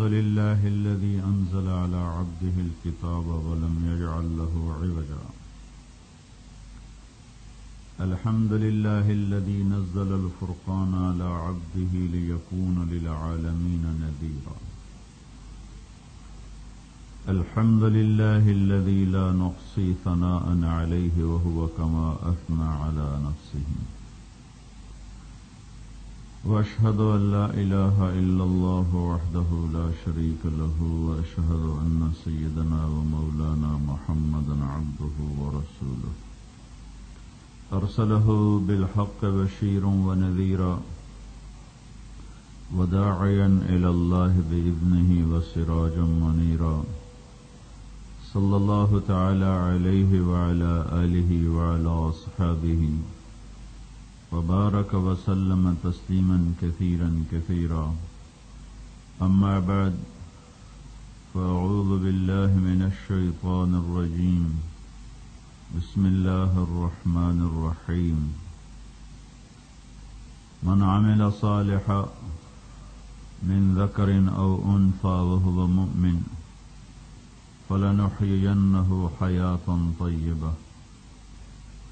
الحمد لله الذي أنزل على عبده الكتاب ولم يجعل له عوجا. الحمد لله الذي نزل الفرقان على عبده ليكون للعالمين نذيرا. الحمد لله الذي لا نحصي ثناء عليه وهو كما أثنى على نفسه. واشهد ان لا اله الا الله وحده لا شريك له واشهد ان سيدنا ومولانا محمدا عبده ورسوله. ارسله بالحق بشيرا ونذيرا، وداعيا الى الله باذنه وسراجا منيرا. صلى الله تعالى عليه وعلى اله وعلى أصحابه اصحابه وبارك وسلم تسليما كثيرا كثيرا. أما بعد، فأعوذ بالله من الشيطان الرجيم. بسم الله الرحمن الرحيم. من عمل صالحا من ذكر أو أنثى وهو مؤمن، فلنحيينه حياة طيبة.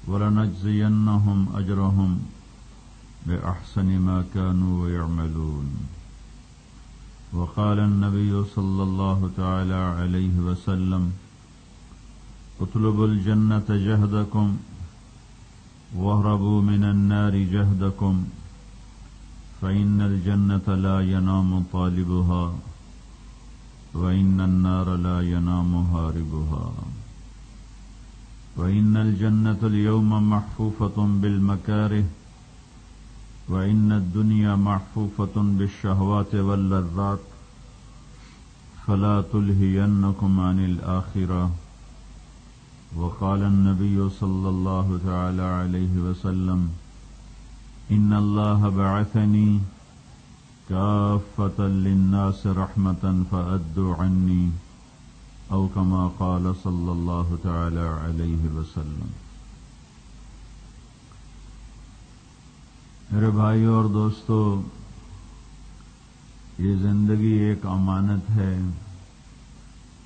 ولنجزينهم أجرهم بأحسن ما كانوا يعملون. وقال النبي صلى الله تعالى عليه وسلم اطلبوا الجنة جهدكم واهربوا من النار جهدكم، فإن الجنة لا ينام طالبها وإن النار لا ينام هاربها. وإن الجنة اليوم محفوفة بالمكاره وإن الدنيا محفوفة بالشهوات واللذات فلا تلهينكم عن الآخرة وقال النبي صلى الله تعالى عليه وسلم إن الله بعثني كافة للناس رحمة فأدوا عني او كما قال صلی اللہ تعالی علیہ وسلم. میرے بھائی اور دوستو، یہ زندگی ایک امانت ہے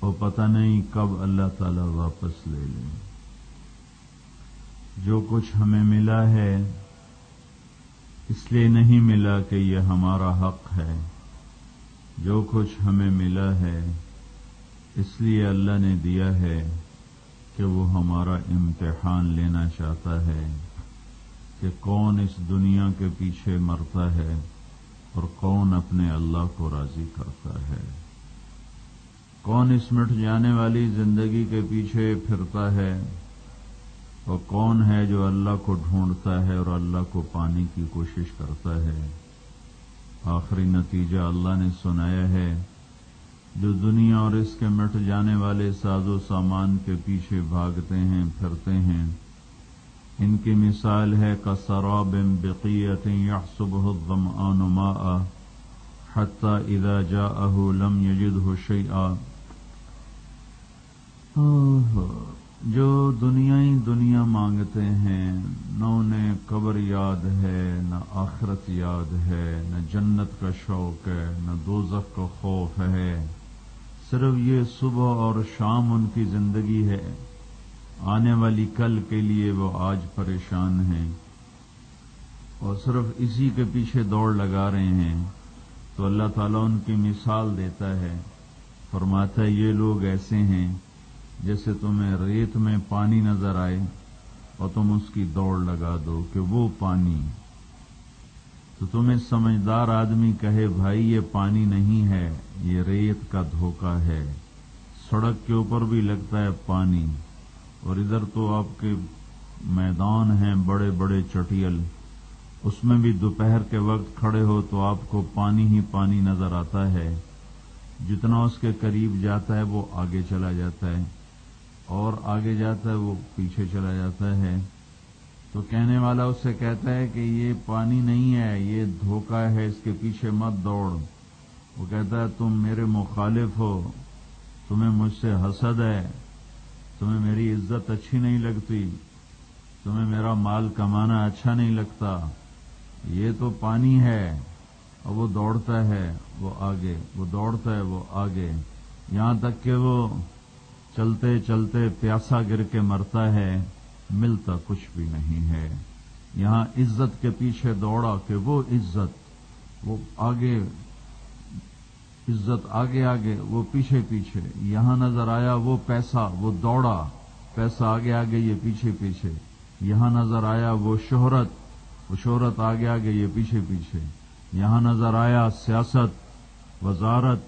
اور پتہ نہیں کب اللہ تعالی واپس لے لے۔ جو کچھ ہمیں ملا ہے، اس لیے نہیں ملا کہ یہ ہمارا حق ہے۔ جو کچھ ہمیں ملا ہے اس لیے اللہ نے دیا ہے کہ وہ ہمارا امتحان لینا چاہتا ہے کہ کون اس دنیا کے پیچھے مرتا ہے اور کون اپنے اللہ کو راضی کرتا ہے۔ کون اس مٹ جانے والی زندگی کے پیچھے پھرتا ہے اور کون ہے جو اللہ کو ڈھونڈتا ہے اور اللہ کو پانے کی کوشش کرتا ہے۔ آخری نتیجہ اللہ نے سنایا ہے جو دنیا اور اس کے مٹ جانے والے ساز و سامان کے پیچھے بھاگتے ہیں، پھرتے ہیں۔ ان کی مثال ہے، کا سراب بقیت یا صبح الظمآن ماء حتی اذا جاءه لم يجده شيئا جو دنیا ہی دنیا مانگتے ہیں، نہ انہیں قبر یاد ہے، نہ آخرت یاد ہے، نہ جنت کا شوق ہے، نہ دوزخ کا خوف ہے۔ صرف یہ صبح اور شام ان کی زندگی ہے۔ آنے والی کل کے لیے وہ آج پریشان ہیں۔ اور صرف اسی کے پیچھے دوڑ لگا رہے ہیں۔ تو اللہ تعالیٰ ان کی مثال دیتا ہے۔ فرماتا ہے، یہ لوگ ایسے ہیں جیسے تمہیں ریت میں پانی نظر آئے اور تم اس کی دوڑ لگا دو کہ وہ پانی تو تمہیں سمجھدار آدمی کہے، بھائی، یہ پانی نہیں ہے، یہ ریت کا دھوکہ ہے۔ سڑک کے اوپر بھی لگتا ہے پانی۔ اور ادھر تو آپ کے میدان ہیں بڑے بڑے چٹیل۔ اس میں بھی دوپہر کے وقت کھڑے ہو تو آپ کو پانی ہی پانی نظر آتا ہے۔ جتنا اس کے قریب جاتا ہے وہ آگے چلا جاتا ہے۔ اور آگے جاتا ہے وہ پیچھے چلا جاتا ہے۔ تو کہنے والا اس سے کہتا ہے کہ یہ پانی نہیں ہے، یہ دھوکہ ہے، اس کے پیچھے مت دوڑ۔ وہ کہتا ہے، تم میرے مخالف ہو، تمہیں مجھ سے حسد ہے، تمہیں میری عزت اچھی نہیں لگتی، تمہیں میرا مال کمانا اچھا نہیں لگتا۔ یہ تو پانی ہے، اور وہ دوڑتا ہے، وہ آگے، وہ دوڑتا ہے، وہ آگے۔ یہاں تک کہ وہ چلتے چلتے پیاسا گر کے مرتا ہے۔ ملتا کچھ بھی نہیں ہے۔ یہاں عزت کے پیچھے دوڑا کہ وہ عزت، وہ آگے، عزت آگے آگے، وہ پیچھے پیچھے۔ یہاں نظر آیا وہ پیسہ، وہ دوڑا۔ پیسہ آگے آگے، یہ پیچھے پیچھے۔ یہاں نظر آیا وہ شہرت وہ شہرت آگے آگے، یہ پیچھے پیچھے۔ یہاں نظر آیا سیاست، وزارت،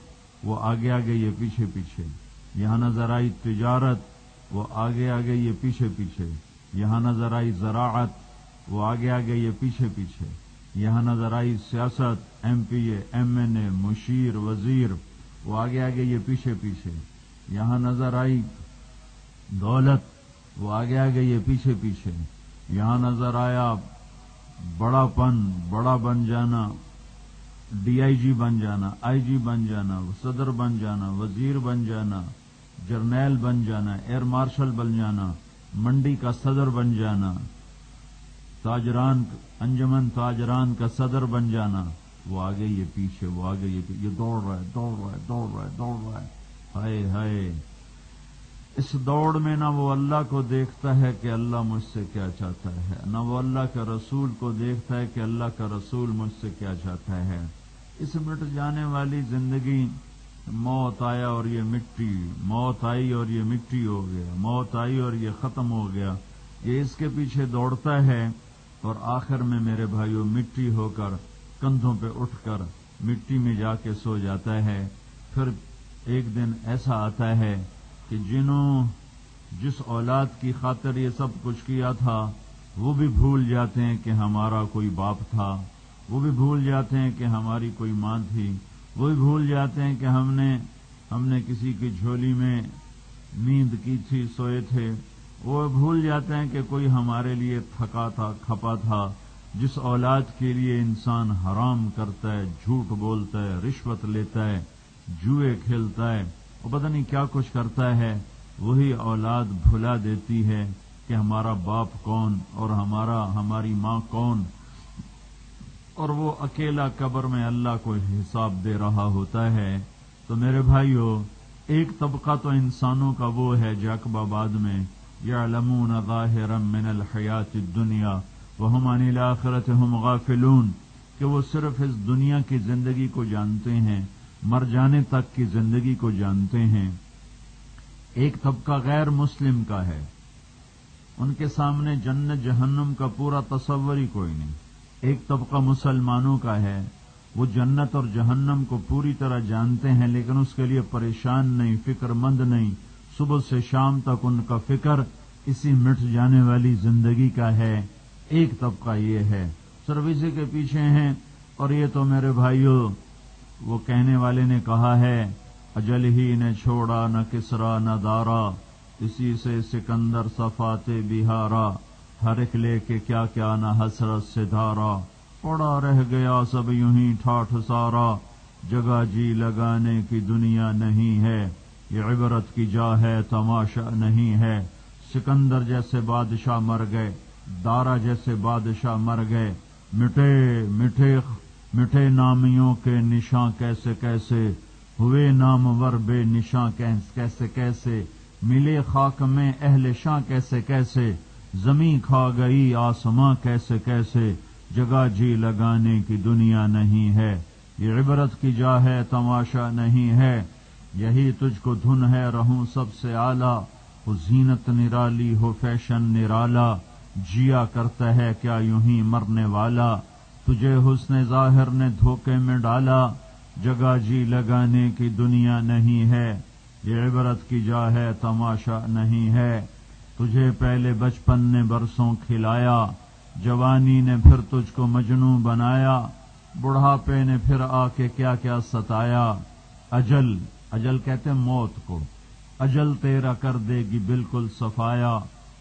وہ آگے آگے، یہ پیچھے پیچھے۔ یہاں نظر آئی تجارت، وہ آگے آگے، یہ پیچھے پیچھے۔ یہاں نظر آئی زراعت، وہ آگے آگے یہ پیچھے پیچھے۔ یہاں نظر آئی سیاست، M P A, M N A, مشیر، وزیر۔ وہ آگے آگے یہ پیچھے پیچھے۔ یہاں نظر آئی دولت، وہ آگے آگے یہ پیچھے پیچھے۔ یہاں نظر آیا بڑا پن، بڑا بن جانا، ڈی آئی جی بن جانا، آئی جی بن جانا، صدر بن جانا، وزیر بن جانا، جرنیل بن جانا، ایئر مارشل بن جانا۔ منڈی کا صدر بن جانا، تاجران، انجمن تاجران کا صدر بن جانا، وہ آگے یہ پیچھے، وہ آگے یہ پیچھے، یہ دوڑ رہا ہے، دوڑ رہا ہے، دوڑ رہا ہے، دوڑ رہا ہے۔ ہائے ہائے۔ اس دوڑ میں نہ وہ اللہ کو دیکھتا ہے کہ اللہ مجھ سے کیا چاہتا ہے، نہ وہ اللہ کے رسول کو دیکھتا ہے کہ اللہ کا رسول مجھ سے کیا چاہتا ہے۔ اس مٹ جانے والی زندگی موت آیا اور یہ مٹی، موت آئی اور یہ مٹی ہو گیا، موت آئی اور یہ ختم ہو گیا۔ یہ اس کے پیچھے دوڑتا ہے اور آخر میں میرے بھائیوں مٹی ہو کر، کندھوں پہ اٹھ کر مٹی میں جا کے سو جاتا ہے۔ پھر ایک دن ایسا آتا ہے کہ جنہوں جس اولاد کی خاطر یہ سب کچھ کیا تھا، وہ بھی بھول جاتے ہیں کہ ہمارا کوئی باپ تھا، وہ بھی بھول جاتے ہیں کہ ہماری کوئی ماں تھی۔ وہ بھی بھول جاتے ہیں کہ ہم نے ہم نے کسی کی جھولی میں نیند کی تھی، سوئے تھے۔ وہ بھول جاتے ہیں کہ کوئی ہمارے لیے تھکا تھا، کھپا تھا۔ جس اولاد کے لیے انسان حرام کرتا ہے، جھوٹ بولتا ہے، رشوت لیتا ہے، جوئے کھیلتا ہے، وہ پتہ نہیں کیا کچھ کرتا ہے۔ وہی اولاد بھلا دیتی ہے کہ ہمارا باپ کون اور ہمارا، ہماری ماں کون۔ اور وہ اکیلا قبر میں اللہ کو حساب دے رہا ہوتا ہے، تو میرے بھائیوں ایک طبقہ تو انسانوں کا وہ ہے جاکب آباد میں یا لمون من الحیات دنیا وہ ہم آخرت ہم غافلون، کہ وہ صرف اس دنیا کی زندگی کو جانتے ہیں، مر جانے تک کی زندگی کو جانتے ہیں۔ ایک طبقہ غیر مسلم کا ہے۔ ان کے سامنے جنت جہنم کا پورا تصور ہی کوئی نہیں۔ ایک طبقہ مسلمانوں کا ہے، وہ جنت اور جہنم کو پوری طرح جانتے ہیں، لیکن اس کے لیے پریشان نہیں فکر مند نہیں۔ صبح سے شام تک ان کا فکر اسی مٹ جانے والی زندگی کا ہے۔ ایک طبقہ یہ ہے۔ سروسی کے پیچھے ہیں۔ اور یہ تو میرے بھائیوں وہ کہنے والے نے کہا ہے، اجل ہی نے چھوڑا، نہ کسرا، نہ دارا، اسی سے سکندر صفاتے بہارا۔ ہر ایک لے کے کیا کیا نہ حسرت سے دھارا۔ پڑا رہ گیا سب یوں ہی ٹھاٹ سارا۔ جگہ جی لگانے کی دنیا نہیں ہے۔ یہ عبرت کی جا ہے، تماشا نہیں ہے۔ سکندر جیسے بادشاہ مر گئے، دارا جیسے بادشاہ مر گئے۔ مٹے مٹھے مٹھے نامیوں کے نشاں کیسے کیسے؟ ہوئے نامور بے نشاں کیسے کیسے؟ ملے خاک میں اہل شاہ کیسے کیسے؟ زمیں کھا گئی، آسماں کیسے کیسے، جگہ جی لگانے کی دنیا نہیں ہے۔ یہ عبرت کی جا ہے، تماشا نہیں ہے۔ یہی تجھ کو دھن ہے، رہوں سب سے آلہ ہو زینت نرالی ہو فیشن نرالا۔ جیا کرتا ہے کیا یوں ہی مرنے والا۔ تجھے حسن ظاہر نے دھوکے میں ڈالا۔ جگہ جی لگانے کی دنیا نہیں ہے۔ یہ عبرت کی جا ہے، تماشا نہیں ہے۔ تجھے پہلے بچپن نے برسوں کھلایا، جوانی نے پھر تجھ کو مجنو بنایا، بڑھاپے نے پھر آ کے کیا کیا ستایا۔ اجل اجل کہتے موت کو۔ اجل تیرا کر دے گی بالکل صفایا۔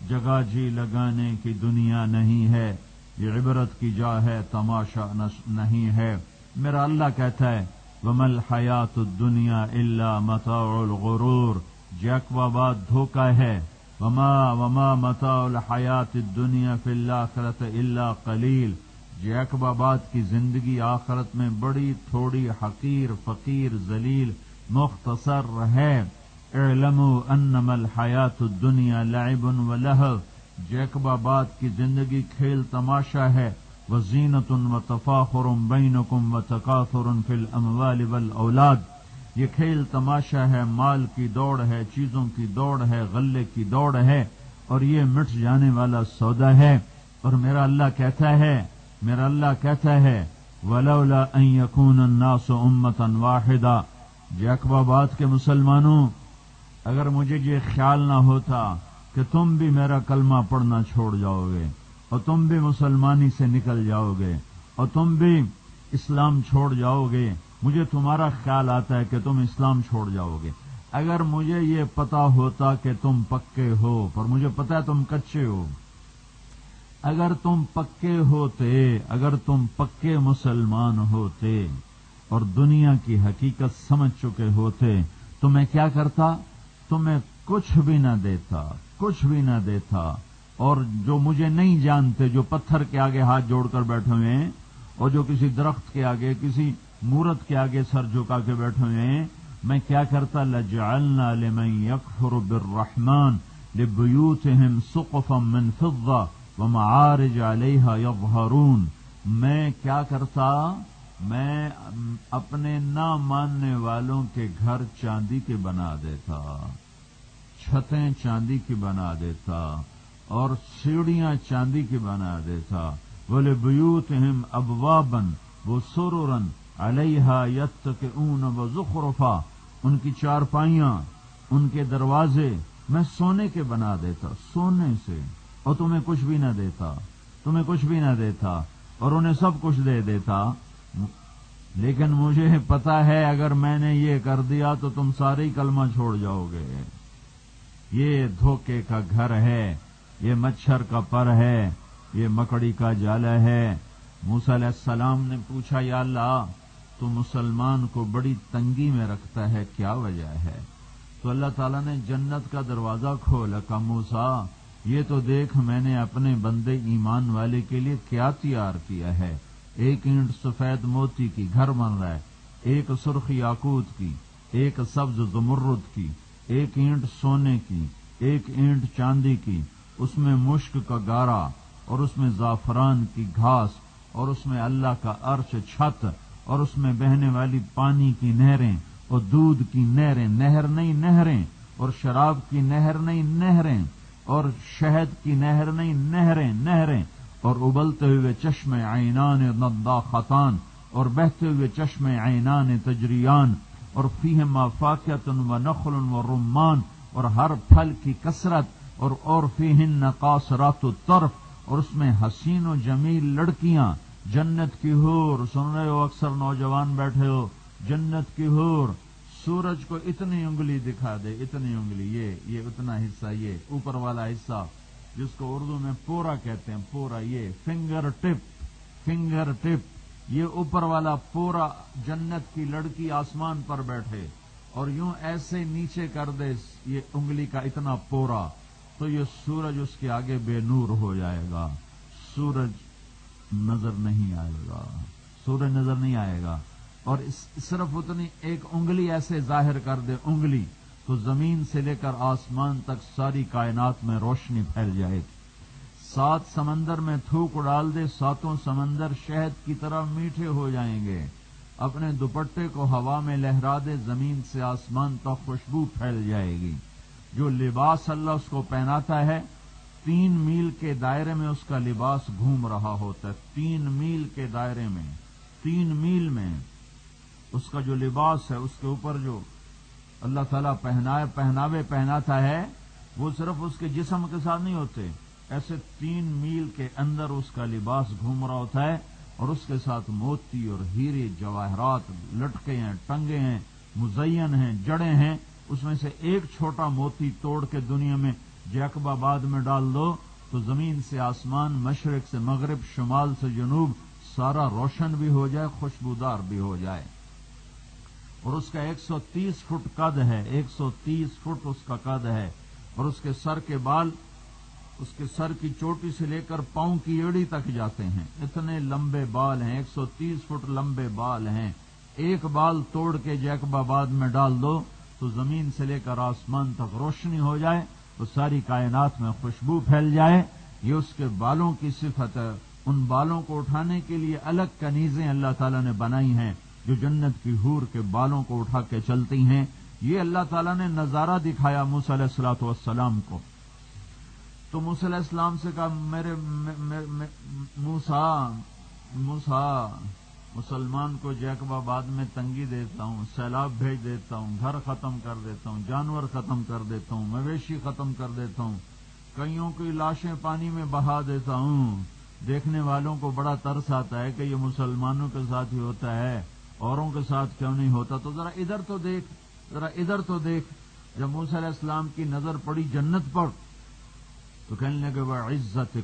جگہ جی لگانے کی دنیا نہیں ہے، یہ عبرت کی جا ہے، تماشا نہیں ہے۔ میرا اللہ کہتا ہے ومل حیات دنیا اللہ متا الغرور۔ جیکواباد دھوکا ہے وما وما متاع الحیات الدنیا فی الاخرت الا قلیل جیکب آباد کی زندگی آخرت میں بڑی، تھوڑی، حقیر، فقیر، ذلیل، مختصر ہے اعلموا انما الحیات الدنیا لعب و لہو۔ جیکب آباد کی زندگی کھیل تماشا ہے۔ وزینت و تفاخر بینکم و تکاثر فی الاموال والاولاد یہ کھیل تماشا ہے، مال کی دوڑ ہے، چیزوں کی دوڑ ہے، غلے کی دوڑ ہے، اور یہ مٹ جانے والا سودا ہے۔ اور میرا اللہ کہتا ہے، میرا اللہ کہتا ہے، ولولا ان يكون الناس امتا واحدا۔ جیکب آباد کے مسلمانوں، اگر مجھے یہ خیال نہ ہوتا کہ تم بھی میرا کلمہ پڑھنا چھوڑ جاؤ گے اور تم بھی مسلمانی سے نکل جاؤ گے اور تم بھی اسلام چھوڑ جاؤ گے مجھے تمہارا خیال آتا ہے کہ تم اسلام چھوڑ جاؤ گے۔ اگر مجھے یہ پتا ہوتا کہ تم پکے ہو، پر مجھے پتا ہے تم کچے ہو۔ اگر تم پکے ہوتے، اگر تم پکے مسلمان ہوتے اور دنیا کی حقیقت سمجھ چکے ہوتے، تو میں کیا کرتا؟ تمہیں کچھ بھی نہ دیتا، کچھ بھی نہ دیتا۔ اور جو مجھے نہیں جانتے، جو پتھر کے آگے ہاتھ جوڑ کر بیٹھے ہوئے ہیں، اور جو کسی درخت کے آگے، کسی مورت کے آگے سر جھکا کے بیٹھے ہوئے ہیں۔ میں کیا کرتا؟ لجعلنا لمن يكفر بالرحمن لبيوتهم سقفا من فضة ومعارج عليها يظهرون میں کیا کرتا؟ میں اپنے نہ ماننے والوں کے گھر چاندی کے بنا دیتا، چھتیں چاندی کی بنا دیتا اور سیڑیاں چاندی کی بنا دیتا۔ بولے بیوت ہم ابوابن وہ سورن علیہ یت کے اون و ان کی چار پائیاں ان کے دروازے میں سونے کے بنا دیتا، سونے سے، اور تمہیں کچھ بھی نہ دیتا، تمہیں کچھ بھی نہ دیتا، اور انہیں سب کچھ دے دیتا۔ لیکن مجھے پتا ہے، اگر میں نے یہ کر دیا تو تم سارے کلمہ چھوڑ جاؤ گے۔ یہ دھوکے کا گھر ہے، یہ مچھر کا پر ہے، یہ مکڑی کا جال ہے۔ موسا علیہ السلام نے پوچھا، یا اللہ تو مسلمان کو بڑی تنگی میں رکھتا ہے، کیا وجہ ہے؟ تو اللہ تعالیٰ نے جنت کا دروازہ کھولا۔ کا موسا یہ تو دیکھ میں نے اپنے بندے ایمان والے کے لیے کیا تیار کیا ہے۔ ایک اینٹ سفید موتی کی گھر بن رہا ہے، ایک سرخ یاقوت کی، ایک سبز زمرد کی، ایک اینٹ سونے کی، ایک اینٹ چاندی کی، اس میں مشک کا گارا اور اس میں زعفران کی گھاس اور اس میں اللہ کا عرش چھت۔ اور اس میں بہنے والی پانی کی نہریں اور دودھ کی نہریں، نہر نہیں نہریں، اور شراب کی نہر نہیں نہریں، اور شہد کی نہر نہیں نہریں نہریں، اور ابلتے ہوئے چشم عینان ندا خطان اور بہتے ہوئے چشم عینان تجریان، اور فیہما فاقیت و نخل و رمان، اور ہر پھل کی کثرت، اور اور فیہن نقاص رات و طرف اور اس میں حسین و جمیل لڑکیاں جنت کی ہور سن رہے ہو، اکثر نوجوان بیٹھے ہو، جنت کی ہور سورج کو اتنی انگلی دکھا دے، اتنی انگلی، یہ یہ اتنا حصہ، یہ، اوپر والا حصہ، جس کو اردو میں پورا کہتے ہیں، پورا، یہ، فنگر ٹپ فنگر ٹپ، یہ اوپر والا پورا جنت کی لڑکی آسمان پر بیٹھے، اور یوں ایسے نیچے کر دے، یہ انگلی کا اتنا پورا، تو یہ سورج اس کے آگے بے نور ہو جائے گا۔ سورج نظر نہیں آئے گا۔ سورج نظر نہیں آئے گا۔ اور صرف اتنی ایک انگلی ایسے ظاہر کر دے، انگلی تو زمین سے لے کر آسمان تک ساری کائنات میں روشنی پھیل جائے۔ گی سات سمندر میں تھوک ڈال دے، ساتوں سمندر شہد کی طرح میٹھے ہو جائیں گے۔ اپنے دوپٹے کو ہوا میں لہرا دے، زمین سے آسمان تک خوشبو پھیل جائے گی۔ جو لباس اللہ اس کو پہناتا ہے تین میل کے دائرے میں اس کا لباس گھوم رہا ہوتا ہے۔ تین میل کے دائرے میں، تین میل میں اس کا جو لباس ہے، اس کے اوپر جو اللہ تعالیٰ پہنائے، پہناوے پہناتا ہے، وہ صرف اس کے جسم کے ساتھ نہیں ہوتے۔ ایسے تین میل کے اندر اس کا لباس گھوم رہا ہوتا ہے اور اس کے ساتھ موتی اور ہیرے جواہرات لٹکے ہیں، ٹنگے ہیں، مزین ہیں، جڑے ہیں۔ اس میں سے ایک چھوٹا موتی توڑ کے دنیا میں جیکب آباد میں ڈال دو، تو زمین سے آسمان، مشرق سے مغرب، شمال سے جنوب، سارا روشن بھی ہو جائے، خوشبودار بھی ہو جائے۔ اور اس کا ایک سو تیس فٹ قد ہے، ایک سو تیس فٹ اس کا قد ہے۔ اور اس کے سر کے بال، اس کے سر کی چوٹی سے لے کر پاؤں کی ایڑی تک جاتے ہیں۔ اتنے لمبے بال ہیں، ایک سو تیس فٹ لمبے بال ہیں۔ ایک بال توڑ کے جیکب آباد میں ڈال دو، تو زمین سے لے کر آسمان تک روشنی ہو جائے۔ تو ساری کائنات میں خوشبو پھیل جائے۔ یہ اس کے بالوں کی صفت ہے۔ ان بالوں کو اٹھانے کے لیے الگ کنیزیں اللہ تعالیٰ نے بنائی ہیں جو جنت کی حور کے بالوں کو اٹھا کے چلتی ہیں۔ یہ اللہ تعالیٰ نے نظارہ دکھایا موسی علیہ السلاۃ والسلام کو۔ تو موسی علیہ السلام سے کہا، میرے موسا موسا مسلمان کو جیکب آباد میں تنگی دیتا ہوں، سیلاب بھیج دیتا ہوں، گھر ختم کر دیتا ہوں، جانور ختم کر دیتا ہوں، مویشی ختم کر دیتا ہوں، کئیوں کی لاشیں پانی میں بہا دیتا ہوں۔ دیکھنے والوں کو بڑا ترس آتا ہے کہ یہ مسلمانوں کے ساتھ ہی ہوتا ہے، اوروں کے ساتھ کیوں نہیں ہوتا؟ تو ذرا ادھر تو دیکھ، ذرا ادھر تو دیکھ۔ جب موسی علیہ السلام کی نظر پڑی جنت پر، تو کہنے لگے وہ عزت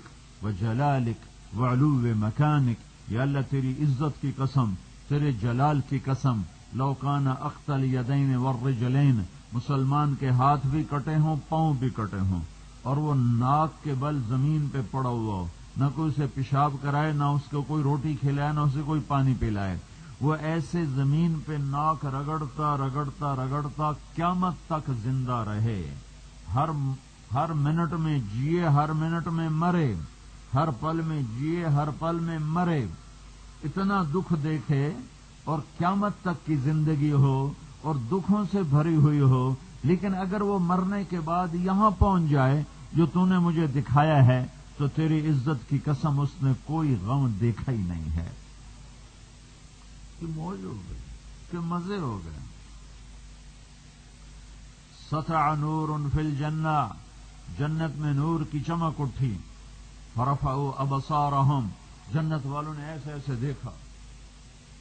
و جلالک و علو مکانک یا اللہ تیری عزت کی قسم، تیرے جلال کی قسم لوکان اختل یدین ور جلین مسلمان کے ہاتھ بھی کٹے ہوں، پاؤں بھی کٹے ہوں، اور وہ ناک کے بل زمین پہ پڑا ہوا ہو۔ نہ کوئی اسے پیشاب کرائے، نہ اس کو کوئی روٹی کھلائے، نہ اسے کوئی پانی پلائے۔ وہ ایسے زمین پہ ناک رگڑتا رگڑتا رگڑتا قیامت تک زندہ رہے۔ ہر ہر منٹ میں جیے، ہر منٹ میں مرے۔ ہر پل میں جیے، ہر پل میں مرے۔ اتنا دکھ دیکھے اور قیامت تک کی زندگی ہو اور دکھوں سے بھری ہوئی ہو۔ لیکن اگر وہ مرنے کے بعد یہاں پہنچ جائے جو تو نے مجھے دکھایا ہے، تو تیری عزت کی قسم اس نے کوئی غم دیکھا ہی نہیں ہے۔ کہ موج ہو گئی، کہ مزے ہو گئے۔ سطح نور ان فل جنا جنت میں نور کی چمک اٹھی۔ فرفا ابسار جنت والوں نے ایسے ایسے دیکھا۔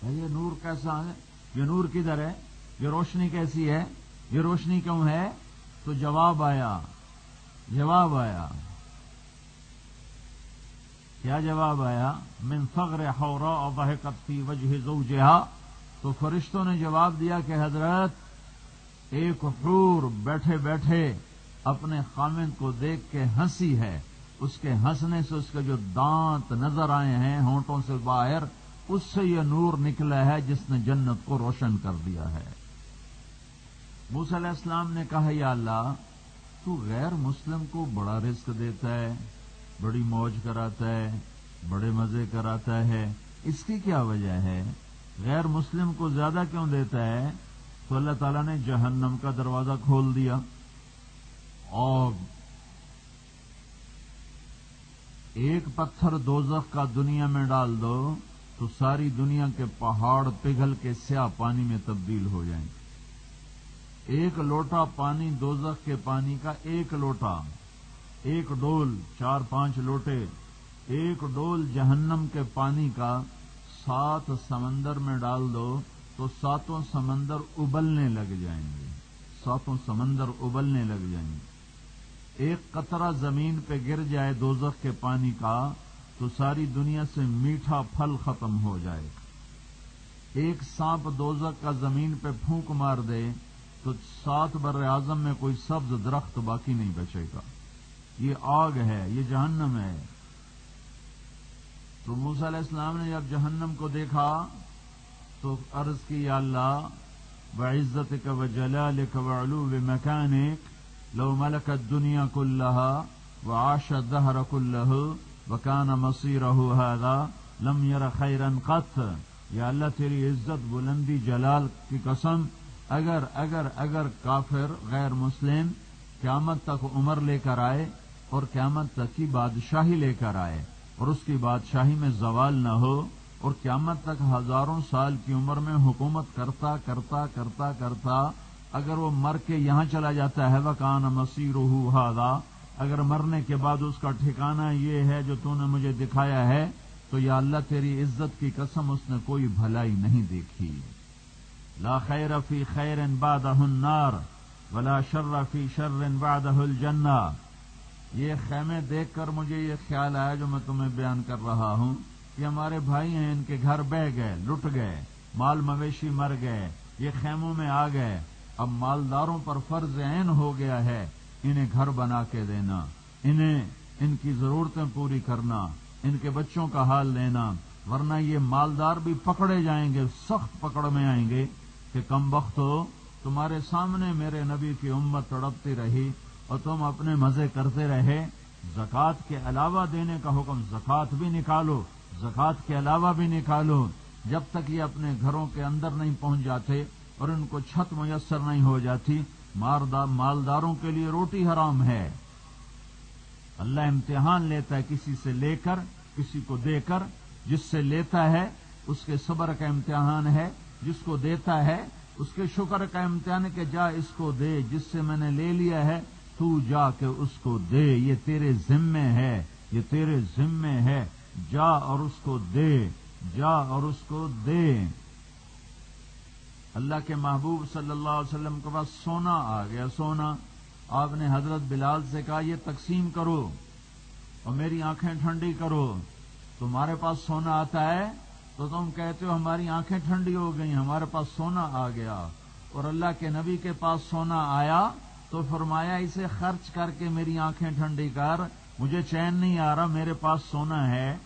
یہ نور کیسا ہے؟ یہ نور کدھر ہے؟ یہ روشنی کیسی ہے؟ یہ روشنی کیوں ہے؟ تو جواب آیا۔ جواب آیا۔ کیا جواب آیا؟ من فغر حورا بحقت فی وجہ زوجہا۔ تو فرشتوں نے جواب دیا کہ حضرت، ایک حور بیٹھے بیٹھے اپنے خامن کو دیکھ کے ہنسی ہے۔ اس کے ہنسنے سے اس کے جو دانت نظر آئے ہیں ہونٹوں سے باہر، اس سے یہ نور نکلا ہے جس نے جنت کو روشن کر دیا ہے۔ موسی علیہ السلام نے کہا، یا اللہ، تو غیر مسلم کو بڑا رزق دیتا ہے، بڑی موج کراتا ہے، بڑے مزے کراتا ہے، اس کی کیا وجہ ہے؟ غیر مسلم کو زیادہ کیوں دیتا ہے؟ تو اللہ تعالیٰ نے جہنم کا دروازہ کھول دیا۔ اور ایک پتھر دوزخ کا دنیا میں ڈال دو، تو ساری دنیا کے پہاڑ پگھل کے سیاہ پانی میں تبدیل ہو جائیں گے۔ ایک لوٹا پانی دوزخ کے پانی کا ایک لوٹا، ایک ڈول چار پانچ لوٹے، ایک ڈول جہنم کے پانی کا سات سمندر میں ڈال دو، تو ساتوں سمندر ابلنے لگ جائیں گے۔ ساتوں سمندر ابلنے لگ جائیں گے۔ ایک قطرہ زمین پہ گر جائے دوزخ کے پانی کا، تو ساری دنیا سے میٹھا پھل ختم ہو جائے۔ ایک سانپ دوزخ کا زمین پہ پھونک مار دے، تو سات بر اعظم میں کوئی سبز درخت باقی نہیں بچے گا۔ یہ آگ ہے، یہ جہنم ہے۔ تو موسیٰ علیہ السلام نے جب جہنم کو دیکھا، تو عرض کی یا اللہ بعزت کا و جلال کا علو مکانک لو ملکت دنیا کلّہ و آش دہر کلہ وکان مسیر لم یر خیرن قط یا اللہ تیری عزت بلندی جلال کی قسم اگر اگر اگر کافر غیر مسلم قیامت تک عمر لے کر آئے اور قیامت تک کی بادشاہی لے کر آئے اور اس کی بادشاہی میں زوال نہ ہو اور قیامت تک ہزاروں سال کی عمر میں حکومت کرتا کرتا کرتا کرتا اگر وہ مر کے یہاں چلا جاتا ہے، وکان مسیر ہادا اگر مرنے کے بعد اس کا ٹھکانہ یہ ہے جو تو نے مجھے دکھایا ہے، تو یا اللہ تیری عزت کی قسم اس نے کوئی بھلائی نہیں دیکھی۔ لا خیر فی خیر بعدہ النار، ولا شر فی شر بعدہ الجنہ۔ یہ خیمے دیکھ کر مجھے یہ خیال آیا جو میں تمہیں بیان کر رہا ہوں کہ ہمارے بھائی ہیں، ان کے گھر بہ گئے، لٹ گئے، مال مویشی مر گئے، یہ خیموں میں آ گئے۔ اب مالداروں پر فرض عین ہو گیا ہے، انہیں گھر بنا کے دینا، انہیں ان کی ضرورتیں پوری کرنا، ان کے بچوں کا حال لینا، ورنہ یہ مالدار بھی پکڑے جائیں گے، سخت پکڑ میں آئیں گے کہ کم وقت ہو، تمہارے سامنے میرے نبی کی امت تڑپتی رہی اور تم اپنے مزے کرتے رہے۔ زکوٰۃ کے علاوہ دینے کا حکم، زکوٰۃ بھی نکالو، زکوٰۃ کے علاوہ بھی نکالو۔ جب تک یہ اپنے گھروں کے اندر نہیں پہنچ جاتے اور ان کو چھت میسر نہیں ہو جاتی مالداروں کے لیے روٹی حرام ہے۔ اللہ امتحان لیتا ہے کسی سے لے کر، کسی کو دے کر، جس سے لیتا ہے اس کے صبر کا امتحان ہے، جس کو دیتا ہے اس کے شکر کا امتحان کہ جا اس کو دے، جس سے میں نے لے لیا ہے تو جا کے اس کو دے۔ یہ تیرے ذمے ہے، یہ تیرے ذمے ہے۔ جا اور اس کو دے، جا اور اس کو دے۔ اللہ کے محبوب صلی اللہ علیہ وسلم کے پاس سونا آ گیا، سونا۔ آپ نے حضرت بلال سے کہا، یہ تقسیم کرو اور میری آنکھیں ٹھنڈی کرو۔ تمہارے پاس سونا آتا ہے تو تم کہتے ہو، ہماری آنکھیں ٹھنڈی ہو گئی ہمارے پاس سونا آ گیا۔ اور اللہ کے نبی کے پاس سونا آیا تو فرمایا، اسے خرچ کر کے میری آنکھیں ٹھنڈی کر۔ مجھے چین نہیں آ رہا، میرے پاس سونا ہے۔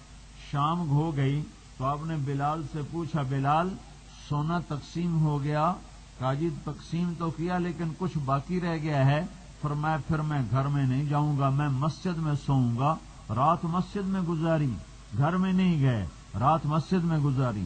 شام ہو گئی تو آپ نے بلال سے پوچھا، بلال سونا تقسیم ہو گیا کاجی تقسیم تو کیا، لیکن کچھ باقی رہ گیا ہے۔ فرمایا، پھر میں گھر میں نہیں جاؤں گا، میں مسجد میں سوؤں گا۔ رات مسجد میں گزاری، گھر میں نہیں گئے، رات مسجد میں گزاری۔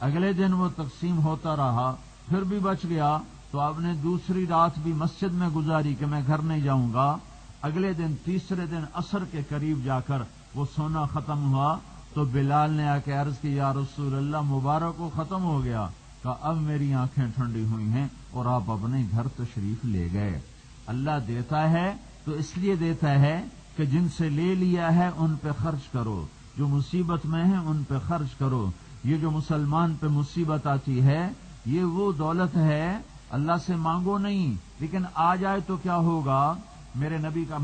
اگلے دن وہ تقسیم ہوتا رہا، پھر بھی بچ گیا۔ تو آپ نے دوسری رات بھی مسجد میں گزاری کہ میں گھر نہیں جاؤں گا۔ اگلے دن، تیسرے دن اثر کے قریب جا کر وہ سونا ختم ہوا۔ تو بلال نے آ کے عرض کی، یا رسول اللہ، مبارک کو ختم ہو گیا۔ کہ اب میری آنکھیں ٹھنڈی ہوئی ہیں اور آپ اپنے گھر تشریف لے گئے۔ اللہ دیتا ہے تو اس لیے دیتا ہے کہ جن سے لے لیا ہے ان پہ خرچ کرو۔ جو مصیبت میں ہیں ان پہ خرچ کرو۔ یہ جو مسلمان پہ مصیبت آتی ہے، یہ وہ دولت ہے۔ اللہ سے مانگو نہیں، لیکن آ جائے تو کیا ہوگا؟ میرے نبی کا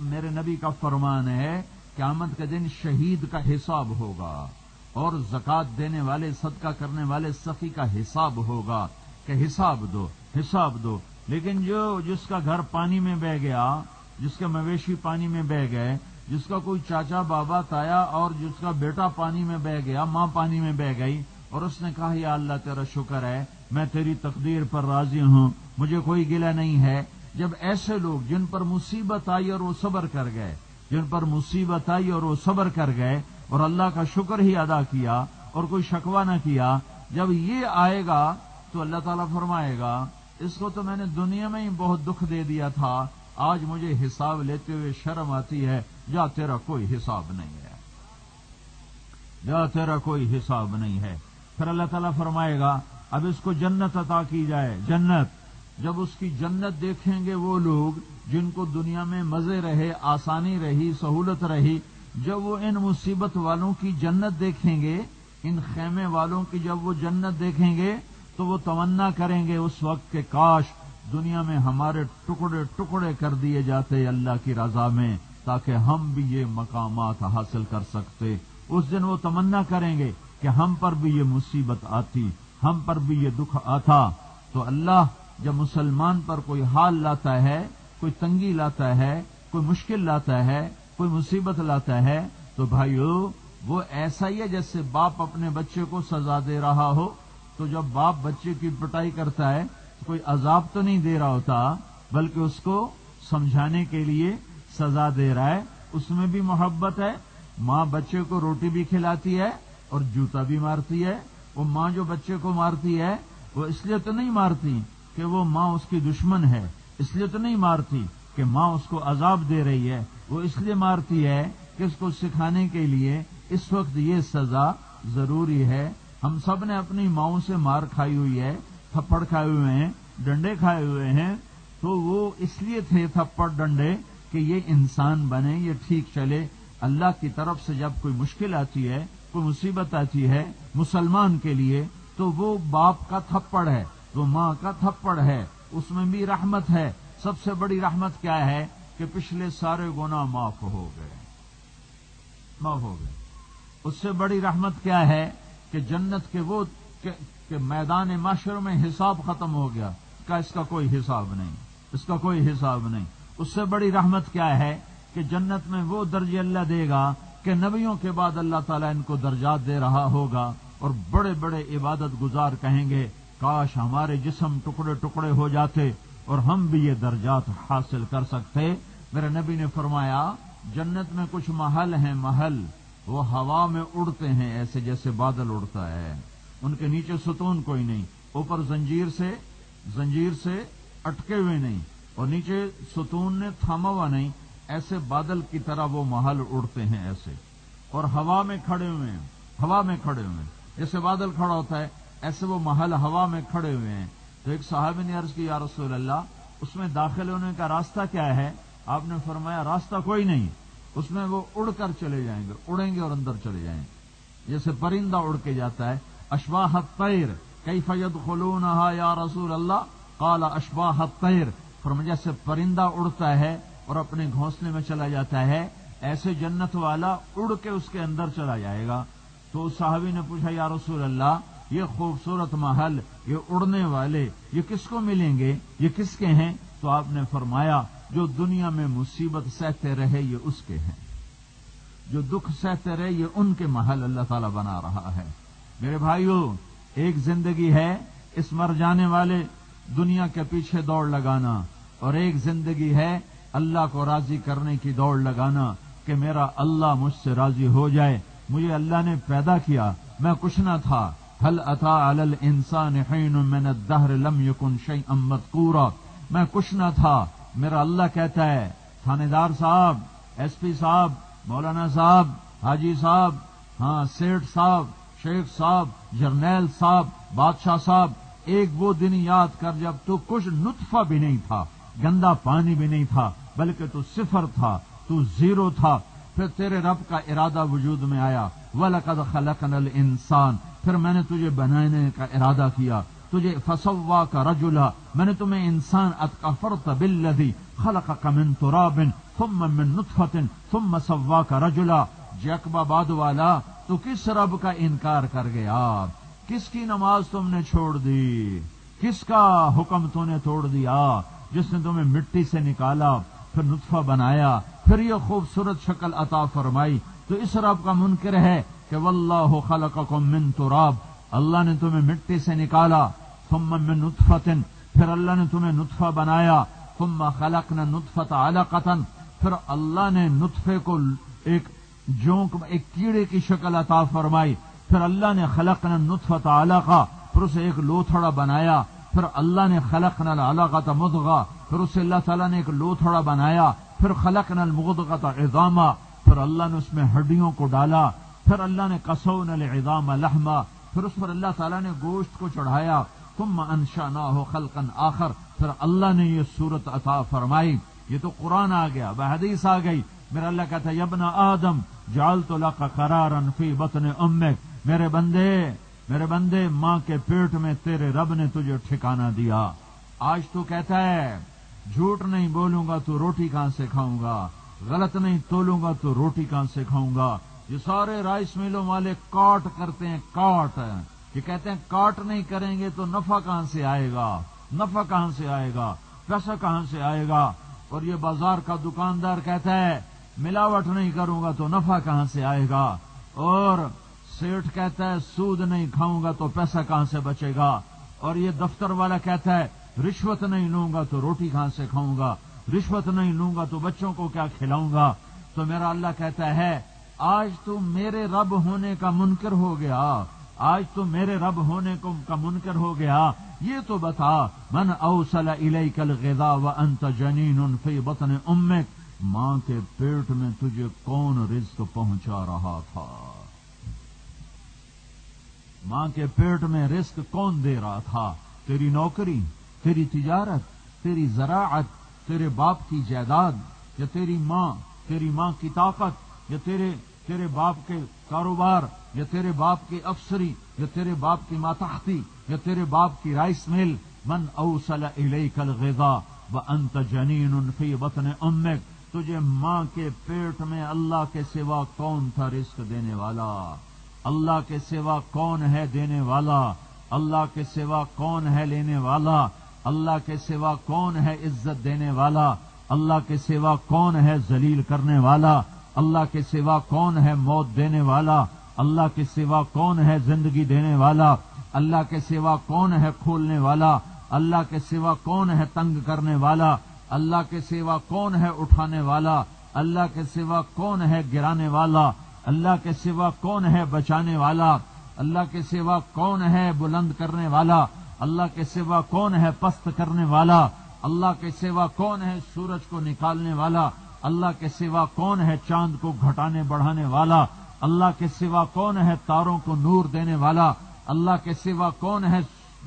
میرے نبی کا فرمان ہے، قیامت کے دن شہید کا حساب ہوگا۔ اور زکات دینے والے، صدقہ کرنے والے سخی کا حساب ہوگا کہ حساب دو حساب دو۔ لیکن جو، جس کا گھر پانی میں بہ گیا، جس کے مویشی پانی میں بہ گئے، جس کا کوئی چاچا، بابا، تایا اور جس کا بیٹا پانی میں بہ گیا، ماں پانی میں بہ گئی اور اس نے کہا، یا اللہ تیرا شکر ہے، میں تیری تقدیر پر راضی ہوں، مجھے کوئی گلا نہیں ہے۔ جب ایسے لوگ جن پر مصیبت آئی اور وہ صبر کر گئے جن پر مصیبت آئی اور وہ صبر کر گئے اور اللہ کا شکر ہی ادا کیا اور کوئی شکوا نہ کیا، جب یہ آئے گا تو اللہ تعالیٰ فرمائے گا، اس کو تو میں نے دنیا میں ہی بہت دکھ دے دیا تھا، آج مجھے حساب لیتے ہوئے شرم آتی ہے جا تیرا کوئی حساب نہیں ہے۔ جا تیرا کوئی حساب نہیں ہے۔ پھر اللہ تعالیٰ فرمائے گا، اب اس کو جنت عطا کی جائے، جنت۔ جب اس کی جنت دیکھیں گے وہ لوگ جن کو دنیا میں مزے رہے، آسانی رہی، سہولت رہی، جب وہ ان مصیبت والوں کی جنت دیکھیں گے، ان خیمے والوں کی جب وہ جنت دیکھیں گے، تو وہ تمنا کریں گے اس وقت کے کاش دنیا میں ہمارے ٹکڑے ٹکڑے کر دیے جاتے اللہ کی رضا میں، تاکہ ہم بھی یہ مقامات حاصل کر سکتے۔ اس دن وہ تمنا کریں گے کہ ہم پر بھی یہ مصیبت آتی، ہم پر بھی یہ دکھ آتا۔ تو اللہ جب مسلمان پر کوئی حال لاتا ہے کوئی تنگی لاتا ہے، کوئی مشکل لاتا ہے، کوئی مصیبت لاتا ہے، تو بھائیو، وہ ایسا ہی ہے جیسے باپ اپنے بچے کو سزا دے رہا ہو۔ تو جب باپ بچے کی پٹائی کرتا ہے تو کوئی عذاب تو نہیں دے رہا ہوتا، بلکہ اس کو سمجھانے کے لیے سزا دے رہا ہے۔ اس میں بھی محبت ہے، ماں بچے کو روٹی بھی کھلاتی ہے اور جوتا بھی مارتی ہے۔ وہ ماں جو بچے کو مارتی ہے، وہ اس لیے تو نہیں مارتی کہ وہ ماں اس کی دشمن ہے۔ اس لیے تو نہیں مارتی کہ ماں اس کو عذاب دے رہی ہے، وہ اس لیے مارتی ہے کہ اس کو سکھانے کے لیے اس وقت یہ سزا ضروری ہے۔ ہم سب نے اپنی ماؤں سے مار کھائی ہوئی ہے، تھپڑ کھائے ہوئے ہیں، ڈنڈے کھائے ہوئے ہیں۔ تو وہ اس لیے تھے تھپڑ، ڈنڈے کہ یہ انسان بنے، یہ ٹھیک چلے۔ اللہ کی طرف سے جب کوئی مشکل آتی ہے، کوئی مصیبت آتی ہے مسلمان کے لیے، تو وہ باپ کا تھپڑ ہے، وہ ماں کا تھپڑ ہے۔ اس میں بھی رحمت ہے۔ سب سے بڑی رحمت کیا ہے کہ پچھلے سارے گنا معاف ہو گئے۔ معاف ہو گئے۔ اس سے بڑی رحمت کیا ہے کہ جنت کے وہ کہ میدان معاشر میں حساب ختم ہو گیا۔ کا اس کا کوئی حساب نہیں۔ اس کا کوئی حساب نہیں۔ اس سے بڑی رحمت کیا ہے کہ جنت میں وہ درج اللہ دے گا کہ نبیوں کے بعد اللہ تعالیٰ ان کو درجات دے رہا ہوگا اور بڑے بڑے عبادت گزار کہیں گے۔ کاش ہمارے جسم ٹکڑے ٹکڑے ہو جاتے اور ہم بھی یہ درجات حاصل کر سکتے۔ میرے نبی نے فرمایا، جنت میں کچھ محل ہیں، محل، وہ ہوا میں اڑتے ہیں ایسے جیسے بادل اڑتا ہے۔ ان کے نیچے ستون کوئی نہیں، اوپر زنجیر سے زنجیر سے اٹکے ہوئے نہیں، اور نیچے ستون نے تھاما ہوا نہیں، ایسے بادل کی طرح وہ محل اڑتے ہیں ایسے۔ اور ہوا میں کھڑے ہوئے ہیں، ہوا میں کھڑے ہوئے ہیں۔ جیسے بادل کھڑا ہوتا ہے ایسے وہ محل ہوا میں کھڑے ہوئے ہیں۔ تو ایک صاحب نے عرض کی، یا رسول اللہ، اس میں داخل ہونے کا راستہ کیا ہے؟ آپ نے فرمایا، راستہ کوئی نہیں، اس میں وہ اڑ کر چلے جائیں گے، اڑیں گے اور اندر چلے جائیں گے۔ جیسے پرندہ اڑ کے جاتا ہے اشباہ تیر کئی فید خلون یا رسول اللہ؟ کالا اشباہ تیر فرم جیسے پرندہ اڑتا ہے اور اپنے گھونسلے میں چلا جاتا ہے، ایسے جنت والا اڑ کے اس کے اندر چلا جائے گا۔ تو صحابی نے پوچھا، یا رسول اللہ یہ خوبصورت محل، یہ اڑنے والے، یہ کس کو ملیں گے، یہ کس کے ہیں؟ تو آپ نے فرمایا، جو دنیا میں مصیبت سہتے رہے، یہ اس کے ہیں۔ جو دکھ سہتے رہے، یہ ان کے محل اللہ تعالی بنا رہا ہے۔ میرے بھائیوں ایک زندگی ہے، اس مر جانے والے، دنیا کے پیچھے دوڑ لگانا۔ اور ایک زندگی ہے، اللہ کو راضی کرنے کی دوڑ لگانا کہ میرا اللہ مجھ سے راضی ہو جائے۔ مجھے اللہ نے پیدا کیا، میں کچھ نہ تھا۔ حل اتا انسان من الدہر لم یکن شیئا مذکورا میں کچھ نہ تھا، میرا اللہ کہتا ہے تھانے دار صاحب، ایس پی صاحب، مولانا صاحب، حاجی صاحب ہاں سیٹ صاحب، شیخ صاحب، جرنیل صاحب، بادشاہ صاحب، ایک وہ دن یاد کر جب تو کچھ نطفہ بھی نہیں تھا، گندا پانی بھی نہیں تھا، بلکہ تو صفر تھا، تو زیرو تھا، پھر تیرے رب کا ارادہ وجود میں آیا، ولقد خلقنا الانسان پھر میں نے تجھے بنانے کا ارادہ کیا، تجھے فسوا کا رجلا، میں نے تمہیں انسان اتکفرت بالذی خلقک من تراب ثم من نطفت ثم سوا کا رجلا۔ جیکبا باد والا تو کس رب کا انکار کر گیا؟ کس کی نماز تم نے چھوڑ دی؟ کس کا حکم تو نے توڑ دیا؟ جس نے تمہیں مٹی سے نکالا، پھر نطفہ بنایا، پھر یہ خوبصورت شکل عطا فرمائی تو اس رب کا منکر ہے کہ واللہ خلقکم من تراب، اللہ نے تمہیں مٹی سے نکالا، ثم من نطفت پھر اللہ نے تمہیں نطفہ بنایا، ثم خلقنا نطفت علقتا پھر اللہ نے نطفے کو ایک جونک، ایک کیڑے کی شکل عطا فرمائی، پھر اللہ نے خلقنا نطفت علقا پھر اسے ایک لوتھڑا بنایا، پھر اللہ نے خلق نل علاقہ مدغا پھر اسے اللہ تعالیٰ نے ایک لوتھڑا بنایا، پھر خلق نل مغدغت اضامہ پھر اللہ نے اس میں ہڈیوں کو ڈالا، پھر اللہ نے کسو نل اضام لہما پھر اس پر اللہ تعالیٰ نے گوشت کو چڑھایا تم انشا نہ ہو خلقن آخر، پھر اللہ نے یہ صورت عطا فرمائی۔ یہ تو قرآن آ گیا بحدیث آ گئی۔ میرا اللہ کہتا ہے یبنا آدم جال تو لقا قرارن فی بطن امک۔ میرے بندے میرے بندے، ماں کے پیٹ میں تیرے رب نے تجھے ٹھکانا دیا۔ آج تو کہتا ہے، جھوٹ نہیں بولوں گا، تو روٹی کہاں سے کھاؤں گا؟ غلط نہیں تولوں گا تو روٹی کہاں سے کھاؤں گا؟ یہ سارے رائس ملوں والے کاٹ کرتے ہیں، کاٹ یہ کہتے ہیں کاٹ نہیں کریں گے تو نفع کہاں سے آئے گا؟ نفع کہاں سے آئے گا؟ پیسہ کہاں سے آئے گا؟ اور یہ بازار کا دکاندار کہتا ہے، ملاوٹ نہیں کروں گا تو نفع کہاں سے آئے گا؟ اور سیٹ کہتا ہے، سود نہیں کھاؤں گا تو پیسہ کہاں سے بچے گا؟ اور یہ دفتر والا کہتا ہے، رشوت نہیں لوں گا تو روٹی کہاں سے کھاؤں گا؟ رشوت نہیں لوں گا تو بچوں کو کیا کھلاؤں گا؟ تو میرا اللہ کہتا ہے، آج تو میرے رب ہونے کا منکر ہو گیا۔ آج تو میرے رب ہونے کا منکر ہو گیا۔ یہ تو بتا، من اوسل الیک الغذا وانت جنین فی بطن امک، ماں کے پیٹ میں تجھے کون رزق پہنچا رہا تھا؟ ماں کے پیٹ میں رسک کون دے رہا تھا؟ تیری نوکری، تیری تجارت، تیری زراعت تیرے باپ کی جائیداد یا تیری ماں تیری ماں کی طاقت یا تیرے تیرے باپ کے کاروبار یا تیرے باپ کی افسری یا تیرے باپ کی ماتحتی یا تیرے باپ کی رائس مل من اوسل الیک الغذا و انت جنین فی بطن امک، تجھے ماں کے پیٹ میں اللہ کے سوا کون تھا رزق دینے والا؟ اللہ کے سوا کون ہے دینے والا؟ اللہ کے سوا کون ہے لینے والا؟ اللہ کے سوا کون ہے عزت دینے والا اللہ کے سوا کون ہے ذلیل کرنے والا اللہ کے سوا کون ہے موت دینے والا اللہ کے سوا کون ہے زندگی دینے والا اللہ کے سوا کون ہے کھولنے والا اللہ کے سوا کون ہے تنگ کرنے والا اللہ کے سوا کون ہے اٹھانے والا اللہ کے سوا کون ہے گرانے والا اللہ کے سوا کون ہے بچانے والا اللہ کے سوا کون ہے بلند کرنے والا اللہ کے سوا کون ہے پست کرنے والا؟ اللہ کے سوا کون ہے سورج کو نکالنے والا؟ اللہ کے سوا کون ہے چاند کو گھٹانے بڑھانے والا؟ اللہ کے سوا کون ہے تاروں کو نور دینے والا؟ اللہ کے سوا کون ہے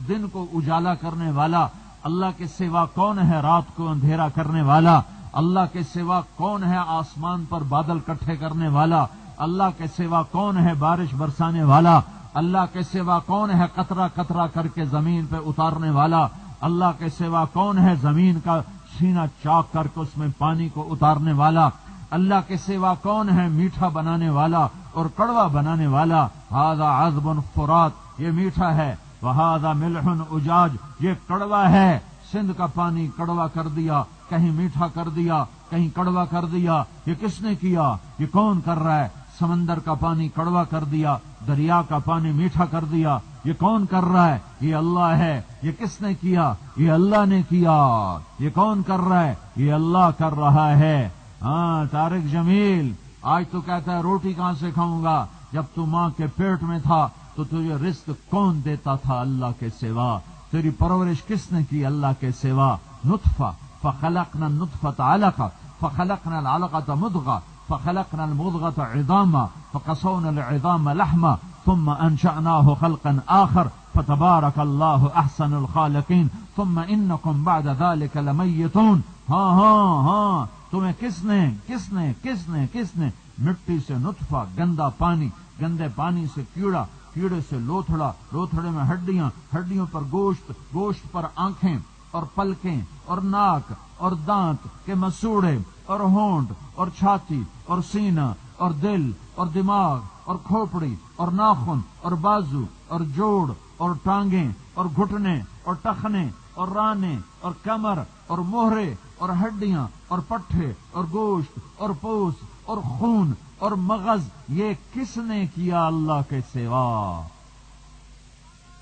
دن کو اجالا کرنے والا؟ اللہ کے سوا کون ہے رات کو اندھیرا کرنے والا؟ اللہ کے سوا کون ہے آسمان پر بادل کٹھے کرنے والا؟ اللہ کے سوا کون ہے بارش برسانے والا؟ اللہ کے سوا کون ہے قطرہ قطرہ کر کے زمین پہ اتارنے والا؟ اللہ کے سوا کون ہے زمین کا سینہ چاک کر کے اس میں پانی کو اتارنے والا؟ اللہ کے سوا کون ہے میٹھا بنانے والا اور کڑوا بنانے والا؟ ہاضا ازب فرات، یہ میٹھا ہے۔ وہ ملحن اجاج، یہ کڑوا ہے۔ سندھ کا پانی کڑوا کر دیا، کہیں میٹھا کر دیا، کہیں کڑوا کر دیا۔ یہ کس نے کیا؟ یہ کون کر رہا ہے؟ سمندر کا پانی کڑوا کر دیا۔ دریا کا پانی میٹھا کر دیا۔ یہ کون کر رہا ہے؟ یہ اللہ ہے۔ یہ کس نے کیا؟ یہ اللہ نے کیا۔ یہ کون کر رہا ہے؟ یہ اللہ کر رہا ہے۔ ہاں تارک جمیل، آج تو کہتا ہے روٹی کہاں سے کھاؤں گا؟ جب تو ماں کے پیٹ میں تھا تو تجھے رزق کون دیتا تھا اللہ کے سوا؟ تیری پرورش کس نے کی اللہ کے سوا؟ نطفہ، فخلقنا النطفة علقة فخلقنا العلقة مضغة فخلقنا المضغة عظاما فقصونا العظام لحما ثم أنشأناه خلقا آخر فتبارك الله أحسن الخالقين ثم إنكم بعد ذلك لميتون. ہاں ہاں ہاں تمہیں کس نے کس نے کس نے کس نے مٹی سے نطفہ، گندا پانی، گندے پانی سے کیڑا، کیڑے سے لوتھڑا، لوتھڑے میں ہڈیاں، ہڈیوں پر گوشت گوشت پر آنکھیں اور پلکیں اور ناک اور دانت کے مسوڑے اور ہونٹ اور چھاتی اور سینہ اور دل اور دماغ اور کھوپڑی اور ناخن اور بازو اور جوڑ اور ٹانگیں اور گھٹنے اور ٹخنے اور رانے اور کمر اور موہرے اور ہڈیاں اور پٹھے اور گوشت اور پوس اور خون اور مغز، یہ کس نے کیا اللہ کے سوا؟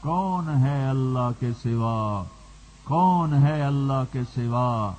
کون ہے اللہ کے سوا؟ کون ہے اللہ کے سوا؟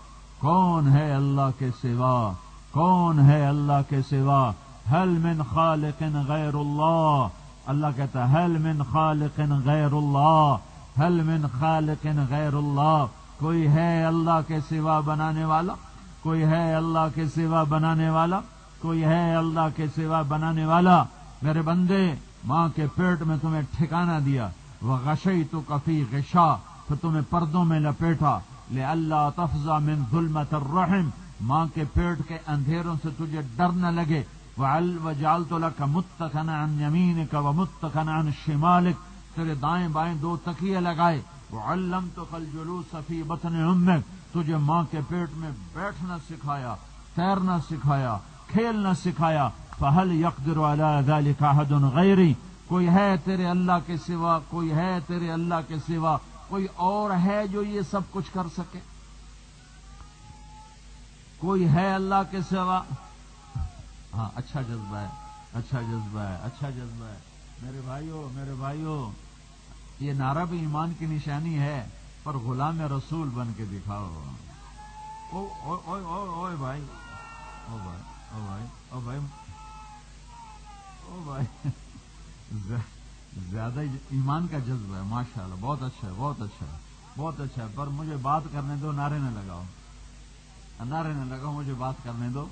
کون ہے اللہ کے سوا؟ کون ہے اللہ کے سوا؟ حل من خالق غیر اللہ؟ اللہ کہتا ہے حل من خالق غیر اللہ؟ حل من خالق غیر اللہ؟ کوئی ہے اللہ کے سوا بنانے والا؟ کوئی ہے اللہ کے سوا بنانے والا؟ کوئی ہے اللہ کے سوا بنانے والا؟ میرے بندے، ماں کے پیٹ میں تمہیں ٹھکانہ دیا۔ وہ غشئی تو کفی غشا پھر تمہیں پردوں میں لپیٹا۔ لے اللہ تفزا من ظلمت الرحم، ماں کے پیٹ کے اندھیروں سے تجھے ڈر نہ لگے۔ وہ جال تو لکھا متخن ان یمین کا وہ متخن ان شمالک، تیرے دائیں بائیں دو تکیے لگائے۔ وہ علم تو کل جلوس صفی بتن امک، تجھے ماں کے پیٹ میں بیٹھنا سکھایا، تیرنا سکھایا، کھیلنا سکھایا۔ فہل یقدر علی ذلك احد غیری، کوئی ہے تیرے اللہ کے سوا، کوئی ہے تیرے اللہ کے سوا۔ کوئی اور ہے جو یہ سب کچھ کر سکے؟ کوئی ہے اللہ کے سوا؟ ہاں اچھا جذبہ ہے اچھا جذبہ ہے اچھا جذبہ ہے۔ میرے بھائیوں میرے بھائیوں یہ نعرہ بھی ایمان کی نشانی ہے، پر غلام رسول بن کے دکھاؤ۔ او او او او بھائی او بھائی او بھائی او بھائی او بھائی۔ زیادہ ایمان کا جذبہ ہے ماشاء اللہ بہت اچھا ہے، بہت اچھا ہے، بہت اچھا ہے، پر مجھے بات کرنے دو، نعرے نہ لگاؤ۔ نعرے نہ لگاؤ، مجھے بات کرنے دو۔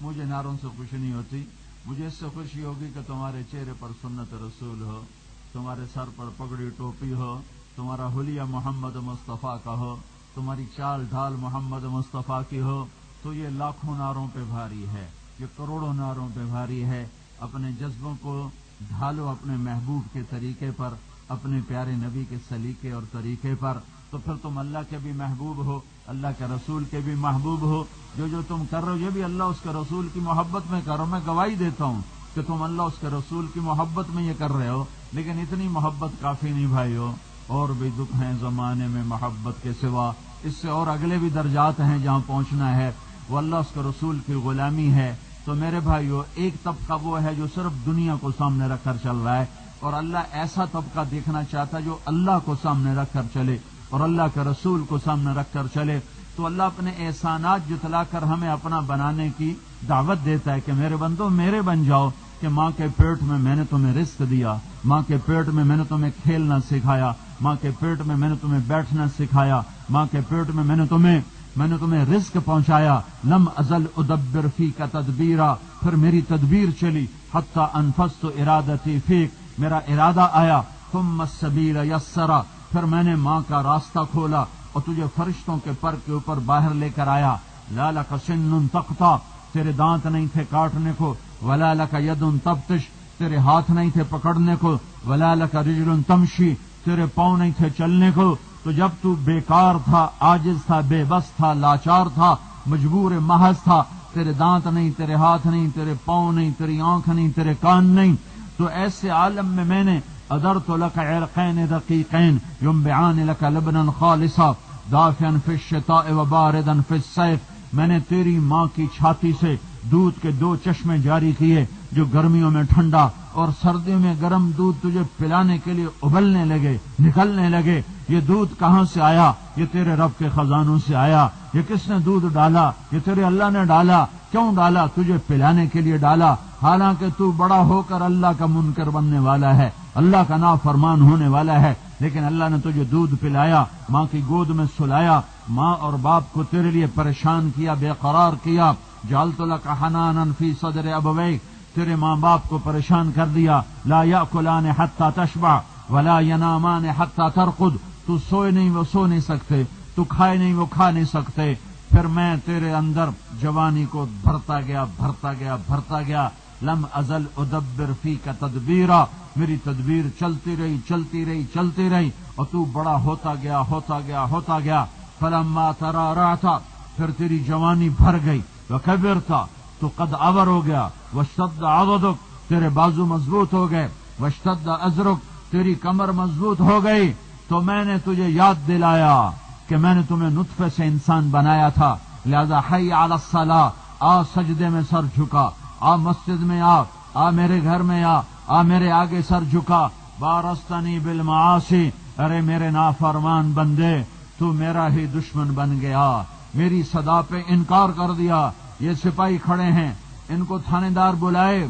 مجھے نعروں سے خوشی نہیں ہوتی۔ مجھے اس سے خوشی ہوگی کہ تمہارے چہرے پر سنت رسول ہو، تمہارے سر پر پگڑی ٹوپی ہو، تمہارا حلیہ محمد مصطفیٰ کا ہو، تمہاری چال ڈھال محمد مصطفیٰ کی ہو، تو یہ لاکھوں ناروں پہ بھاری ہے، یہ کروڑوں ناروں پہ بھاری ہے۔ اپنے جذبوں کو ڈھالو اپنے محبوب کے طریقے پر، اپنے پیارے نبی کے سلیقے اور طریقے پر۔ تو پھر تم اللہ کے بھی محبوب ہو، اللہ کے رسول کے بھی محبوب ہو۔ جو جو تم کر رہے ہو، یہ بھی اللہ اس کے رسول کی محبت میں کرو۔ میں گواہی دیتا ہوں کہ تم اللہ اس کے رسول کی محبت میں یہ کر رہے ہو، لیکن اتنی محبت کافی نہیں بھائی ہو۔ اور بھی دکھ ہیں زمانے میں محبت کے سوا۔ اس سے اور اگلے بھی درجات ہیں جہاں پہنچنا ہے۔ وہ اللہ اس کے رسول کی غلامی ہے۔ تو میرے بھائیو، ایک طبقہ وہ ہے جو صرف دنیا کو سامنے رکھ کر چل رہا ہے۔ اور اللہ ایسا طبقہ دیکھنا چاہتا ہے جو اللہ کو سامنے رکھ کر چلے اور اللہ کے رسول کو سامنے رکھ کر چلے۔ تو اللہ اپنے احسانات جتلا کر ہمیں اپنا بنانے کی دعوت دیتا ہے کہ میرے بندو، میرے بن جاؤ کہ ماں کے پیٹ میں میں نے تمہیں رزق دیا، ماں کے پیٹ میں میں نے تمہیں کھیلنا سکھایا، ماں کے پیٹ میں میں نے تمہیں بیٹھنا سکھایا، ماں کے پیٹ میں میں نے تمہیں میں نے تمہیں رزق پہنچایا، لم ازل ادبر فی کا تدبیرا، پھر میری تدبیر چلی، حتیٰ انفس تو ارادتی فیق میرا ارادہ آیا تم مسبیر یسرا، پھر میں نے ماں کا راستہ کھولا اور تجھے فرشتوں کے پر کے اوپر باہر لے کر آیا۔ لالا کا سن تختہ تیرے دانت نہیں تھے کاٹنے کو، ولا کا ید تفتش تیرے ہاتھ نہیں تھے پکڑنے کو، ولا کا رجل تمشی، تیرے پاؤں نہیں تھے چلنے کو۔ تو جب تو بیکار تھا آجز تھا، بے بس تھا، لاچار تھا، مجبور محض تھا، تیرے دانت نہیں، تیرے ہاتھ نہیں، تیرے پاؤں نہیں، تیری آنکھ نہیں، تیرے کان نہیں، تو ایسے عالم میں میں نے ادر تو لک عرقین دقیقین یم بیان لک لبنا خالصا دافعا فی الشتاء و باردا فی السیف میں نے تیری ماں کی چھاتی سے دودھ کے دو چشمے جاری کیے جو گرمیوں میں ٹھنڈا اور سردیوں میں گرم دودھ تجھے پلانے کے لیے ابلنے لگے، نکلنے لگے۔ یہ دودھ کہاں سے آیا؟ یہ تیرے رب کے خزانوں سے آیا۔ یہ کس نے دودھ ڈالا؟ یہ تیرے اللہ نے ڈالا۔ کیوں ڈالا؟ تجھے پلانے کے لیے ڈالا۔ حالانکہ تو بڑا ہو کر اللہ کا منکر بننے والا ہے۔ اللہ کا نا فرمان ہونے والا ہے۔ لیکن اللہ نے تجھے دودھ پلایا، ماں کی گود میں سلایا، ماں اور باپ کو تیرے لیے پریشان کیا، بے قرار کیا۔ جال تو حنان فی صدر ابوئی تیرے ماں باپ کو پریشان کر دیا، لا یا کلان حتہ تشبہ ولا ینامان حتہ ترقد، تو سوئے نہیں وہ سو نہیں سکتے، تو کھائے نہیں وہ کھا نہیں سکتے۔ پھر میں تیرے اندر جوانی کو بھرتا گیا بھرتا گیا بھرتا گیا۔ لم ازل ادبر فی کا تدبیرا، میری تدبیر چلتی رہی چلتی رہی چلتی رہی۔ اور تو بڑا ہوتا گیا ہوتا گیا ہوتا گیا۔ فلما ترا رہا تھا پھر تیری جوانی بھر گئی۔ وہ کبر تھا تو قد آور ہو گیا وشتد آودک تیرے بازو مضبوط ہو گئے وشتد ازرک، تیری کمر مضبوط ہو گئی، تو میں نے تجھے یاد دلایا کہ میں نے تمہیں نطفے سے انسان بنایا تھا۔ لہذا حی علی الصلاح، آ سجدے میں سر جھکا، آ مسجد میں آ آ میرے گھر میں آ آ میرے آگے سر جھکا۔ بارستانی بالمعاصی، ارے میرے نافرمان بندے، تو میرا ہی دشمن بن گیا، میری صدا پہ انکار کر دیا۔ یہ سپاہی کھڑے ہیں، ان کو تھانے دار بلائے،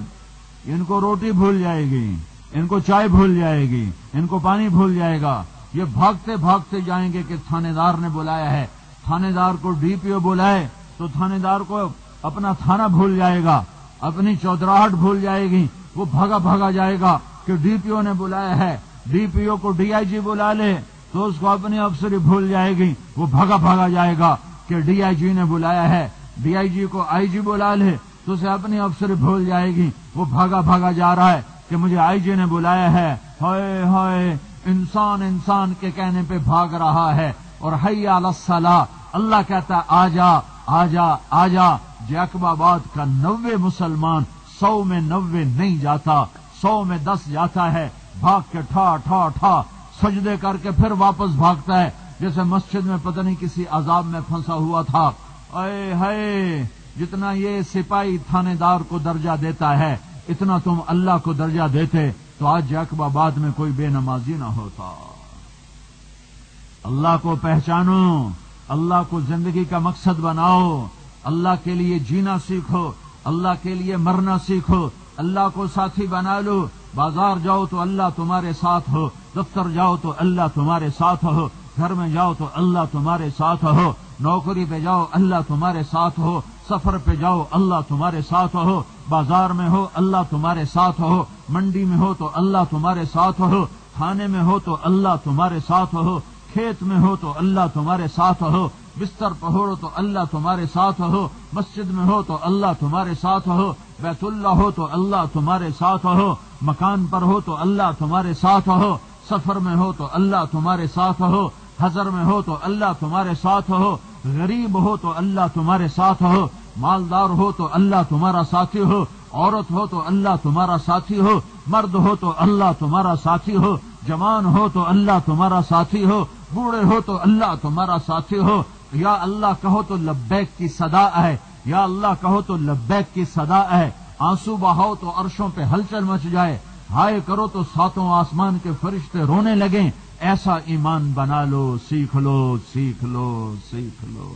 ان کو روٹی بھول جائے گی، ان کو چائے بھول جائے گی، ان کو پانی بھول جائے گا۔ یہ بھاگتے بھاگتے جائیں گے کہ تھانے دار نے بلایا ہے۔ تھانے دار کو ڈی پی او بلائے تو تھانے دار کو اپنا تھانہ بھول جائے گا، اپنی چودراہٹ بھول جائے گی۔ وہ بھاگا بھاگا جائے گا کہ ڈی پی او نے بلایا ہے۔ ڈی پی او کو ڈی آئی جی بلا لے تو اس کو اپنی افسری بھول جائے گی۔ وہ بھاگا بھاگا جائے گا کہ ڈی آئی جی نے بلایا ہے۔ ڈی آئی جی کو آئی جی بلا لے تو اسے اپنی افسر بھول جائے گی۔ وہ بھاگا بھاگا جا رہا ہے کہ مجھے آئی جی نے بلایا ہے۔ ہائے ہائے، انسان انسان کے کہنے پہ بھاگ رہا ہے۔ اور حیا الصلاح اللہ کہتا ہے، آ جا آ جا آ جا۔ جیکب آباد کا نوے مسلمان سو میں نوے نہیں جاتا، سو میں دس جاتا ہے۔ بھاگ کے ٹھا ٹھا ٹھا۔ سجدے کر کے پھر واپس بھاگتا ہے۔ جیسے مسجد میں پتہ نہیں کسی عذاب میں پھنسا ہوا تھا۔ اے ہے جتنا یہ سپاہی تھانے دار کو درجہ دیتا ہے، اتنا تم اللہ کو درجہ دیتے تو آج جیکب آباد میں کوئی بے نمازی نہ ہوتا۔ اللہ کو پہچانو، اللہ کو زندگی کا مقصد بناؤ۔ اللہ کے لیے جینا سیکھو، اللہ کے لیے مرنا سیکھو۔ اللہ کو ساتھی بنا لو۔ بازار جاؤ تو اللہ تمہارے ساتھ ہو، دفتر جاؤ تو اللہ تمہارے ساتھ ہو۔ گھر میں جاؤ تو اللہ تمہارے ساتھ ہو نوکری پہ جاؤ اللہ تمہارے ساتھ ہو سفر پہ جاؤ اللہ تمہارے ساتھ ہو بازار میں ہو اللہ تمہارے ساتھ ہو منڈی میں ہو تو اللہ تمہارے ساتھ ہو تھانے میں ہو تو اللہ تمہارے ساتھ ہو کھیت میں ہو تو اللہ تمہارے ساتھ ہو بستر پہوڑو تو اللہ تمہارے ساتھ ہو مسجد میں ہو تو اللہ تمہارے ساتھ ہو بیت اللہ ہو تو اللہ تمہارے ساتھ ہو مکان پر ہو تو اللہ تمہارے ساتھ ہو سفر میں ہو تو اللہ تمہارے ساتھ ہو حضر میں ہو تو اللہ تمہارے ساتھ ہو، غریب ہو تو اللہ تمہارے ساتھ ہو، مالدار ہو تو اللہ تمہارا ساتھی ہو، عورت ہو تو اللہ تمہارا ساتھی ہو، مرد ہو تو اللہ تمہارا ساتھی ہو، جوان ہو تو اللہ تمہارا ساتھی ہو، بوڑھے ہو تو اللہ تمہارا ساتھی ہو۔ یا اللہ کہو تو لبیک کی صدا ہے، یا اللہ کہو تو لبیک کی صدا ہے۔ آنسو بہاؤ تو عرشوں پہ ہلچل مچ جائے۔ ہائے کرو تو ساتوں آسمان کے فرشتے رونے لگیں۔ ایسا ایمان بنا لو، سیکھ لو سیکھ لو سیکھ لو۔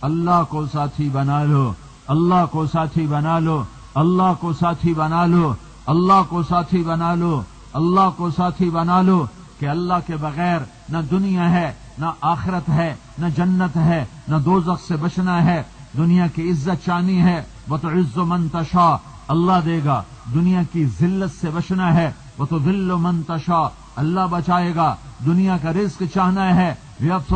اللہ کو ساتھی بنا لو، اللہ کو ساتھی بنا لو، اللہ کو ساتھی بنا لو، اللہ کو ساتھی بنا لو، اللہ کو ساتھی بنا لو کہ اللہ کے بغیر نہ دنیا ہے، نہ آخرت ہے، نہ جنت ہے، نہ دوزخ سے بچنا ہے۔ دنیا کی عزت چانی ہے وہ تو عز و منتشا اللہ دے گا، دنیا کی ذلت سے بچنا ہے۔ وہ تو دل منتشا اللہ بچائے گا۔ دنیا کا رزق چاہنا ہے۔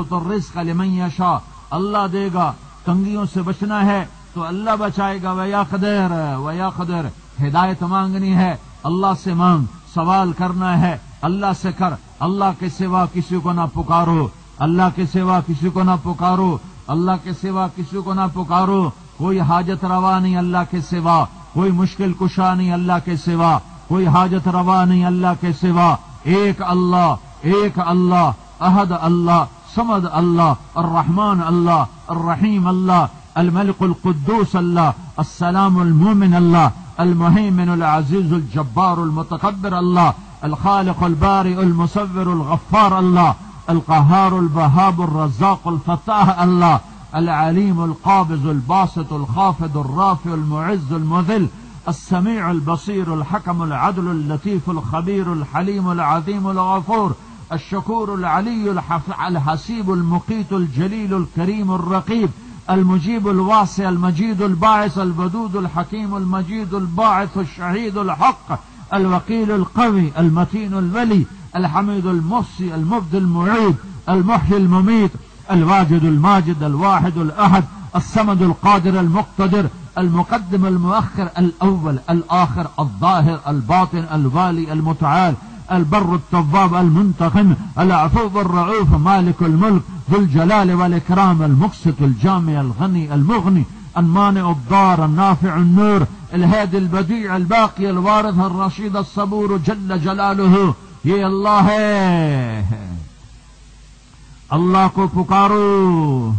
تو رزق لمن شاہ اللہ دے گا۔ تنگیوں سے بچنا ہے۔ تو اللہ بچائے گا ویا قدر ویا قدر۔ ہدایت مانگنی ہے۔ اللہ سے مانگ، سوال کرنا ہے۔ اللہ سے کر۔ اللہ کے سوا کسی کو نہ پکارو۔ اللہ کے سوا کسی کو نہ پکارو۔ اللہ کے سوا کسی کو نہ پکارو۔ کوئی حاجت روا نہیں اللہ کے سوا۔ کوئی مشکل کشا نہیں اللہ کے سوا۔ کوئی حاجت روا نہیں اللہ کے سوا۔ ایک اللہ ایک اللہ، احد اللہ سمد اللہ، الرحمن اللہ، الرحیم اللہ الملك القدوس الله السلام المؤمن الله المهيمن العزيز الجبار المتكبر الله الخالق البارئ المصور الغفار الله القهار البهاب الرزاق الفتاح الله العليم القابض الباسط الخافض الرافع المعز المذل السميع البصير الحكم العدل اللطيف الخبير الحليم العظيم الغفور الشكور العلي الحسيب المقيت الجليل الكريم الرقيب المجيب الواسع المجيد الباعث البدود الحكيم المجيد الباعث الشهيد الحق الوكيل القوي المتين الولي الحميد المحصي المبدي المعيد المحيي المميت الواجد الماجد الواحد الأحد الصمد القادر المقتدر، المقدم المؤخر، الأول، الآخر، الظاهر، الباطن، الوالي، المتعال، البر التواب، المنتقم، العفو الرعوف، مالك الملك، ذو الجلال والإكرام، المقسط الجامع، الغني المغني، المانع الضار النافع النور، الهادي البديع الباقي، الوارث الرشيد الصبور جل جلاله. یہ اللہ ہے اللہ کو پکارو.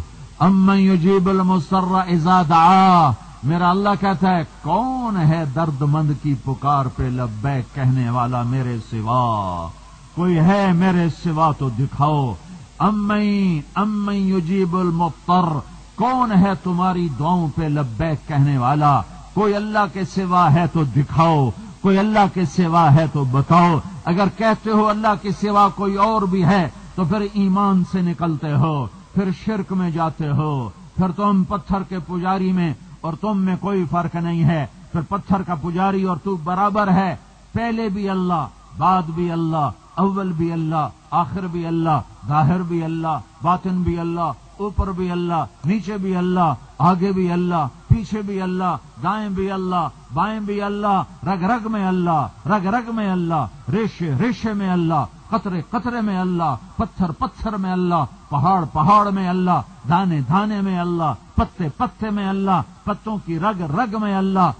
امن یجیب المسر اذا دعا۔ میرا اللہ کہتا ہے، کون ہے درد مند کی پکار پہ لبیک کہنے والا میرے سوا؟ کوئی ہے میرے سوا تو دکھاؤ۔ امئی امئی یجیب المفتر کون ہے تمہاری دعاؤں پہ لبیک کہنے والا؟ کوئی اللہ کے سوا ہے تو دکھاؤ، کوئی اللہ کے سوا ہے تو بتاؤ۔ اگر کہتے ہو اللہ کے سوا کوئی اور بھی ہے، تو پھر ایمان سے نکلتے ہو۔ پھر شرک میں جاتے ہو پھر تم پتھر کے پجاری میں اور تم میں کوئی فرق نہیں ہے پھر پتھر کا پجاری اور تو برابر ہے پہلے بھی اللہ بعد بھی اللہ اول بھی اللہ آخر بھی اللہ ظاہر بھی اللہ باطن بھی اللہ اوپر بھی اللہ نیچے بھی اللہ آگے بھی اللہ پیچھے بھی اللہ دائیں بھی اللہ بائیں بھی اللہ رگ رگ میں اللہ رگ رگ میں اللہ ریشے ریشے میں اللہ قطرے قطرے میں اللہ پتھر پتھر میں اللہ پہاڑ پہاڑ میں اللہ دانے دانے میں اللہ پتے پتے میں اللہ پتوں کی رگ رگ میں اللہ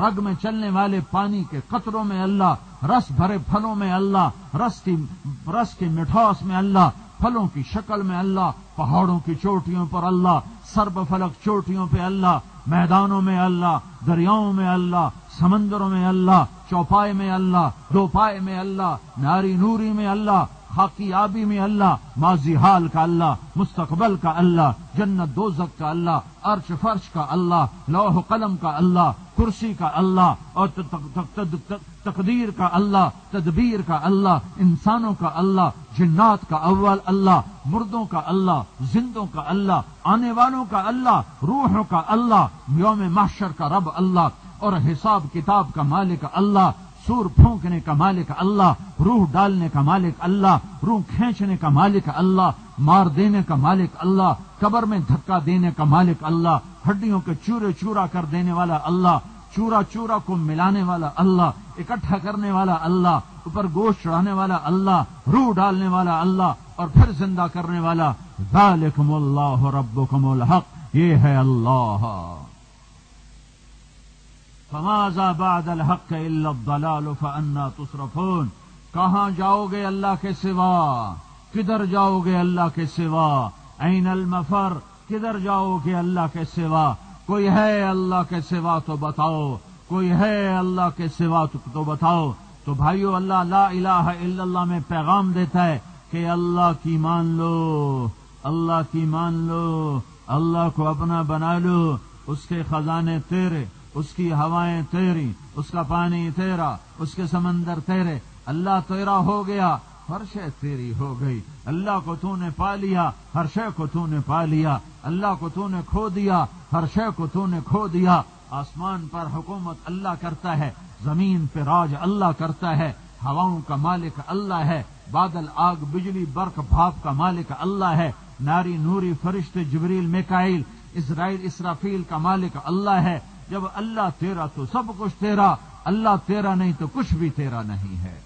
رگ میں چلنے والے پانی کے قطروں میں اللہ رس بھرے پھلوں میں اللہ رس کی رس کی مٹھاس میں اللہ پھلوں کی شکل میں اللہ پہاڑوں کی چوٹیوں پر اللہ سرب فلک چوٹیوں پہ اللہ میدانوں میں اللہ دریاؤں میں اللہ سمندروں میں اللہ چوپائے میں اللہ دو پائے میں اللہ ناری نوری میں اللہ خاکی آبی میں اللہ ماضی حال کا اللہ مستقبل کا اللہ جنت دوزک کا اللہ عرش فرش کا اللہ لوح قلم کا اللہ کرسی کا اللہ اور تقدیر کا اللہ تدبیر کا اللہ انسانوں کا اللہ جنات کا اول اللہ مردوں کا اللہ زندوں کا اللہ آنے والوں کا اللہ روحوں کا اللہ یوم محشر کا رب اللہ اور حساب کتاب کا مالک اللہ، سور پھونکنے کا مالک اللہ، روح ڈالنے کا مالک اللہ، روح کھینچنے کا مالک اللہ، مار دینے کا مالک اللہ، قبر میں دھکا دینے کا مالک اللہ، ہڈیوں کے چورے چورا کر دینے والا اللہ، چورا چورا کو ملانے والا اللہ، اکٹھا کرنے والا اللہ، اوپر گوشت چڑھانے والا اللہ، روح ڈالنے والا اللہ، اور پھر زندہ کرنے والا۔ ذالکم اللہ ربکم الحق، یہ ہے اللہ۔ فمازا بعد الحق الا الضلال فانا تصرفون۔ کہاں جاؤ گے اللہ کے سوا؟ کدھر جاؤ گے اللہ کے سوا؟ این المفر، کدھر جاؤ گے اللہ کے سوا؟ کوئی ہے اللہ کے سوا تو بتاؤ۔ کوئی ہے اللہ کے سوا تو بتاؤ۔ تو بھائیو، اللہ لا الہ الا اللہ میں پیغام دیتا ہے کہ اللہ کی مان لو۔ اللہ کی مان لو۔ اللہ کو اپنا بنا لو۔ اس کے خزانے تیرے۔ اس کی ہوائیں تیری، اس کا پانی تیرا، اس کے سمندر تیرے۔ اللہ تیرا ہو گیا، ہر شے تیری ہو گئی۔ اللہ کو تو نے پا لیا، ہر شے کو تو نے پا لیا۔ اللہ کو تو نے کھو دیا، ہر شے کو تو نے کھو دیا۔ آسمان پر حکومت اللہ کرتا ہے، زمین پہ راج اللہ کرتا ہے۔ ہواؤں کا مالک اللہ ہے، بادل، آگ، بجلی، برق، بھاپ کا مالک اللہ ہے۔ ناری نوری فرشت جبریل میکائل اسرائیل، اسرافیل کا مالک اللہ ہے۔ جب اللہ تیرا تو سب کچھ تیرا، اللہ تیرا نہیں تو کچھ بھی تیرا نہیں ہے۔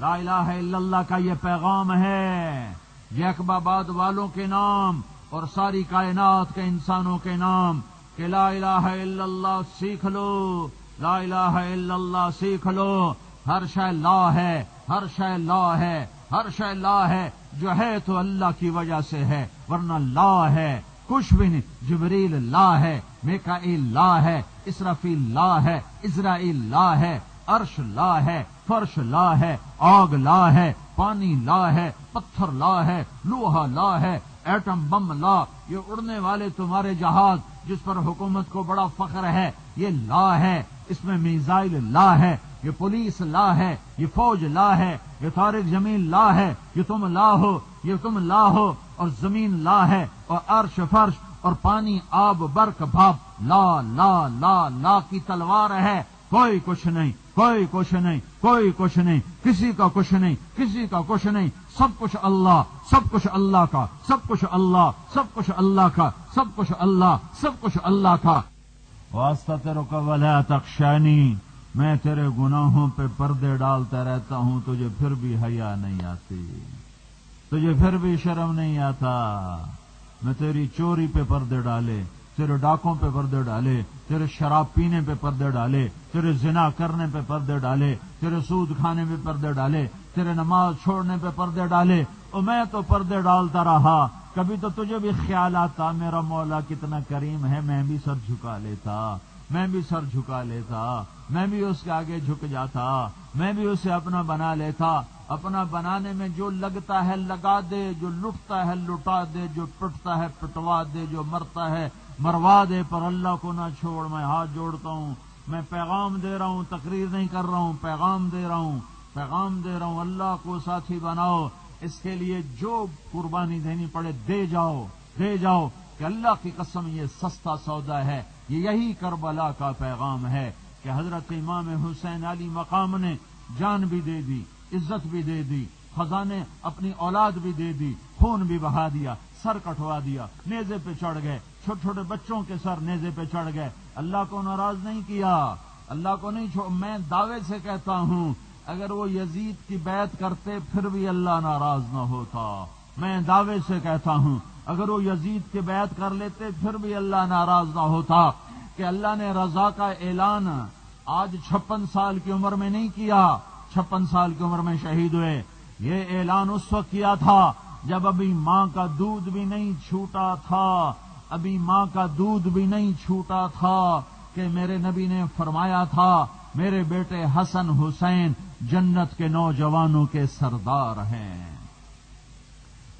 لا الہ الا اللہ کا یہ پیغام ہے۔ یہ اکباباد والوں کے نام اور ساری کائنات کے انسانوں کے نام کہ لا الہ الا اللہ سیکھ لو، لا الہ الا اللہ سیکھ لو۔ ہر شے لا ہے، ہر شے لا ہے، ہر شے لا ہے۔ جو ہے تو اللہ کی وجہ سے ہے، ورنہ لا ہے۔ کچھ بھی نہیں جبریل لا ہے میکائیل لا ہے اسرافیل لا ہے اسرائیل لا ہے عرش لا ہے فرش لا ہے آگ لا ہے پانی لا ہے پتھر لا ہے لوہا لا ہے ایٹم بم لا یہ اڑنے والے تمہارے جہاز جس پر حکومت کو بڑا فخر ہے یہ لا ہے اس میں میزائل لا ہے یہ پولیس لا ہے یہ فوج لا ہے یہ تارک زمین لا ہے یہ تم لا ہو یہ تم لا ہو اور زمین لا ہے اور عرش فرش اور پانی آب برق بھاپ، لا لا لا لا کی تلوار ہے۔ کوئی کچھ نہیں، کوئی کچھ نہیں، کوئی کچھ نہیں، کسی کا کچھ نہیں، کسی کا کچھ نہیں۔ سب کچھ اللہ، سب کچھ اللہ کا، سب کچھ اللہ، سب کچھ اللہ کا، سب کچھ اللہ، سب کچھ اللہ کا۔ واسطہ تیرو کا ولا تخشانی میں تیرے گناہوں پہ پردے ڈالتا رہتا ہوں، تجھے پھر بھی حیا نہیں آتی۔ تجھے پھر بھی شرم نہیں آتا۔ میں تیری چوری پہ پردے ڈالے، تیرے ڈاکوں پہ پردے ڈالے، تیرے شراب پینے پہ پردے ڈالے، تیرے زنا کرنے پہ پردے ڈالے، تیرے سود کھانے پہ پردے ڈالے، تیرے نماز چھوڑنے پہ پردے ڈالے۔ اور میں تو پردے ڈالتا رہا۔ کبھی تو تجھے بھی خیال آتا، میرا مولا کتنا کریم ہے، میں بھی سر جھکا لیتا۔ میں بھی سر جھکا لیتا، میں بھی اس کے آگے جھک جاتا، میں بھی اسے اپنا بنا لیتا، اپنا بنانے میں جو لگتا ہے لگا دے، جو لٹتا ہے لٹا دے، جو ٹوٹتا ہے پٹوا دے، جو مرتا ہے مروا دے، پر اللہ کو نہ چھوڑ، میں ہاتھ جوڑتا ہوں، میں پیغام دے رہا ہوں، تقریر نہیں کر رہا ہوں، پیغام دے رہا ہوں، پیغام دے رہا ہوں، اللہ کو ساتھی بناؤ، اس کے لیے جو قربانی دینی پڑے، دے جاؤ دے جاؤ کہ اللہ کی قسم یہ سستا سودا ہے، یہ یہی کربلا کا پیغام ہے کہ حضرت امام حسین علی مقام نے جان بھی دے دی، عزت بھی دے دی، خزانے اپنی اولاد بھی دے دی، خون بھی بہا دیا، سر کٹوا دیا، نیزے پہ چڑھ گئے، چھوٹے چھوٹے بچوں کے سر نیزے پہ چڑھ گئے۔ اللہ کو ناراض نہیں کیا، اللہ کو نہیں چھوڑ میں دعوے سے کہتا ہوں، اگر وہ یزید کی بیعت کرتے پھر بھی اللہ ناراض نہ ہوتا۔ میں دعوے سے کہتا ہوں، اگر وہ یزید کی بیعت کر لیتے، پھر بھی اللہ ناراض نہ ہوتا کہ اللہ نے رضا کا اعلان آج چھپن سال کی عمر میں نہیں کیا، چھپن سال کی عمر میں شہید ہوئے۔ یہ اعلان اس وقت کیا تھا جب ابھی ماں کا دودھ بھی نہیں چھوٹا تھا، ابھی ماں کا دودھ بھی نہیں چھوٹا تھا کہ میرے نبی نے فرمایا تھا، میرے بیٹے حسن حسین جنت کے نوجوانوں کے سردار ہیں۔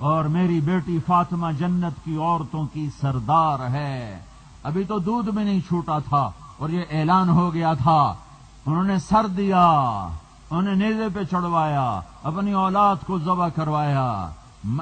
اور میری بیٹی فاطمہ جنت کی عورتوں کی سردار ہے۔ ابھی تو دودھ بھی نہیں چھوٹا تھا اور یہ اعلان ہو گیا تھا۔ انہوں نے سر دیا انہیں نیزے پہ چڑھوایا، اپنی اولاد کو ذبح کروایا۔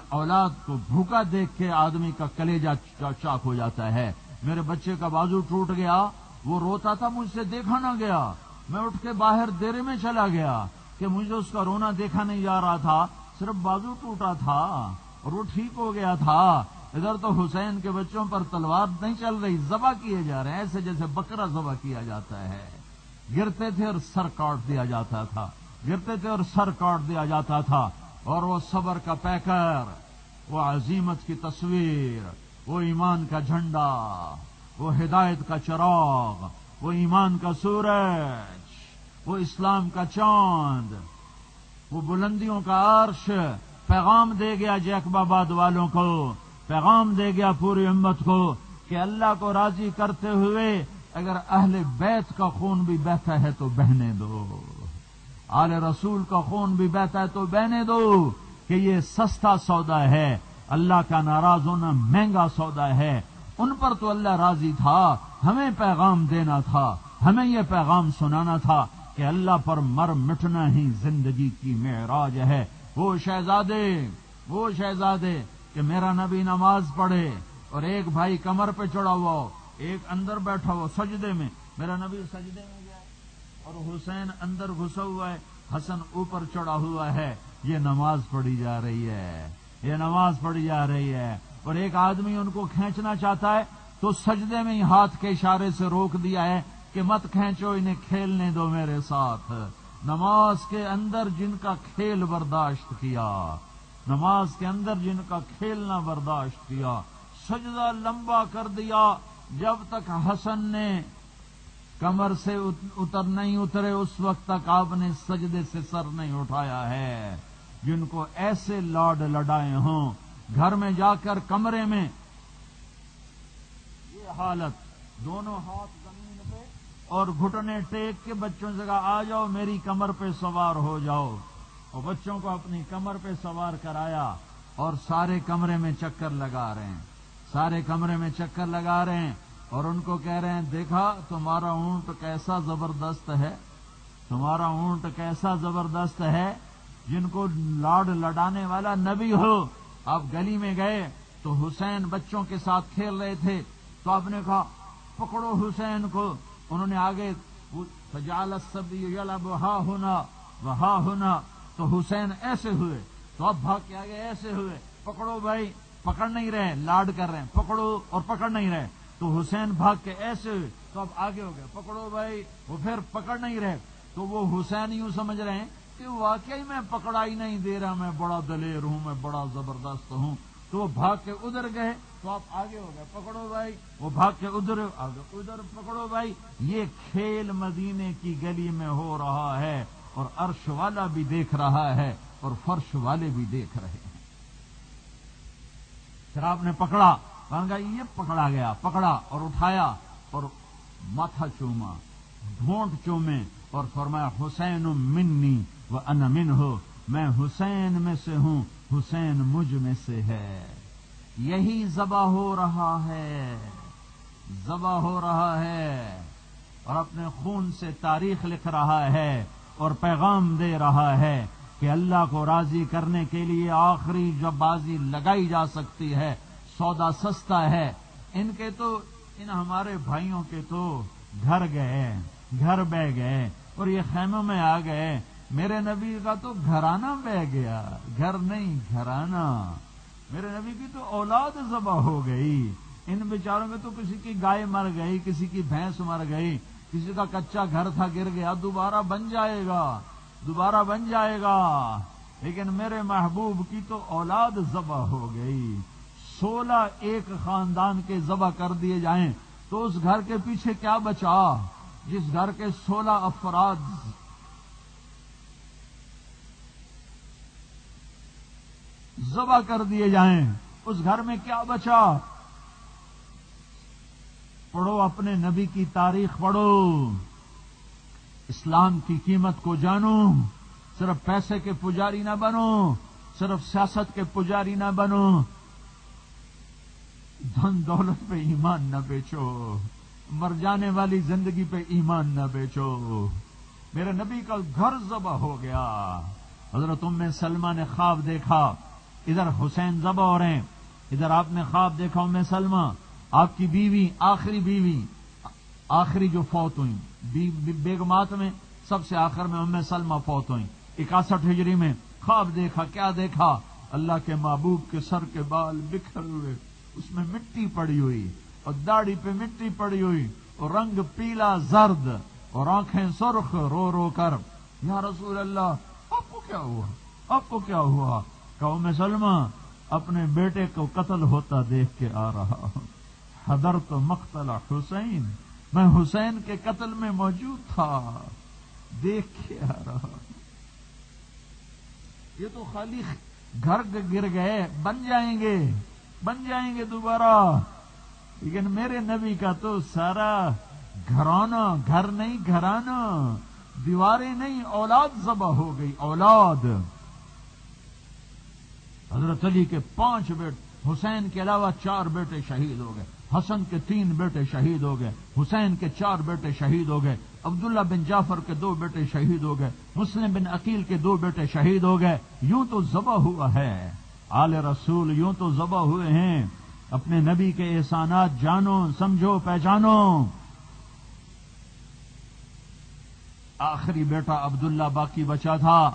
اولاد کو بھوکا دیکھ کے آدمی کا کلیجا چاک ہو جاتا ہے۔ میرے بچے کا بازو ٹوٹ گیا، وہ روتا تھا، مجھ سے دیکھا نہ گیا۔ میں اٹھ کے باہر دیرے میں چلا گیا کہ مجھے اس کا رونا دیکھا نہیں جا رہا تھا، صرف بازو ٹوٹا تھا۔ اور وہ ٹھیک ہو گیا تھا۔ ادھر تو حسین کے بچوں پر تلوار نہیں چل رہی، ذبح کیے جا رہے ہیں، ایسے جیسے بکرا ذبح کیا جاتا ہے۔ گرتے تھے اور سر کاٹ دیا جاتا تھا۔ گرتے تھے اور سر کاٹ دیا جاتا تھا۔ اور وہ صبر کا پیکر، وہ عظیمت کی تصویر، وہ ایمان کا جھنڈا، وہ ہدایت کا چراغ، وہ ایمان کا سورج، وہ اسلام کا چاند، وہ بلندیوں کا عرش پیغام دے گیا جیکب آباد والوں کو، پیغام دے گیا پوری امت کو کہ اللہ کو راضی کرتے ہوئے اگر اہل بیت کا خون بھی بہتا ہے تو بہنے دو۔ آل رسول کا خون بھی بہتا ہے تو بہنے دو کہ یہ سستا سودا ہے، اللہ کا ناراض ہونا مہنگا سودا ہے۔ ان پر تو اللہ راضی تھا، ہمیں پیغام دینا تھا، ہمیں یہ پیغام سنانا تھا کہ اللہ پر مر مٹنا ہی زندگی کی معراج ہے۔ وہ شہزادے وہ شہزادے کہ میرا نبی نماز پڑھے اور ایک بھائی کمر پہ چڑھا ہوا ہو، ایک اندر بیٹھا ہوا سجدے میں۔ میرا نبی سجدے میں گیا اور حسین اندر گھسا ہوا ہے، حسن اوپر چڑھا ہوا ہے۔ یہ نماز پڑھی جا رہی ہے، یہ نماز پڑھی جا رہی ہے۔ اور ایک آدمی ان کو کھینچنا چاہتا ہے تو سجدے میں ہی ہاتھ کے اشارے سے روک دیا ہے کہ مت کھینچو، انہیں کھیلنے دو میرے ساتھ۔ نماز کے اندر جن کا کھیل برداشت کیا، نماز کے اندر جن کا کھیلنا برداشت کیا، سجدہ لمبا کر دیا، جب تک حسن نے کمر سے اتر نہیں اترے، اس وقت تک آپ نے سجدے سے سر نہیں اٹھایا ہے۔ جن کو ایسے لاڈ لڑائے ہوں، گھر میں جا کر کمرے میں یہ حالت، دونوں ہاتھ اور گھٹنے ٹیک کے بچوں سے کہا، آ جاؤ، میری کمر پہ سوار ہو جاؤ۔ اور بچوں کو اپنی کمر پہ سوار کرایا اور سارے کمرے میں چکر لگا رہے ہیں۔ سارے کمرے میں چکر لگا رہے ہیں اور ان کو کہہ رہے ہیں، دیکھا، تمہارا اونٹ کیسا زبردست ہے۔ تمہارا اونٹ کیسا زبردست ہے۔ جن کو لاڈ لڑانے والا نبی ہو۔ آپ گلی میں گئے تو حسین بچوں کے ساتھ کھیل رہے تھے۔ تو آپ نے کہا، پکڑو حسین کو۔ انہوں نے آگے سجال سب ہا ہونا وہ ہونا تو حسین ایسے ہوئے، تو اب بھاگ کے آگے ایسے ہوئے، پکڑو بھائی، پکڑ نہیں رہے، لاڈ کر رہے ہیں، پکڑو اور پکڑ نہیں رہے۔ تو حسین بھاگ کے ایسے ہوئے، تو اب آگے ہو گئے، پکڑو بھائی، وہ پھر پکڑ نہیں رہے۔ تو وہ حسین یوں سمجھ رہے ہیں کہ واقعی میں پکڑائی نہیں دے رہا، میں بڑا دلیر ہوں، میں بڑا زبردست ہوں۔ تو وہ بھاگ کے ادھر گئے تو آپ آگے ہو گئے. پکڑو بھائی. وہ بھاگ کے ادھر ادھر پکڑو بھائی. یہ کھیل مدینے کی گلی میں ہو رہا ہے اور عرش والا بھی دیکھ رہا ہے اور فرش والے بھی دیکھ رہے ہیں. پھر آپ نے پکڑا. کہا یہ پکڑا گیا. پکڑا اور اٹھایا اور ماتھا چوما. ڈھونٹ چومے اور فرمایا، حسین منی وہ انمن ہو میں حسین میں سے ہوں. حسین مجھ میں سے ہے. یہی ذبح ہو رہا ہے۔ ذبح ہو رہا ہے اور اپنے خون سے تاریخ لکھ رہا ہے اور پیغام دے رہا ہے کہ اللہ کو راضی کرنے کے لیے آخری جب بازی لگائی جا سکتی ہے، سودا سستا ہے۔ ان کے تو، ان ہمارے بھائیوں کے تو گھر گئے، گھر بہ گئے اور یہ خیموں میں آ گئے۔ میرے نبی کا تو گھرانہ بہ گیا۔ گھر نہیں، گھرانہ۔ میرے نبی کی تو اولاد ذبح ہو گئی۔ ان بیچاروں میں تو کسی کی گائے مر گئی، کسی کی بھینس مر گئی، کسی کا کچا گھر تھا گر گیا، دوبارہ بن جائے گا، دوبارہ بن جائے گا۔ لیکن میرے محبوب کی تو اولاد ذبح ہو گئی۔ سولہ ایک خاندان کے ذبح کر دیے جائیں۔ تو اس گھر کے پیچھے کیا بچا؟ جس گھر کے سولہ افراد ذبح کر دیے جائیں۔ اس گھر میں کیا بچا؟ پڑھو اپنے نبی کی تاریخ، پڑھو۔ اسلام کی قیمت کو جانو۔ صرف پیسے کے پجاری نہ بنو، صرف سیاست کے پجاری نہ بنو۔ دھن دولت پہ ایمان نہ بیچو، مر جانے والی زندگی پہ ایمان نہ بیچو۔ میرے نبی کا گھر ذبح ہو گیا۔ حضرت ام سلمہ نے خواب دیکھا۔ ادھر حسین ذبح ہو رہے ہیں، ادھر آپ نے خواب دیکھا ام سلمہ، آپ کی بیوی، آخری بیوی، آخری جو فوت ہوئی بیگمات میں سب سے آخر میں ام سلمہ فوت ہوئی اکاسٹھ ہجری میں خواب دیکھا، کیا دیکھا؟ اللہ کے محبوب کے سر کے بال بکھر ہوئے، اس میں مٹی پڑی ہوئی، اور داڑھی پہ مٹی پڑی ہوئی، اور رنگ پیلا زرد، اور آنکھیں سرخ رو رو کر۔ یا رسول اللہ، آپ کو کیا ہوا؟ آپ کو کیا ہوا؟ قوم سلمہ اپنے بیٹے کو قتل ہوتا دیکھ کے آ رہا ہوں۔ حضرت تو مختلح حسین، میں حسین کے قتل میں موجود تھا۔ دیکھ کے آ رہا ہوں۔ یہ تو خالی گھر گر گئے، بن جائیں گے، بن جائیں گے دوبارہ۔ لیکن میرے نبی کا تو سارا گھرانا گھر نہیں گھرانا دیواریں نہیں، اولاد ذبح ہو گئی، اولاد۔ حضرت علی کے پانچ بیٹے حسین کے علاوہ چار بیٹے شہید ہو گئے۔ حسن کے تین بیٹے شہید ہو گئے۔ حسین کے چار بیٹے شہید ہو گئے۔ عبداللہ بن جعفر کے دو بیٹے شہید ہو گئے۔ مسلم بن عقیل کے دو بیٹے شہید ہو گئے۔ یوں تو ذبح ہوا ہے۔ آل رسول یوں تو ذبح ہوئے ہیں۔ اپنے نبی کے احسانات جانو، سمجھو، پہچانو۔ آخری بیٹا عبداللہ باقی بچا تھا۔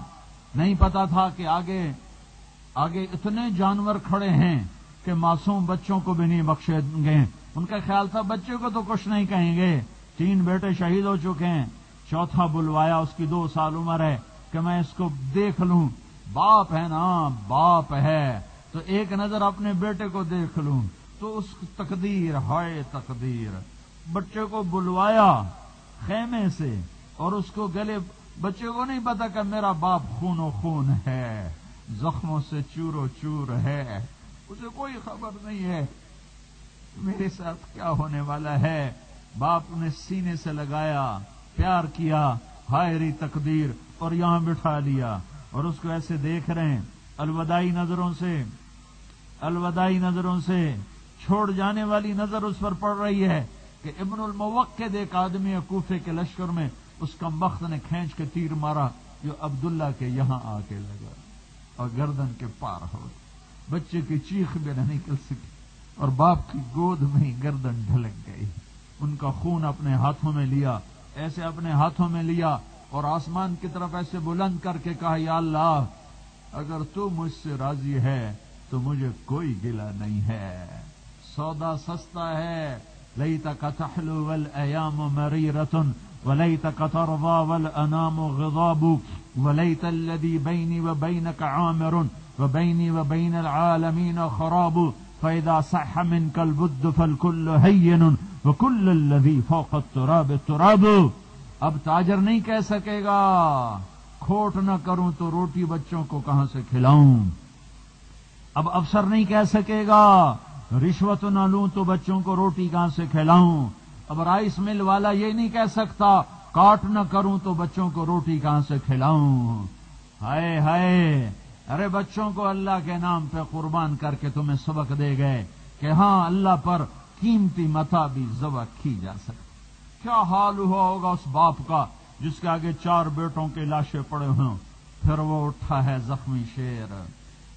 نہیں پتا تھا کہ آگے آگے اتنے جانور کھڑے ہیں کہ معصوم بچوں کو بھی نہیں بخشے گے۔ ان کا خیال تھا بچے کو تو کچھ نہیں کہیں گے۔ تین بیٹے شہید ہو چکے ہیں۔ چوتھا بلوایا اس کی دو سال عمر ہے کہ میں اس کو دیکھ لوں۔ باپ ہے نا، باپ ہے۔ تو ایک نظر اپنے بیٹے کو دیکھ لوں۔ تو اس تقدیر، ہائے تقدیر۔ بچے کو بلوایا خیمے سے اور اس کو گلے، بچے کو نہیں پتا کہ میرا باپ خون و خون ہے۔ زخموں سے چور و چور ہے۔ اسے کوئی خبر نہیں ہے میرے ساتھ کیا ہونے والا ہے۔ باپ نے سینے سے لگایا، پیار کیا ہائری تقدیر، اور یہاں بٹھا لیا۔ اور اس کو ایسے دیکھ رہے ہیں، الوداعی نظروں سے، الوداعی نظروں سے۔ چھوڑ جانے والی نظر اس پر پڑ رہی ہے کہ ابن الموقع ایک آدمی کوفے کے لشکر میں، اس کا مخت نے کھینچ کے تیر مارا، جو عبداللہ کے یہاں آ کے لگا۔ اور گردن کے پار ہو۔ بچے کی چیخ بھی نہ نکل سکی اور باپ کی گود میں ہی گردن ڈھلک گئی۔ ان کا خون اپنے ہاتھوں میں لیا، ایسے اپنے ہاتھوں میں لیا اور آسمان کی طرف ایسے بلند کر کے کہا، یا اللہ، اگر تو مجھ سے راضی ہے تو مجھے کوئی گلا نہیں ہے۔ سودا سستا ہے۔ لئی تک تحلو ایام مری رتن وليتك ترضى والأنام غضاب وليت الذي بيني وبينك عامر وبيني وبين العالمين خراب، فإذا صح منك البد فالكل هين، وكل الذي فوق التراب التراب اب تاجر نہیں کہہ سکے گا، کھوٹ نہ کروں تو روٹی بچوں کو کہاں سے کھلاؤں؟ اب افسر نہیں کہہ سکے گا، رشوت نہ لوں تو بچوں کو روٹی کہاں سے کھلاؤں؟ اب رائس مل والا یہ نہیں کہہ سکتا کاٹ نہ کروں تو بچوں کو روٹی کہاں سے کھلاؤں؟ ہائے ہائے، ارے بچوں کو اللہ کے نام پہ قربان کر کے تمہیں سبق دے گئے کہ ہاں اللہ پر قیمتی متا بھی ذبح کی جا سکتی۔ کیا حال ہوا ہوگا اس باپ کا جس کے آگے چار بیٹوں کے لاشیں پڑے ہوں؟ پھر وہ اٹھا ہے زخمی شیر۔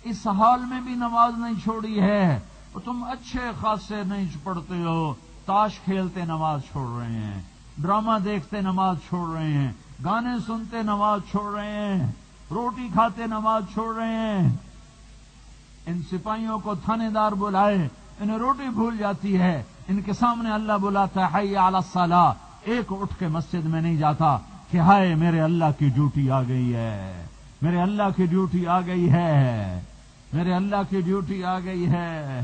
اس حال میں بھی نماز نہیں چھوڑی ہے۔ تم اچھے خاصے نہیں پڑھتے ہو۔ تاش کھیلتے نماز چھوڑ رہے ہیں۔ ڈرامہ دیکھتے نماز چھوڑ رہے ہیں، گانے سنتے نماز چھوڑ رہے ہیں، روٹی کھاتے نماز چھوڑ رہے ہیں۔ ان سپاہیوں کو تھانے دار بلائے، انہیں روٹی بھول جاتی ہے۔ ان کے سامنے اللہ بلاتا ہے اعلی سالہ ایک اٹھ کے مسجد میں نہیں جاتا کہ ہائے میرے اللہ کی ڈیوٹی آ گئی ہے۔ میرے اللہ کی ڈیوٹی آ گئی ہے۔ میرے اللہ کی ڈیوٹی آ گئی ہے۔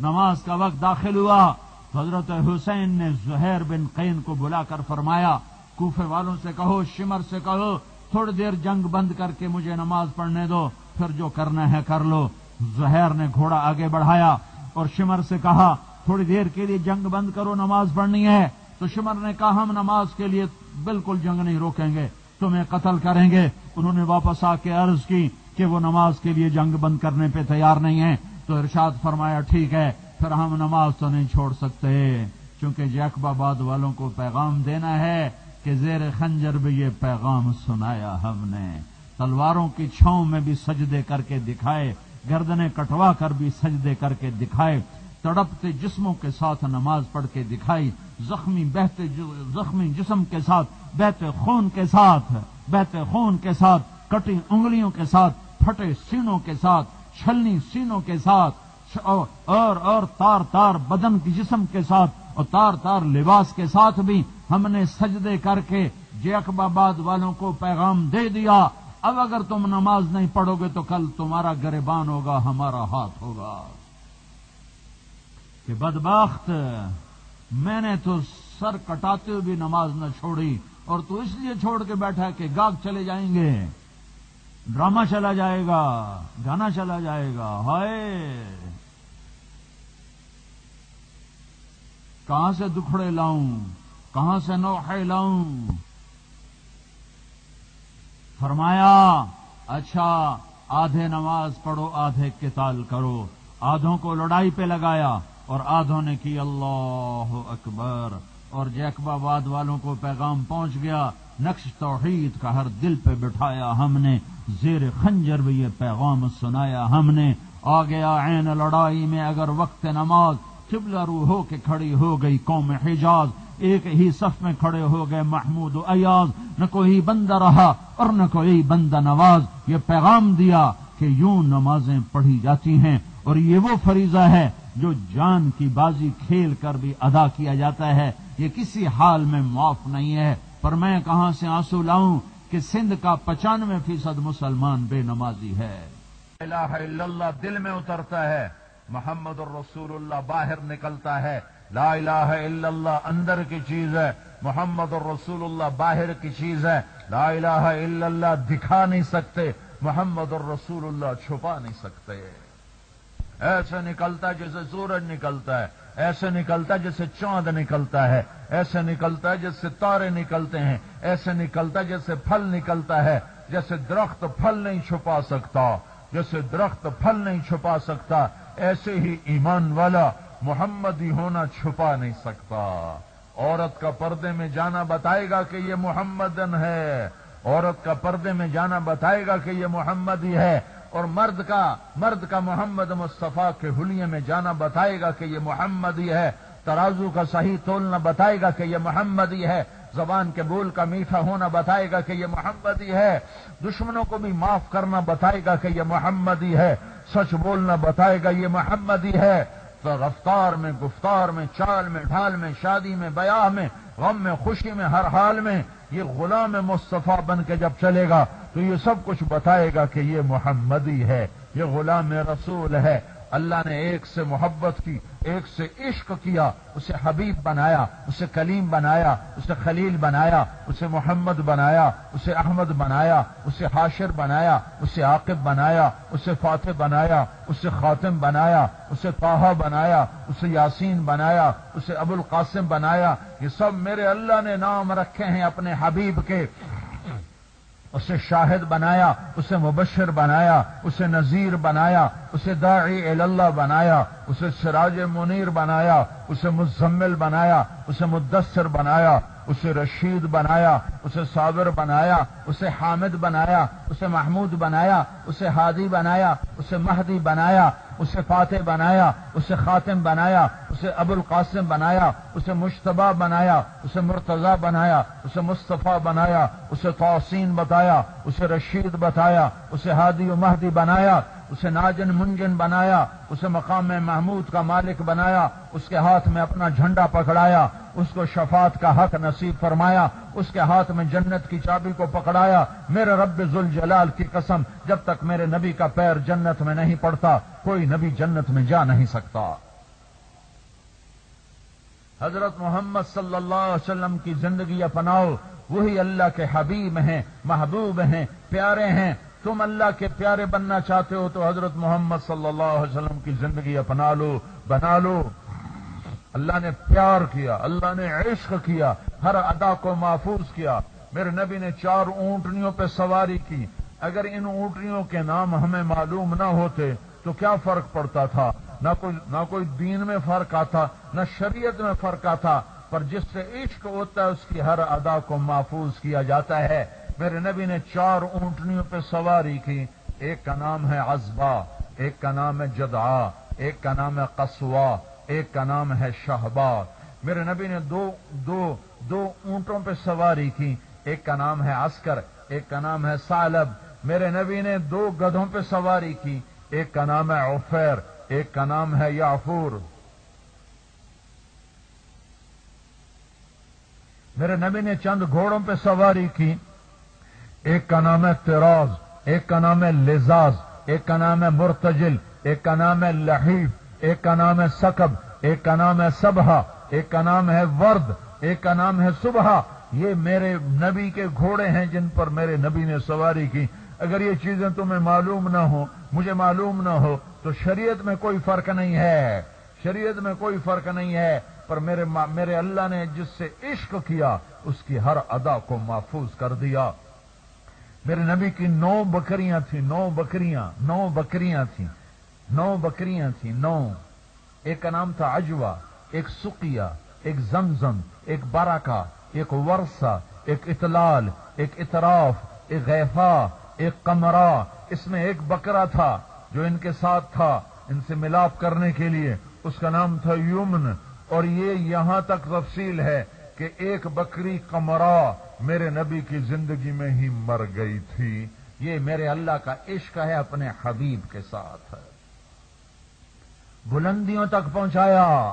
نماز کا وقت داخل ہوا۔ حضرت حسین نے زہیر بن قین کو بلا کر فرمایا، کوفے والوں سے کہو، شمر سے کہو تھوڑی دیر جنگ بند کر کے مجھے نماز پڑھنے دو، پھر جو کرنا ہے کر لو۔ زہیر نے گھوڑا آگے بڑھایا اور شمر سے کہا، تھوڑی دیر کے لیے جنگ بند کرو، نماز پڑھنی ہے۔ تو شمر نے کہا، ہم نماز کے لیے بالکل جنگ نہیں روکیں گے، تمہیں قتل کریں گے۔ انہوں نے واپس آ کے عرض کی کہ وہ نماز کے لیے جنگ بند کرنے پہ تیار نہیں ہے تو ارشاد فرمایا، ٹھیک ہے۔ پھر ہم نماز تو نہیں چھوڑ سکتے۔ چونکہ جیکب آباد والوں کو پیغام دینا ہے کہ زیر خنجر بھی یہ پیغام سنایا ہم نے۔ تلواروں کی چھاؤں میں بھی سجدے کر کے دکھائے گردنے کٹوا کر بھی سجدے کر کے دکھائے۔ تڑپتے جسموں کے ساتھ نماز پڑھ کے دکھائی، زخمی بہتے زخمی جسم کے ساتھ، بہتے خون کے ساتھ، بہتے خون کے ساتھ، کٹی انگلیوں کے ساتھ، پھٹے سینوں کے ساتھ، چھلنی سینوں کے ساتھ اور اور تار تار بدن کی جسم کے ساتھ اور تار تار لباس کے ساتھ بھی ہم نے سجدے کر کے جیکب آباد والوں کو پیغام دے دیا۔ اب اگر تم نماز نہیں پڑھو گے تو کل تمہارا گریبان ہوگا، ہمارا ہاتھ ہوگا۔ کہ بدباخت میں نے تو سر کٹاتے ہوئے بھی نماز نہ چھوڑی اور تو اس لیے چھوڑ کے بیٹھا کہ گاگ چلے جائیں گے۔ ڈرامہ چلا جائے گا، گانا چلا جائے گا۔ ہائے! کہاں سے دکھڑے لاؤں؟ کہاں سے نوحے لاؤں؟ فرمایا اچھا آدھے نماز پڑھو، آدھے کتال کرو۔ آدھوں کو لڑائی پہ لگایا اور آدھوں نے کی اللہ اکبر۔ اور جیکب آباد والوں کو پیغام پہنچ گیا، نقش توحید کا ہر دل پہ بٹھایا ہم نے۔ زیر خنجر بھی یہ پیغام سنایا ہم نے۔ آ گیا عین لڑائی میں اگر وقت نماز قبلہ رو ہو کے کھڑی ہو گئی قوم حجاز، ایک ہی صف میں کھڑے ہو گئے محمود و ایاز۔ نہ کوئی بندہ رہا اور نہ کوئی بندہ نواز۔ یہ پیغام دیا کہ یوں نمازیں پڑھی جاتی ہیں۔ اور یہ وہ فریضہ ہے جو جان کی بازی کھیل کر بھی ادا کیا جاتا ہے۔ یہ کسی حال میں معاف نہیں ہے۔ پر میں کہاں سے آنسو لاؤں کہ سندھ کا پچانوے فیصد مسلمان بے نمازی ہے۔ الہ الا اللہ دل میں اترتا ہے۔ محمد الرسول اللہ باہر نکلتا ہے۔ لا الہ الا اللہ، اندر کی چیز ہے۔ محمد الرسول اللہ باہر کی چیز ہے۔ لا الہ الا اللہ، دکھا نہیں سکتے۔ محمد الرسول اللہ چھپا نہیں سکتے۔ ایسے نکلتا جیسے سورج نکلتا ہے۔ ایسے نکلتا جیسے چاند نکلتا ہے۔ ایسے نکلتا ہے جیسے تارے نکلتے ہیں۔ ایسے نکلتا جیسے پھل نکلتا ہے۔ جیسے درخت پھل نہیں چھپا سکتا۔ جیسے درخت پھل نہیں چھپا سکتا۔ ایسے ہی ایمان والا محمد ہی ہونا چھپا نہیں سکتا۔ عورت کا پردے میں جانا بتائے گا کہ یہ محمدن ہے۔ عورت کا پردے میں جانا بتائے گا کہ یہ محمد ہی ہے۔ اور مرد کا مرد کا محمد مصطفیٰ کے حلیے میں جانا بتائے گا کہ یہ محمد ہی ہے۔ ترازو کا صحیح تولنا بتائے گا کہ یہ محمد ہی ہے۔ زبان کے بول کا میٹھا ہونا بتائے گا کہ یہ محمد ہی ہے۔ دشمنوں کو بھی معاف کرنا بتائے گا کہ یہ محمد ہی ہے۔ سچ بولنا بتائے گا یہ محمدی ہے۔ تو رفتار میں، گفتار میں، چال میں، ڈھال میں، شادی میں، بیاہ میں، غم میں، خوشی میں، ہر حال میں یہ غلام مصطفیٰ بن کے جب چلے گا تو یہ سب کچھ بتائے گا کہ یہ محمدی ہے۔ یہ غلام رسول ہے۔ اللہ نے ایک سے محبت کی ایک سے عشق کیا اسے حبیب بنایا اسے کلیم بنایا اسے خلیل بنایا اسے محمد بنایا اسے احمد بنایا اسے حاشر بنایا اسے عاقب بنایا اسے فاتح بنایا اسے خاتم بنایا اسے طاہا بنایا اسے یاسین بنایا اسے ابو القاسم بنایا یہ سب میرے اللہ نے نام رکھے ہیں اپنے حبیب کے اسے شاہد بنایا اسے مبشر بنایا اسے نذیر بنایا اسے داعی اللہ بنایا اسے سراج منیر بنایا اسے مزمل بنایا اسے مدثر بنایا اسے رشید بنایا اسے صابر بنایا اسے حامد بنایا اسے محمود بنایا اسے ہادی بنایا اسے مہدی بنایا اسے فاتح بنایا اسے خاتم بنایا اسے ابو القاسم بنایا اسے مشتبہ بنایا اسے مرتضی بنایا اسے مصطفیٰ بنایا اسے توسین بتایا اسے رشید بتایا اسے ہادی و مہدی بنایا اسے ناجن منجن بنایا، اسے مقام محمود کا مالک بنایا، اس کے ہاتھ میں اپنا جھنڈا پکڑایا، اس کو شفاعت کا حق نصیب فرمایا، اس کے ہاتھ میں جنت کی چابی کو پکڑایا، میرے رب ذل جلال کی قسم، جب تک میرے نبی کا پیر جنت میں نہیں پڑتا، کوئی نبی جنت میں جا نہیں سکتا۔ حضرت محمد صلی اللہ علیہ وسلم کی زندگی اپناؤ، وہی اللہ کے حبیب ہیں، محبوب ہیں، پیارے ہیں تم اللہ کے پیارے بننا چاہتے ہو تو حضرت محمد صلی اللہ علیہ وسلم کی زندگی اپنا لو، بنا لو۔ اللہ نے پیار کیا، اللہ نے عشق کیا، ہر ادا کو محفوظ کیا۔ میرے نبی نے چار اونٹنیوں پہ سواری کی۔ اگر ان اونٹنیوں کے نام ہمیں معلوم نہ ہوتے تو کیا فرق پڑتا تھا؟ نہ کوئی نہ کوئی دین میں فرق آتا، نہ شریعت میں فرق آتا، پر جس سے عشق ہوتا ہے، اس کی ہر ادا کو محفوظ کیا جاتا ہے۔ میرے نبی نے چار اونٹنیوں پہ سواری کی۔ ایک کا نام ہے ازبا ایک کا نام ہے جدعا ایک کا نام ہے قصوا ایک کا نام ہے شہبا میرے نبی نے دو دو دو اونٹوں پہ سواری کی۔ ایک کا نام ہے عسکر، ایک کا نام ہے سالب۔ میرے نبی نے دو گدھوں پہ سواری کی۔ ایک کا نام ہے عفیر، ایک کا نام ہے یافور میرے نبی نے چند گھوڑوں پہ سواری کی۔ ایک کا نام ہے تراز ایک کا نام ہے لزاز، ایک کا نام ہے مرتجل، ایک کا نام ہے لحیف، ایک کا نام ہے سکب، ایک کا نام ہے سبہا ایک کا نام ہے ورد، ایک کا نام ہے صبح یہ میرے نبی کے گھوڑے ہیں جن پر میرے نبی نے سواری کی۔ اگر یہ چیزیں تمہیں معلوم نہ ہو مجھے معلوم نہ ہو، تو شریعت میں کوئی فرق نہیں ہے۔ شریعت میں کوئی فرق نہیں ہے، پر میرے میرے اللہ نے جس سے عشق کیا، اس کی ہر ادا کو محفوظ کر دیا۔ میرے نبی کی نو بکریاں تھیں، نو بکریاں نو بکریاں تھیں، نو بکریاں تھیں، نو۔ ایک کا نام تھا اجوا ایک سکیا ایک زمزم، ایک باراکا ایک ورسا ایک اطلال، ایک اطراف، ایک غیفا ایک کمرہ اس میں ایک بکرا تھا جو ان کے ساتھ تھا ان سے ملاپ کرنے کے لیے۔ اس کا نام تھا یمن۔ اور یہ یہاں تک تفصیل ہے کہ ایک بکری کمرہ میرے نبی کی زندگی میں ہی مر گئی تھی۔ یہ میرے اللہ کا عشق ہے اپنے حبیب کے ساتھ۔ بلندیوں تک پہنچایا۔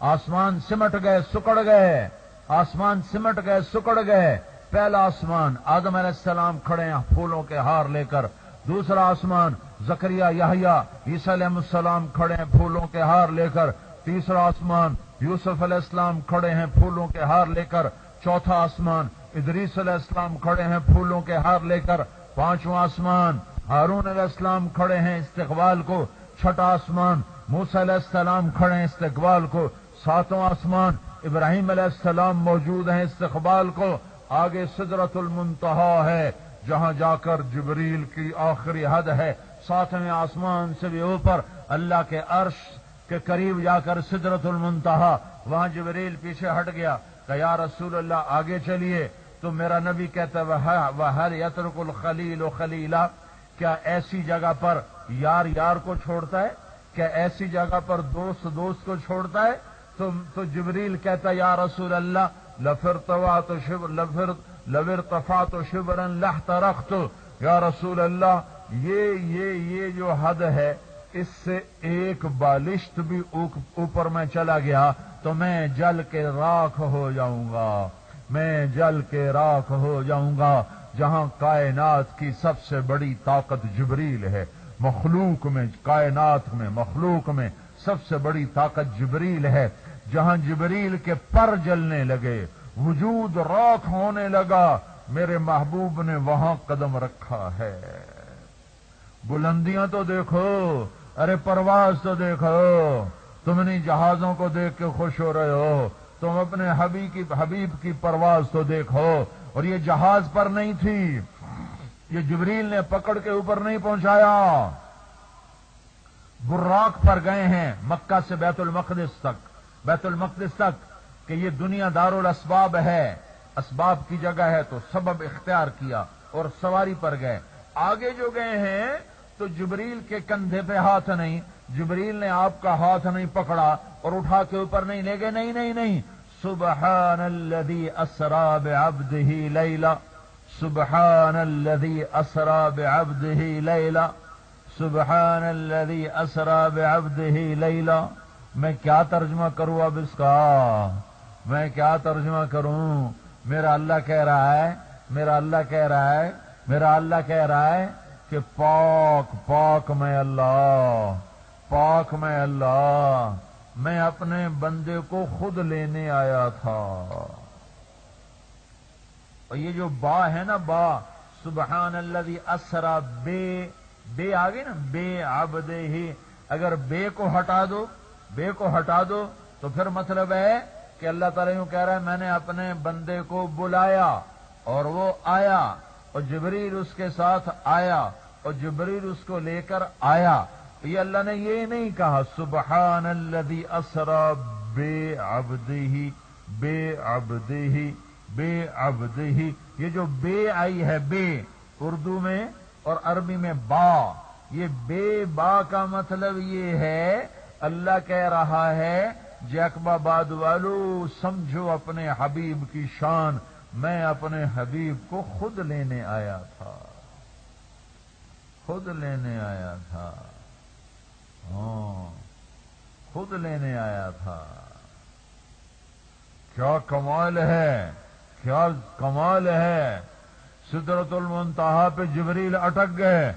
آسمان سمٹ گئے، سکڑ گئے۔ آسمان سمٹ گئے، سکڑ گئے۔ پہلا آسمان آدم علیہ السلام کھڑے ہیں، پھولوں کے ہار لے کر۔ دوسرا آسمان زکریہ یحییٰ، عیسی علیہ السلام کھڑے ہیں، پھولوں کے ہار لے کر۔ تیسرا آسمان یوسف علیہ السلام کھڑے ہیں، پھولوں کے ہار لے کر۔ چوتھا آسمان ادریس علیہ السلام کھڑے ہیں پھولوں کے ہار لے کر، پانچواں آسمان۔ ہارون علیہ السلام کھڑے ہیں استقبال کو۔ چھٹا آسمان۔ موس علیہ السلام کھڑے ہیں استقبال کو۔ ساتواں آسمان۔ ابراہیم علیہ السلام موجود ہیں استقبال کو۔ آگے سدرت المنتہا ہے، جہاں جا کر جبریل کی آخری حد ہے۔ ساتویں آسمان سے بھی اوپر اللہ کے عرش کے قریب جا کر سدرت المنتہا۔ وہاں جبریل پیچھے ہٹ گیا۔ کہ یا رسول اللہ، آگے چلیے۔ تو میرا نبی کہتا وہ ہر یترک الخلیل و خلیلا کیا ایسی جگہ پر یار یار کو چھوڑتا ہے؟ کیا ایسی جگہ پر دوست دوست کو چھوڑتا ہے؟ تو جبریل کہتا یا رسول اللہ لفر توا تو شب لفر لور تفا تو شبرن لہ ترخت یا رسول اللہ، یہ یہ یہ جو حد ہے، اس سے ایک بالشت بھی اوپر میں چلا گیا تو میں جل کے راکھ ہو جاؤں گا۔ میں جل کے راکھ ہو جاؤں گا، جہاں کائنات کی سب سے بڑی طاقت جبریل ہے۔ مخلوق میں، کائنات میں، مخلوق میں سب سے بڑی طاقت جبریل ہے۔ جہاں جبریل کے پر جلنے لگے، وجود راکھ ہونے لگا، میرے محبوب نے وہاں قدم رکھا ہے۔ بلندیاں تو دیکھو، ارے پرواز تو دیکھو۔ تم نہیں جہازوں کو دیکھ کے خوش ہو رہے ہو۔ تم اپنے حبیب کی حبیب کی پرواز تو دیکھو۔ اور یہ جہاز پر نہیں تھی۔ یہ جبریل نے پکڑ کے اوپر نہیں پہنچایا۔ براک پر گئے ہیں مکہ سے بیت المقدس تک۔ بیت المقدس تک کہ یہ دنیا دار الاسباب ہے۔ اسباب کی جگہ ہے تو سبب اختیار کیا اور سواری پر گئے۔ آگے جو گئے ہیں تو جبریل کے کندھے پہ ہاتھ نہیں، جبریل نے آپ کا ہاتھ نہیں پکڑا اور اٹھا کے اوپر نہیں لے گئے، نہیں نہیں نہیں۔ سبحان الذي اسرا بعبده ليلا سبحان الذي اسرا بعبده ليلا سبحان الذي اسرا بعبده ليلا میں کیا ترجمہ کروں اب اس کا؟ میں کیا ترجمہ کروں؟ میرا اللہ کہہ رہا ہے، میرا اللہ کہہ رہا ہے، میرا اللہ کہہ رہا ہے۔ کہ پاک پاک میں اللہ، پاک میں اللہ، میں اپنے بندے کو خود لینے آیا تھا۔ اور یہ جو با ہے نا، با سبحان اللہ اسرا بے بے آگے نا، بے آبدے ہی۔ اگر بے کو ہٹا دو، بے کو ہٹا دو، تو پھر مطلب ہے کہ اللہ تعالیٰ یوں کہہ رہا ہے، میں نے اپنے بندے کو بلایا اور وہ آیا اور جبریل اس کے ساتھ آیا۔ اور جبریل اس کو لے کر آیا۔ یہ اللہ نے یہ نہیں کہا سبحان الذي اسرا بے ابدی بے ابدی بے ابدی یہ جو بے آئی ہے، بے، اردو میں اور عربی میں با۔ یہ بے، با کا مطلب یہ ہے، اللہ کہہ رہا ہے جیکبا باد والو سمجھو اپنے حبیب کی شان، میں اپنے حبیب کو خود لینے آیا تھا۔ خود لینے آیا تھا۔ ہاں خود لینے آیا تھا۔ کیا کمال ہے، کیا کمال ہے۔ سدرت المنتہا پہ جبریل اٹک گئے۔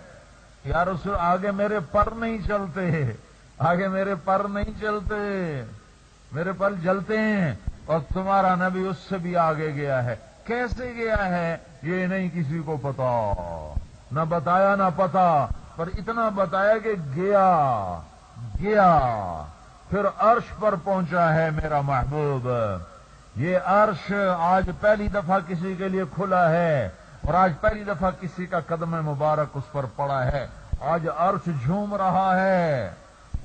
یار اس آگے میرے پر نہیں چلتے۔ آگے میرے پر نہیں چلتے۔ میرے پر جلتے ہیں۔ اور تمہارا نبی اس سے بھی آگے گیا ہے۔ کیسے گیا ہے، یہ نہیں کسی کو پتا۔ نہ بتایا نہ پتا، پر اتنا بتایا کہ گیا گیا۔ پھر عرش پر پہنچا ہے میرا محبوب۔ یہ عرش آج پہلی دفعہ کسی کے لیے کھلا ہے اور آج پہلی دفعہ کسی کا قدم مبارک اس پر پڑا ہے۔ آج عرش جھوم رہا ہے۔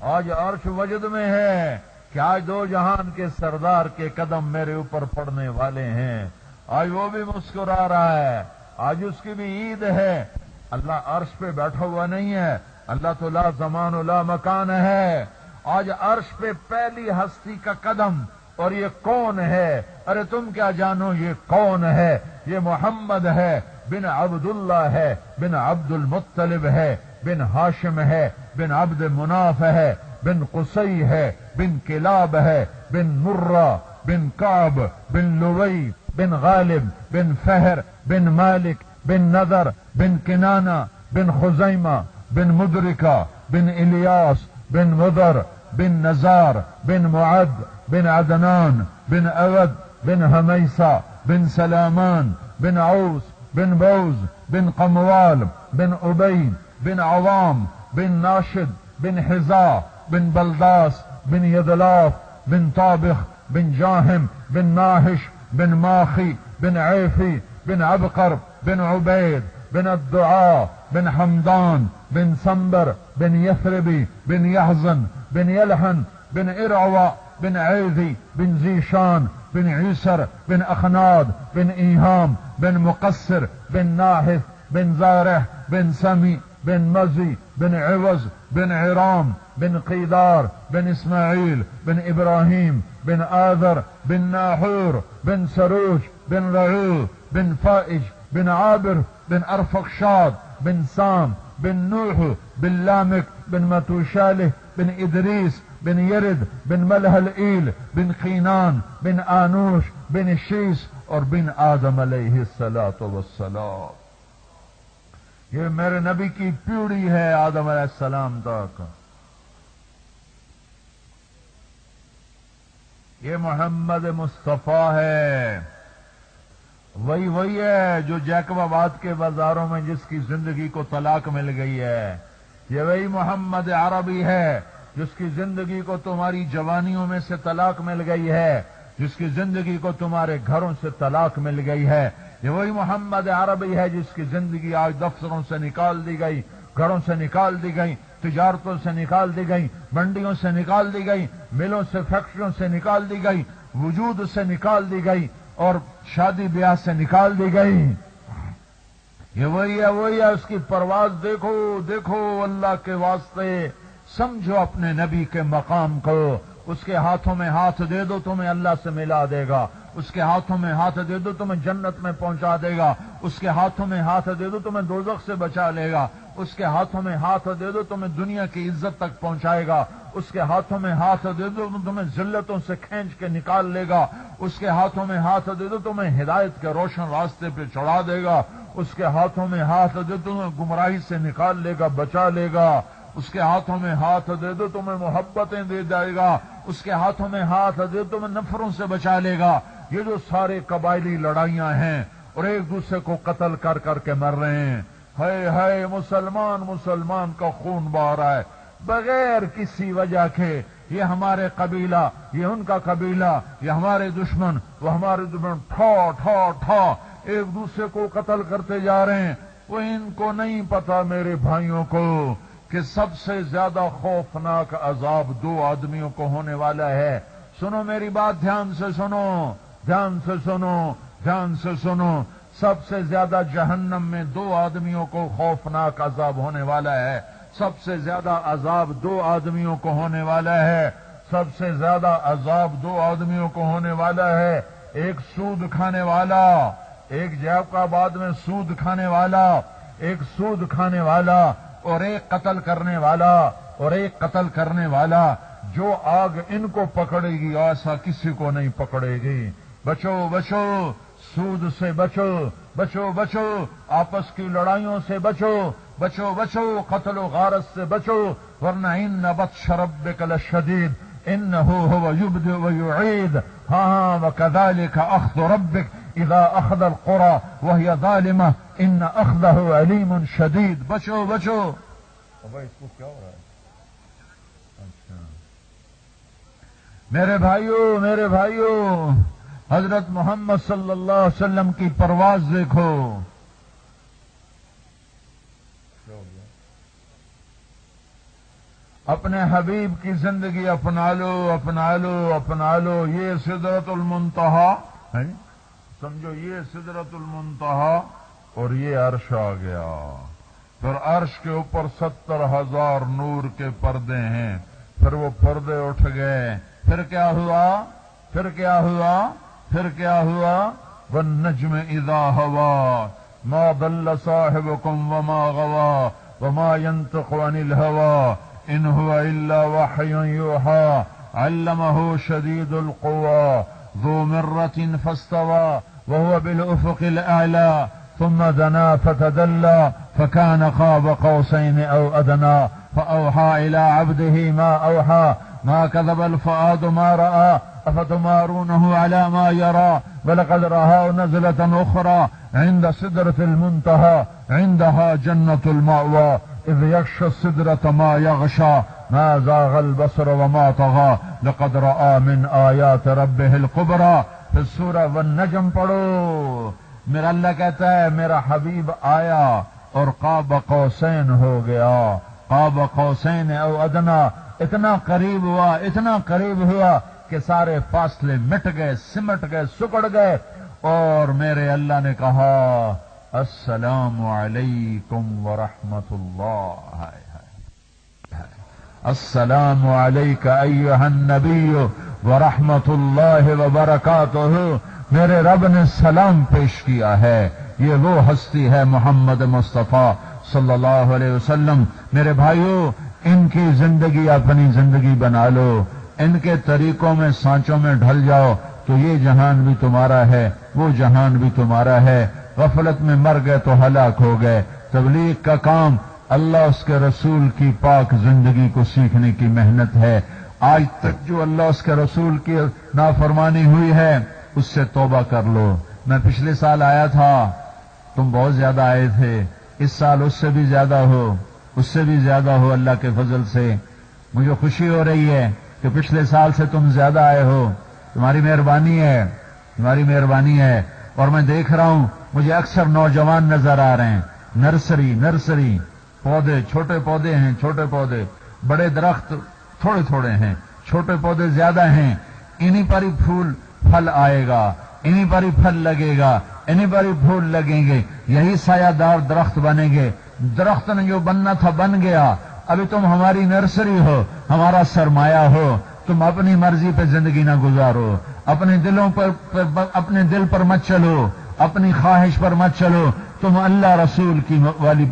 آج عرش وجد میں ہے کہ آج دو جہان کے سردار کے قدم میرے اوپر پڑنے والے ہیں۔ آج وہ بھی مسکرا رہا ہے۔ آج اس کی بھی عید ہے۔ اللہ عرش پہ بیٹھا ہوا نہیں ہے۔ اللہ تو لا زمان لا مکان ہے۔ آج عرش پہ پہلی ہستی کا قدم اور یہ کون ہے؟ ارے تم کیا جانو یہ کون ہے؟ یہ محمد ہے۔ بن عبد اللہ ہے۔ بن عبد المطلب ہے۔ بن ہاشم ہے۔ بن عبد مناف ہے۔ بن قصی ہے۔ بن کلاب ہے۔ بن مرہ۔ بن کاب بن لوئی بن غالب۔ بن فہر۔ بن مالک۔ بن نظر بن کنانا بن خزیمہ، بن مدرکہ، بن الیاس، بن مدر بن نزار، بن معد، بن عدنان، بن اود، بن حمیسہ، بن سلامان، بن عوس، بن بوز، بن قموال، بن عبید بن عوام، بن ناشد، بن حزا بن بلداس، بن يدلاف بن طابخ، بن جاهم بن ناهش بن ماخي بن عيفي بن عبقر بن عبيد بن الدعاء بن حمدان، بن سنبر بن يثربي بن يحزن بن يلحن بن إرعوى بن عيذي بن زيشان بن عيسر بن أخناد بن إيهام بن مقصر، بن ناحث بن زارح، بن سمي بن مزي بن عوز بن عرام، بن قيدار بن إسماعيل بن إبراهيم بن آذر، بن ناحور، بن سروج بن رعو بن فائج بن عابر بن أرفقشاد بن سام بن نوح بن لامك بن متوشاله بن إدريس بن يرد بن ملهلئيل بن قينان بن آنوش بن شيس اور بن آدم علیہ السلاۃ والسلام۔ یہ میرے نبی کی پیڑھی ہے آدم علیہ السلام تک۔ یہ محمد مصطفیٰ ہے۔ وہی وہی ہے جو جیکب آباد کے بازاروں میں جس کی زندگی کو طلاق مل گئی ہے۔ یہ وہی محمد عربی ہے جس کی زندگی کو تمہاری جوانیوں میں سے طلاق مل گئی ہے، جس کی زندگی کو تمہارے گھروں سے طلاق مل گئی ہے۔ یہ وہی محمد عربی ہے جس کی زندگی آج دفتروں سے نکال دی گئی، گھروں سے نکال دی گئی، تجارتوں سے نکال دی گئی، منڈیوں سے نکال دی گئی، ملوں سے، فیکٹریوں سے نکال دی گئی، وجود سے نکال دی گئی۔ اور شادی بیاہ سے نکال دی گئی۔ یہ وہی ہے وہی ہے، اس کی پرواز دیکھو دیکھو اللہ کے واسطے۔ سمجھو اپنے نبی کے مقام کو، اس کے ہاتھوں میں ہاتھ دے دو، تمہیں اللہ سے ملا دے گا۔ اس کے ہاتھوں میں ہاتھ دے دو تمہیں جنت میں پہنچا دے گا۔ اس کے ہاتھوں میں ہاتھ دے دو تمہیں دوزخ سے بچا لے گا۔ اس کے ہاتھوں میں ہاتھ دے دو تمہیں دنیا کی عزت تک پہنچائے گا۔ اس کے ہاتھوں میں ہاتھ دے دو تمہیں ذلتوں سے کھینچ کے نکال لے گا۔ اس کے ہاتھوں میں ہاتھ دے دو تمہیں ہدایت کے روشن راستے پہ چڑھا دے گا۔ اس کے ہاتھوں میں ہاتھ دے دو تمہیں گمراہی سے نکال لے گا، بچا لے گا۔ اس کے ہاتھوں میں ہاتھ دے دو تمہیں محبتیں دے جائے گا۔ اس کے ہاتھوں میں ہاتھ دے دو تمہیں نفروں سے بچا لے گا۔ یہ جو سارے قبائلی لڑائیاں ہیں اور ایک دوسرے کو قتل کر کر کے مر رہے ہیں۔ ہے ہے مسلمان مسلمان کا خون بہ رہا ہے۔ بغیر کسی وجہ کے یہ ہمارے قبیلہ، یہ ان کا قبیلہ، یہ ہمارے دشمن، وہ ہمارے دشمن ٹھا ٹھا ٹھا، ایک دوسرے کو قتل کرتے جا رہے ہیں۔ وہ ان کو نہیں پتا میرے بھائیوں کو کہ سب سے زیادہ خوفناک عذاب دو آدمیوں کو ہونے والا ہے۔ سنو میری بات دھیان سے سنو۔ دھیان سے سنو دھیان سے سنو، سب سے زیادہ جہنم میں دو آدمیوں کو خوفناک عذاب ہونے والا ہے۔ سب سے زیادہ عذاب دو آدمیوں کو ہونے والا ہے۔ سب سے زیادہ عذاب دو آدمیوں کو ہونے والا ہے۔ ایک سود کھانے والا، ایک جیب کا بعد میں سود کھانے والا، ایک سود کھانے والا اور ایک قتل کرنے والا، اور ایک قتل کرنے والا۔ جو آگ ان کو پکڑے گی ایسا کسی کو نہیں پکڑے گی۔ بچو بچو سود سے بچو بچو بچو آپس کی لڑائیوں سے بچو بچو بچو قتل و غارت سے بچو ورنہ ان نبت شرب کل شدید ان ہو عید ہاں ہاں وہ کدال کا اخت و ربک ادا اخد القرا وہ ظالمہ ان اخذہ علیم شدید۔ بچو بچو۔ بھائی اس کو کیا ہو رہا ہے؟ اچھا۔ میرے بھائیوں میرے بھائیوں حضرت محمد صلی اللہ علیہ وسلم کی پرواز دیکھو۔ اپنے حبیب کی زندگی اپنا لو اپنا لو اپنا لو۔ یہ سدرت المنتہا جی؟ سمجھو، یہ سدرت المنتہا اور یہ عرش آ گیا۔ پھر عرش کے اوپر ستر ہزار نور کے پردے ہیں۔ پھر وہ پردے اٹھ گئے۔ پھر کیا ہوا؟ پھر کیا ہوا؟ پھر کیا ہوا؟ وہ نجم ادا ہوا ما دل صاحب کم وما غوا وما ينطق عن الهوى ان هو الا وحي يوحى علمه شديد القوى ذو مرة فاستوى وهو بالافق الاعلى ثم دنا فتدلى فكان قاب قوسين او ادنى فاوحى الى عبده ما اوحى ما كذب الفؤاد ما راى افتمارونه على ما يرى؟ ولقد راه نزله اخرى عند سدره المنتهى، عندها جنه الماوى اذ يغشى السدره ما يغشى، ما زاغ البصر وما طغى. لقد راى من ايات ربه الكبرى، في السوره والنجم پڑھو. میرا اللہ کہتا ہے، میرا حبیب آیا اور قاب قوسین ہو گیا۔ قاب قوسین او ادنا اتنا قریب ہوا، اتنا قریب ہوا کہ سارے فاصلے مٹ گئے، سمٹ گئے، سکڑ گئے اور میرے اللہ نے کہا، السلام علیکم ورحمۃ اللہ۔ السلام علیکم النبی ورحمۃ اللہ وبرکاتہ۔ میرے رب نے سلام پیش کیا ہے۔ یہ وہ ہستی ہے محمد مصطفیٰ صلی اللہ علیہ وسلم۔ میرے بھائیوں ان کی زندگی اپنی زندگی بنا لو۔ ان کے طریقوں میں، سانچوں میں ڈھل جاؤ تو یہ جہان بھی تمہارا ہے، وہ جہان بھی تمہارا ہے۔ غفلت میں مر گئے تو ہلاک ہو گئے۔ تبلیغ کا کام اللہ اس کے رسول کی پاک زندگی کو سیکھنے کی محنت ہے۔ آج تک جو اللہ اس کے رسول کی نافرمانی ہوئی ہے، اس سے توبہ کر لو۔ میں پچھلے سال آیا تھا، تم بہت زیادہ آئے تھے۔ اس سال اس سے بھی زیادہ ہو۔ اس سے بھی زیادہ ہو اللہ کے فضل سے۔ مجھے خوشی ہو رہی ہے کہ پچھلے سال سے تم زیادہ آئے ہو۔ تمہاری مہربانی ہے، تمہاری مہربانی ہے۔ اور میں دیکھ رہا ہوں، مجھے اکثر نوجوان نظر آ رہے ہیں۔ Nursery nursery. پودے، چھوٹے پودے ہیں، چھوٹے پودے۔ بڑے درخت تھوڑے تھوڑے ہیں، چھوٹے پودے زیادہ ہیں۔ انہیں پر ہی پھول، پھل آئے گا۔ انہیں پر ہی پھل لگے گا۔ انہیں پر ہی پھول لگیں گے۔ یہی سایہ دار درخت بنیں گے۔ درخت نے جو بننا تھا بن گیا۔ ابھی تم ہماری نرسری ہو، ہمارا سرمایہ ہو۔ تم اپنی مرضی پہ زندگی نہ گزارو۔ اپنے دلوں پر اپنے دل پر مت چلو۔ اپنی خواہش پر مت چلو۔ تم اللہ رسول کی والی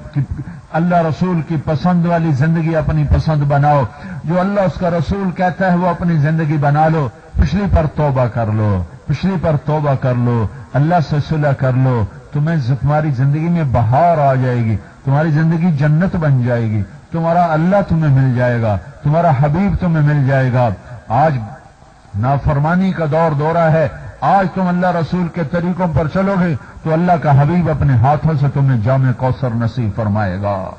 اللہ رسول کی پسند والی زندگی اپنی پسند بناؤ۔ جو اللہ اس کا رسول کہتا ہے، وہ اپنی زندگی بنا لو۔ پچھلی پر توبہ کر لو۔ پچھلی پر توبہ کر لو۔ اللہ سے صلح کر لو۔ تمہیں تمہاری زندگی میں بہار آ جائے گی۔ تمہاری زندگی جنت بن جائے گی، تمہارا اللہ تمہیں مل جائے گا، تمہارا حبیب تمہیں مل جائے گا۔ آج نافرمانی کا دور دورہ ہے، آج تم اللہ رسول کے طریقوں پر چلو گے، تو اللہ کا حبیب اپنے ہاتھوں سے تمہیں جامع کوثر نصیب فرمائے گا۔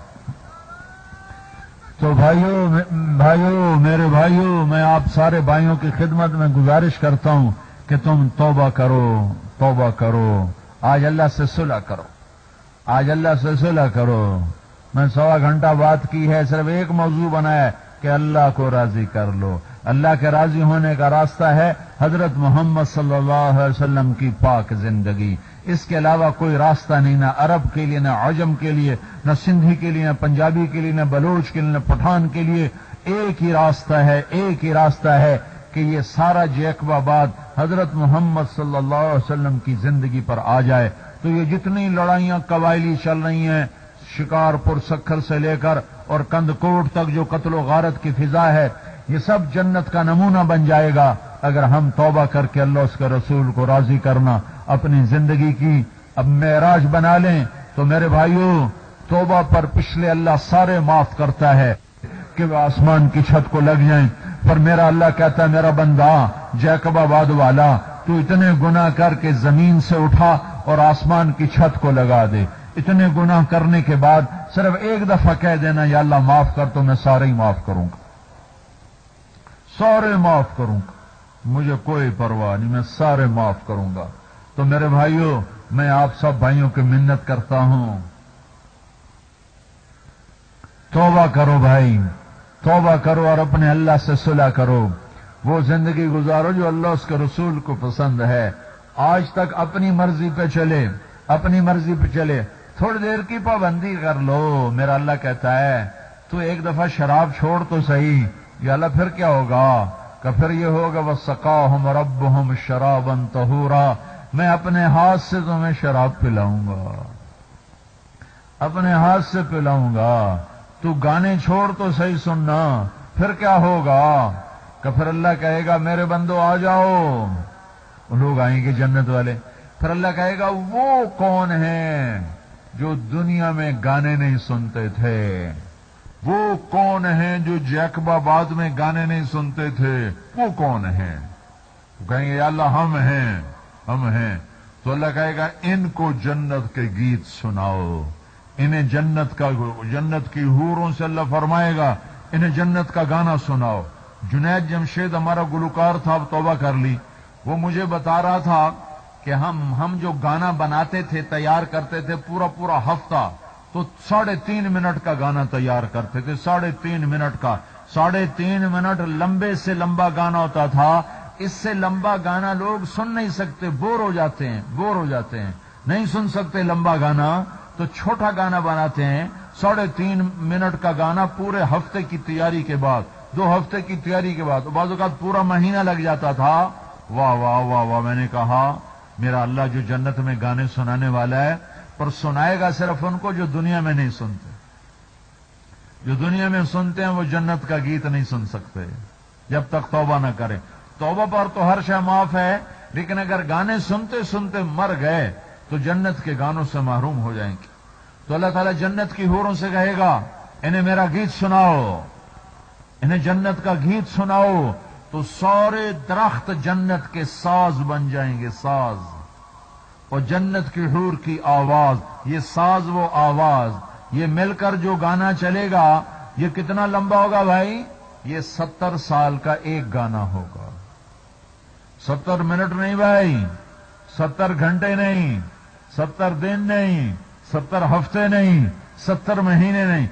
تو بھائیوں بھائیوں میرے بھائیوں میں آپ سارے بھائیوں کی خدمت میں گزارش کرتا ہوں کہ تم توبہ کرو توبہ کرو۔ آج اللہ سے صلح کرو۔ آج اللہ سے صلح کرو۔ میں سوا گھنٹہ بات کی ہے، صرف ایک موضوع بنایا کہ اللہ کو راضی کر لو۔ اللہ کے راضی ہونے کا راستہ ہے حضرت محمد صلی اللہ علیہ وسلم کی پاک زندگی۔ اس کے علاوہ کوئی راستہ نہیں، نہ عرب کے لیے، نہ عجم کے لیے، نہ سندھی کے لیے، نہ پنجابی کے لیے، نہ بلوچ کے لیے، نہ پٹھان کے لیے۔ ایک ہی راستہ ہے، ایک ہی راستہ ہے کہ یہ سارا جیکب آباد حضرت محمد صلی اللہ علیہ وسلم کی زندگی پر آ جائے۔ تو یہ جتنی لڑائیاں قبائلی چل رہی ہیں، شکار پور سکھر سے لے کر اور کند کوٹ تک جو قتل و غارت کی فضا ہے، یہ سب جنت کا نمونہ بن جائے گا اگر ہم توبہ کر کے اللہ اس کے رسول کو راضی کرنا، اپنی زندگی کی اب معراج بنا لیں۔ تو میرے بھائیوں توبہ پر پچھلے اللہ سارے معاف کرتا ہے کہ وہ آسمان کی چھت کو لگ جائیں۔ پر میرا اللہ کہتا ہے، میرا بندہ، جیکب آباد والا، تو اتنے گنا کر کے زمین سے اٹھا اور آسمان کی چھت کو لگا دے۔ اتنے گناہ کرنے کے بعد صرف ایک دفعہ کہہ دینا، یا اللہ معاف کر تو میں سارے ہی معاف کروں گا۔ سارے معاف کروں گا۔ مجھے کوئی پرواہ نہیں، میں سارے معاف کروں گا۔ تو میرے بھائیوں میں آپ سب بھائیوں کی منت کرتا ہوں۔ توبہ کرو بھائی، توبہ کرو اور اپنے اللہ سے صلح کرو۔ وہ زندگی گزارو جو اللہ اس کے رسول کو پسند ہے۔ آج تک اپنی مرضی پہ چلے، اپنی مرضی پہ چلے۔ تھوڑی دیر کی پابندی کر لو، میرا اللہ کہتا ہے، تو ایک دفعہ شراب چھوڑ تو صحیح، یا اللہ پھر کیا ہوگا؟ کہ پھر یہ ہوگا وہ سکا ہم رب ہم شراب میں اپنے ہاتھ سے تمہیں شراب پلاؤں گا۔ اپنے ہاتھ سے پلاؤں گا۔ تو گانے چھوڑ تو صحیح سننا۔ پھر کیا ہوگا؟ کہ پھر اللہ کہے گا، میرے بندو آ جاؤ۔ لوگ آئیں گے جنت والے۔ پھر اللہ کہے گا، وہ کون ہے جو دنیا میں گانے نہیں سنتے تھے؟ وہ کون ہیں جو جیکب آباد میں گانے نہیں سنتے تھے؟ وہ کون ہیں؟ کہیں گے، یا اللہ، ہم ہیں ہم ہیں۔ تو اللہ کہے گا، ان کو جنت کے گیت سناؤ۔ انہیں جنت کا، جنت کی حوروں سے اللہ فرمائے گا، انہیں جنت کا گانا سناؤ۔ جنید جمشید ہمارا گلوکار تھا، اب توبہ کر لی۔ وہ مجھے بتا رہا تھا کہ ہم ہم جو گانا بناتے تھے تیار کرتے تھے پورا پورا ہفتہ، تو ساڑھے تین منٹ کا گانا تیار کرتے تھے، ساڑھے تین منٹ کا۔ ساڑھے تین منٹ لمبے سے لمبا گانا ہوتا تھا۔ اس سے لمبا گانا لوگ سن نہیں سکتے، بور ہو جاتے ہیں، بور ہو جاتے ہیں۔ نہیں سن سکتے لمبا گانا، تو چھوٹا گانا بناتے ہیں۔ ساڑھے تین منٹ کا گانا پورے ہفتے کی تیاری کے بعد، دو ہفتے کی تیاری کے بعد۔ بعض اوقات پورا مہینہ لگ جاتا تھا۔ واہ واہ واہ واہ، میں نے کہا، میرا اللہ جو جنت میں گانے سنانے والا ہے، پر سنائے گا صرف ان کو جو دنیا میں نہیں سنتے۔ جو دنیا میں سنتے ہیں وہ جنت کا گیت نہیں سن سکتے۔ جب تک توبہ نہ کرے توبہ پر تو ہر شہ معاف ہے، لیکن اگر گانے سنتے سنتے مر گئے، تو جنت کے گانوں سے محروم ہو جائیں گے۔ تو اللہ تعالیٰ جنت کی ہوروں سے کہے گا، انہیں میرا گیت سناؤ۔ انہیں جنت کا گیت سناؤ۔ تو سارے درخت جنت کے ساز بن جائیں گے، ساز۔ اور جنت کی حور کی آواز، یہ ساز وہ آواز۔ یہ مل کر جو گانا چلے گا، یہ کتنا لمبا ہوگا بھائی؟ یہ ستر سال کا ایک گانا ہوگا۔ ستر منٹ نہیں بھائی، ستر گھنٹے نہیں، ستر دن نہیں، ستر ہفتے نہیں، ستر مہینے نہیں،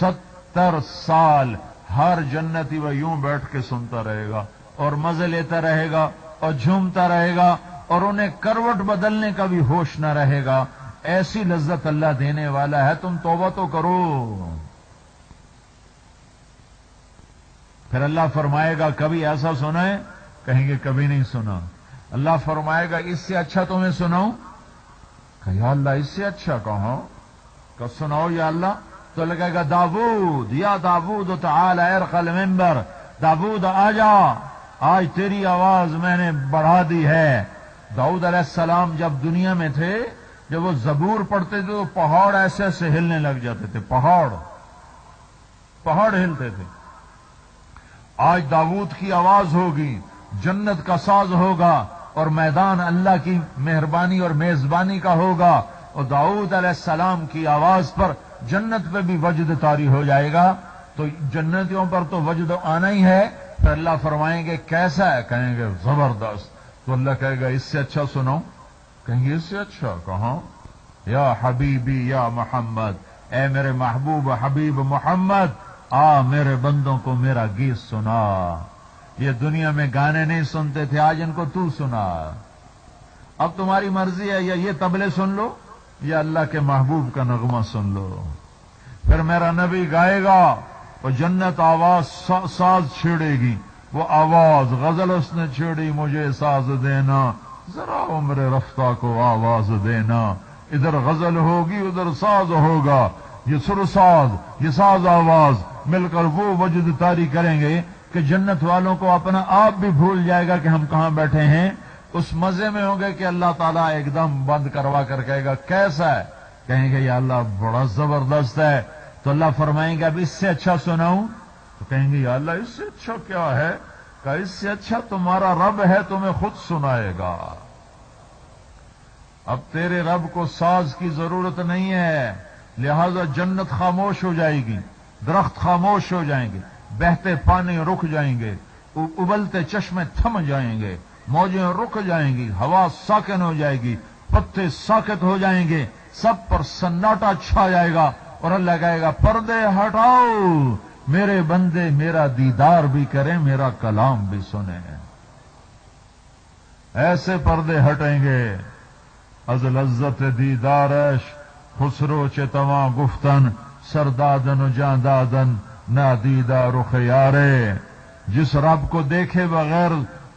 ستر سال ہر جنتی وہ یوں بیٹھ کے سنتا رہے گا اور مزے لیتا رہے گا اور جھومتا رہے گا اور انہیں کروٹ بدلنے کا بھی ہوش نہ رہے گا۔ ایسی لذت اللہ دینے والا ہے، تم توبہ تو کرو۔ پھر اللہ فرمائے گا، کبھی ایسا سنا ہے کہیں گے، کبھی نہیں سنا۔ اللہ فرمائے گا، اس سے اچھا تمہیں سناؤں؟ کہ یا اللہ، اس سے اچھا کہو کہ سناؤ یا اللہ۔ تو لگے گا داود یا داود تعال ارقل ممبر داود آ جا۔ آج تیری آواز میں نے بڑھا دی ہے۔ داؤد علیہ السلام جب دنیا میں تھے، جب وہ زبور پڑھتے تھے، تو پہاڑ ایسے ایسے ہلنے لگ جاتے تھے، پہاڑ۔ پہاڑ ہلتے تھے۔ آج داود کی آواز ہوگی، جنت کا ساز ہوگا اور میدان اللہ کی مہربانی اور میزبانی کا ہوگا۔ اور داؤد علیہ السلام کی آواز پر جنت پہ بھی وجد تاری ہو جائے گا، تو جنتیوں پر تو وجد آنا ہی ہے۔ پھر اللہ فرمائیں گے، کیسا ہے؟ کہیں گے، زبردست۔ تو اللہ کہے گا، اس سے اچھا سنو۔ کہیں گے، اس سے اچھا؟ کہاں؟ یا حبیبی، یا محمد۔ اے میرے محبوب حبیب محمد، آ میرے بندوں کو میرا گیت سنا۔ یہ دنیا میں گانے نہیں سنتے تھے، آج ان کو تو سنا۔ اب تمہاری مرضی ہے یا یہ تبلے سن لو۔ یا اللہ کے محبوب کا نغمہ سن لو۔ پھر میرا نبی گائے گا اور جنت آواز ساز چھیڑے گی۔ وہ آواز غزل اس نے چھیڑی، مجھے ساز دینا۔ ذرا عمر رفتہ کو آواز دینا۔ ادھر غزل ہوگی، ادھر ساز ہوگا۔ یہ سر ساز، یہ ساز آواز۔ مل کر وہ وجد تاری کریں گے کہ جنت والوں کو اپنا آپ بھی بھول جائے گا کہ ہم کہاں بیٹھے ہیں۔ اس مزے میں ہوں گے کہ اللہ تعالیٰ ایک دم بند کروا کر کہے گا، کیسا ہے؟ کہیں گے یہ اللہ بڑا زبردست ہے۔ تو اللہ فرمائیں گے، اب اس سے اچھا سناؤں؟ تو کہیں گے، یا اللہ، اس سے اچھا کیا ہے؟ کہ اس سے اچھا تمہارا رب ہے، تمہیں خود سنائے گا۔ اب تیرے رب کو ساز کی ضرورت نہیں ہے، لہذا جنت خاموش ہو جائے گی، درخت خاموش ہو جائیں گے، بہتے پانی رک جائیں گے، ابلتے چشمے تھم جائیں گے۔ موجیں رک جائیں گی، ہوا ساکن ہو جائے گی، پتے ساکت ہو جائیں گے، سب پر سناٹا چھا جائے گا اور اللہ کہے گا، پردے ہٹاؤ، میرے بندے میرا دیدار بھی کریں، میرا کلام بھی سنیں۔ ایسے پردے ہٹیں گے۔ از لذت دیدارش، خسرو چتواں گفتن، سردادن و جاندادن نہ دیدہ رخ یارے جس رب کو دیکھے بغیر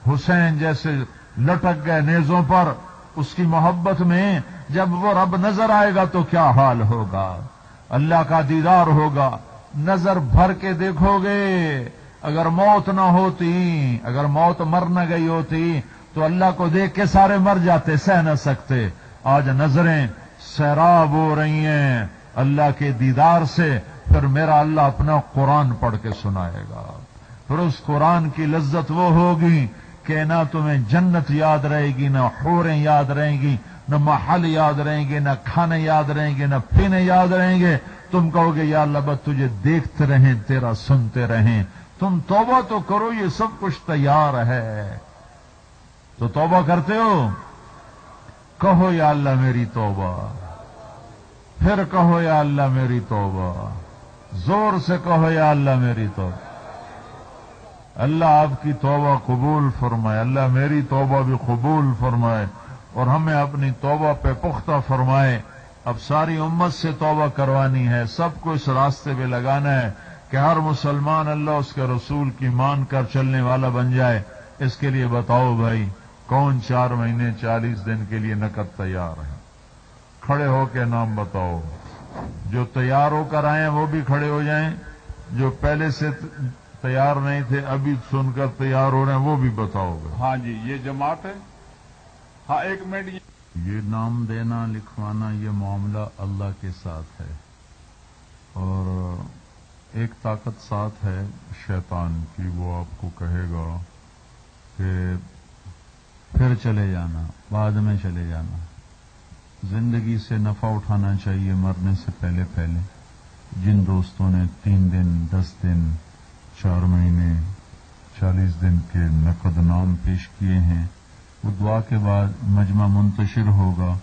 حسین جیسے لٹک گئے نیزوں پر، اس کی محبت میں جب وہ رب نظر آئے گا تو کیا حال ہوگا؟ اللہ کا دیدار ہوگا۔ نظر بھر کے دیکھو گے۔ اگر موت نہ ہوتی، اگر موت مر نہ گئی ہوتی، تو اللہ کو دیکھ کے سارے مر جاتے، سہ نہ سکتے۔ آج نظریں سیراب ہو رہی ہیں۔ اللہ کے دیدار سے پھر میرا اللہ اپنا قرآن پڑھ کے سنائے گا۔ پھر اس قرآن کی لذت وہ ہوگی کہ نہ تمہیں جنت یاد رہے گی، نہ خوریں یاد رہیں گی، نہ محل یاد رہیں گے، نہ کھانے یاد رہیں گے، نہ پینے یاد رہیں گے۔ تم کہو گے، یا اللہ بت تجھے دیکھتے رہیں، تیرا سنتے رہیں۔ تم توبہ تو کرو، یہ سب کچھ تیار ہے۔ تو توبہ کرتے ہو؟ کہو، یا اللہ، میری توبہ۔ پھر کہو، یا اللہ، میری توبہ۔ زور سے کہو، یا اللہ، میری توبہ۔ اللہ آپ کی توبہ قبول فرمائے، اللہ میری توبہ بھی قبول فرمائے اور ہمیں اپنی توبہ پہ پختہ فرمائے۔ اب ساری امت سے توبہ کروانی ہے، سب کو اس راستے پہ لگانا ہے کہ ہر مسلمان اللہ اس کے رسول کی مان کر چلنے والا بن جائے۔ اس کے لیے بتاؤ بھائی، کون چار مہینے چالیس دن کے لیے نقد تیار ہے کھڑے ہو کے نام بتاؤ۔ جو تیار ہو کر آئے وہ بھی کھڑے ہو جائیں۔ جو پہلے سے تیار نہیں تھے ابھی سن کر تیار ہو رہے ہیں وہ بھی بتاؤ گے۔ ہاں جی یہ جماعت ہے۔ ہاں ایک منٹ یہ نام دینا لکھوانا یہ معاملہ اللہ کے ساتھ ہے۔ اور ایک طاقت ساتھ ہے شیطان کی وہ آپ کو کہے گا کہ پھر چلے جانا بعد میں چلے جانا۔ زندگی سے نفع اٹھانا چاہیے مرنے سے پہلے پہلے۔ جن دوستوں نے تین دن دس دن چار مہینے چالیس دن کے نقد نام پیش کیے ہیں۔ وہ دعا کے بعد مجمع منتشر ہوگا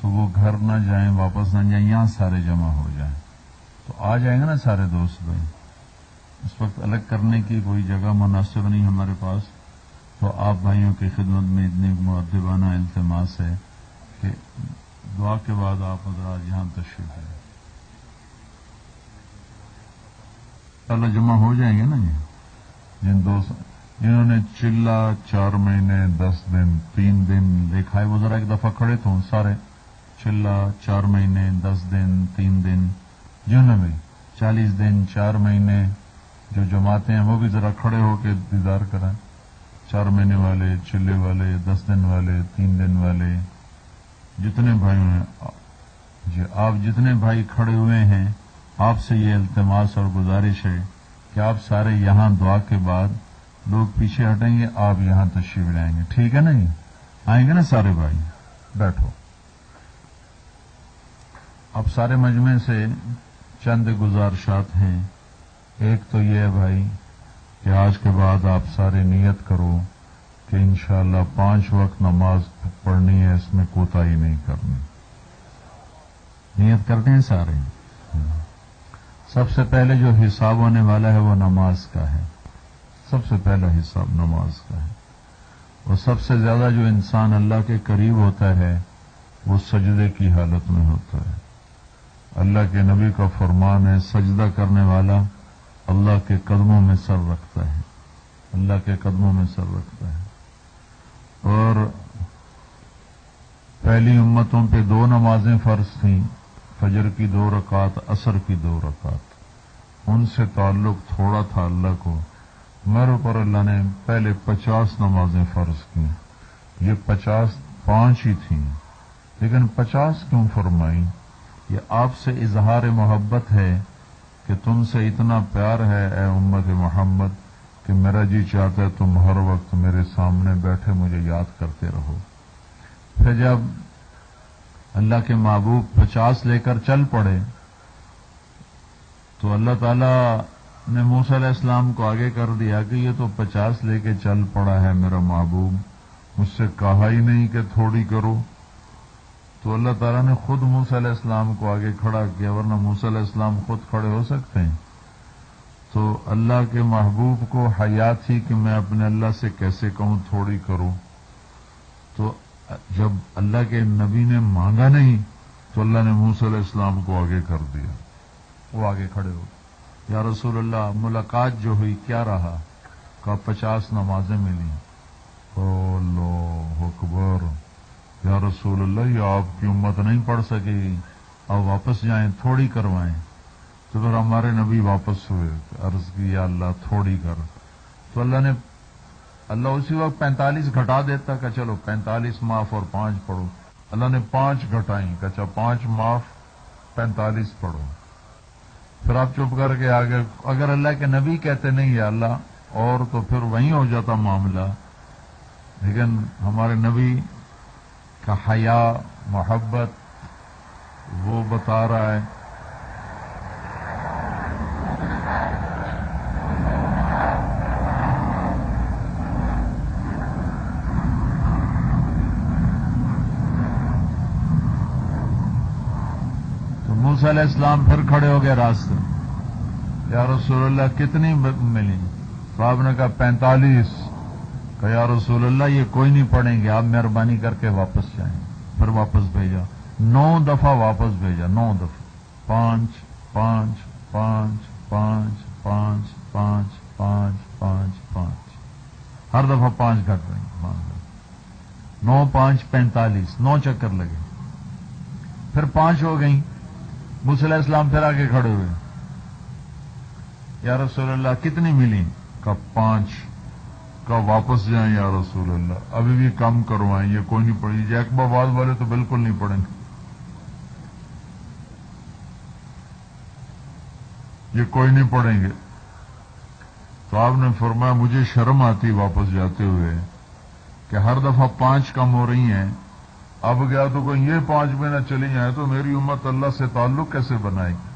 تو وہ گھر نہ جائیں، واپس نہ جائیں، یہاں سارے جمع ہو جائیں۔ تو آ جائیں گے نا سارے دوست بھائی۔ اس وقت الگ کرنے کی کوئی جگہ مناسب نہیں ہمارے پاس۔ تو آپ بھائیوں کی خدمت میں اتنی معدبانہ التماس ہے کہ دعا کے بعد آپ حضرات یہاں تشریف ہے اللہ جمع ہو جائیں گے نا یہ جن دوست جنہوں نے چلا چار مہینے، دس دن، تین دن لکھا ہے، وہ ذرا ایک دفعہ کھڑے تھے سارے۔ چلا چار مہینے، دس دن، تین دن۔ جنہوں نے چالیس دن، چار مہینے۔ جو جماعتیں ہیں، وہ بھی ذرا کھڑے ہو کے دیدار کرائیں چار مہینے والے، چلے والے، دس دن والے، تین دن والے۔ جتنے بھائی ہیں جی آپ جتنے بھائی کھڑے ہوئے ہیں آپ سے یہ التماس اور گزارش ہے کہ آپ سارے یہاں دعا کے بعد لوگ پیچھے ہٹیں گے، آپ یہاں تشریف لائیں گے۔ ٹھیک ہے نا جی؟ آئیں گے نا سارے بھائی؟ بیٹھو۔ اب سارے مجمع سے چند گزارشات ہیں۔ ایک تو یہ ہے بھائی کہ آج کے بعد آپ سارے نیت کرو کہ انشاءاللہ پانچ وقت نماز پڑھنی ہے، اس میں کوتا ہی نہیں کرنی۔ نیت کرتے ہیں سارے؟ سب سے پہلے جو حساب ہونے والا ہے وہ نماز کا ہے۔ سب سے پہلا حساب نماز کا ہے۔ اور سب سے زیادہ جو انسان اللہ کے قریب ہوتا ہے، وہ سجدے کی حالت میں ہوتا ہے۔ اللہ کے نبی کا فرمان ہے، سجدہ کرنے والا اللہ کے قدموں میں سر رکھتا ہے۔ اللہ کے قدموں میں سر رکھتا ہے۔ اور پہلی امتوں پہ دو نمازیں فرض تھیں، فجر کی دو رکعت اثر کی دو رکعت۔ ان سے تعلق تھوڑا تھا اللہ کو۔ میرے پر اللہ نے پہلے پچاس نمازیں فرض کی۔ یہ پچاس پانچ ہی تھیں۔ لیکن پچاس کیوں فرمائی؟ یہ آپ سے اظہار محبت ہے کہ تم سے اتنا پیار ہے اے امت محمد کہ میرا جی چاہتا ہے تم ہر وقت میرے سامنے بیٹھے مجھے یاد کرتے رہو۔ پھر جب اللہ کے محبوب پچاس لے کر چل پڑے تو اللہ تعالی نے موسیٰ علیہ السلام کو آگے کر دیا کہ یہ تو پچاس لے کے چل پڑا ہے میرا محبوب، مجھ سے کہا ہی نہیں کہ تھوڑی کرو۔ تو اللہ تعالیٰ نے خود موسیٰ علیہ السلام کو آگے کھڑا کیا، ورنہ موسیٰ علیہ السلام خود کھڑے ہو سکتے ہیں۔ تو اللہ کے محبوب کو حیات تھی کہ میں اپنے اللہ سے کیسے کہوں تھوڑی کروں۔ تو جب اللہ کے نبی نے مانگا نہیں، تو اللہ نے موسیٰ علیہ السلام کو آگے کر دیا۔ وہ آگے کھڑے ہو۔ یا رسول اللہ، ملاقات جو ہوئی کیا رہا؟ کا پچاس نمازیں ملی۔ او لو اکبر۔ یا رسول اللہ، یہ آپ کی امت نہیں پڑھ سکے گی اب واپس جائیں، تھوڑی کروائیں۔ تو پھر ہمارے نبی واپس ہوئے۔ عرض کی، یا اللہ، تھوڑی کر۔ تو اللہ نے، اللہ اسی وقت پینتالیس گھٹا دیتا کہ چلو، پینتالیس معاف اور پانچ پڑھو۔ اللہ نے پانچ گھٹائیں کہ اچھا پانچ معاف، پینتالیس پڑھو۔ پھر آپ چپ کر کے آگے، اگر اللہ کے نبی کہتے نہیں یا اللہ، اور تو پھر وہیں ہو جاتا معاملہ۔ لیکن ہمارے نبی کا حیا، محبت، وہ بتا رہا ہے موسیٰ علیہ السلام پھر کھڑے ہو گئے راستے۔ یا رسول اللہ، کتنی ملی؟ تو آپ نے کہا پینتالیس۔ کہ یا رسول اللہ، یہ کوئی نہیں پڑھیں گے، آپ مہربانی کر کے واپس جائیں۔ پھر واپس بھیجا۔ نو دفعہ واپس بھیجا، نو دفعہ۔ پانچ پانچ پانچ پانچ پانچ پانچ پانچ پانچ پانچ۔ ہر دفعہ پانچ گھٹ رہی نو پانچ پینتالیس، نو چکر لگے۔ پھر پانچ ہو گئیں۔ علیہ السلام پھر آگے کھڑے ہوئے۔ یا رسول اللہ، کتنی ملی کا پانچ۔ کا واپس جائیں یا رسول اللہ۔ ابھی بھی کم کروائیں یہ کوئی نہیں پڑی جیکبا باد والے تو بالکل نہیں پڑیں گے یہ کوئی نہیں پڑھیں گے۔ تو آپ نے فرمایا، مجھے شرم آتی واپس جاتے ہوئے کہ ہر دفعہ پانچ کم ہو رہی ہیں۔ اب گیا تو کوئی یہ پانچ مہینہ چلی جائیں تو میری امت اللہ سے تعلق کیسے بنائے گی؟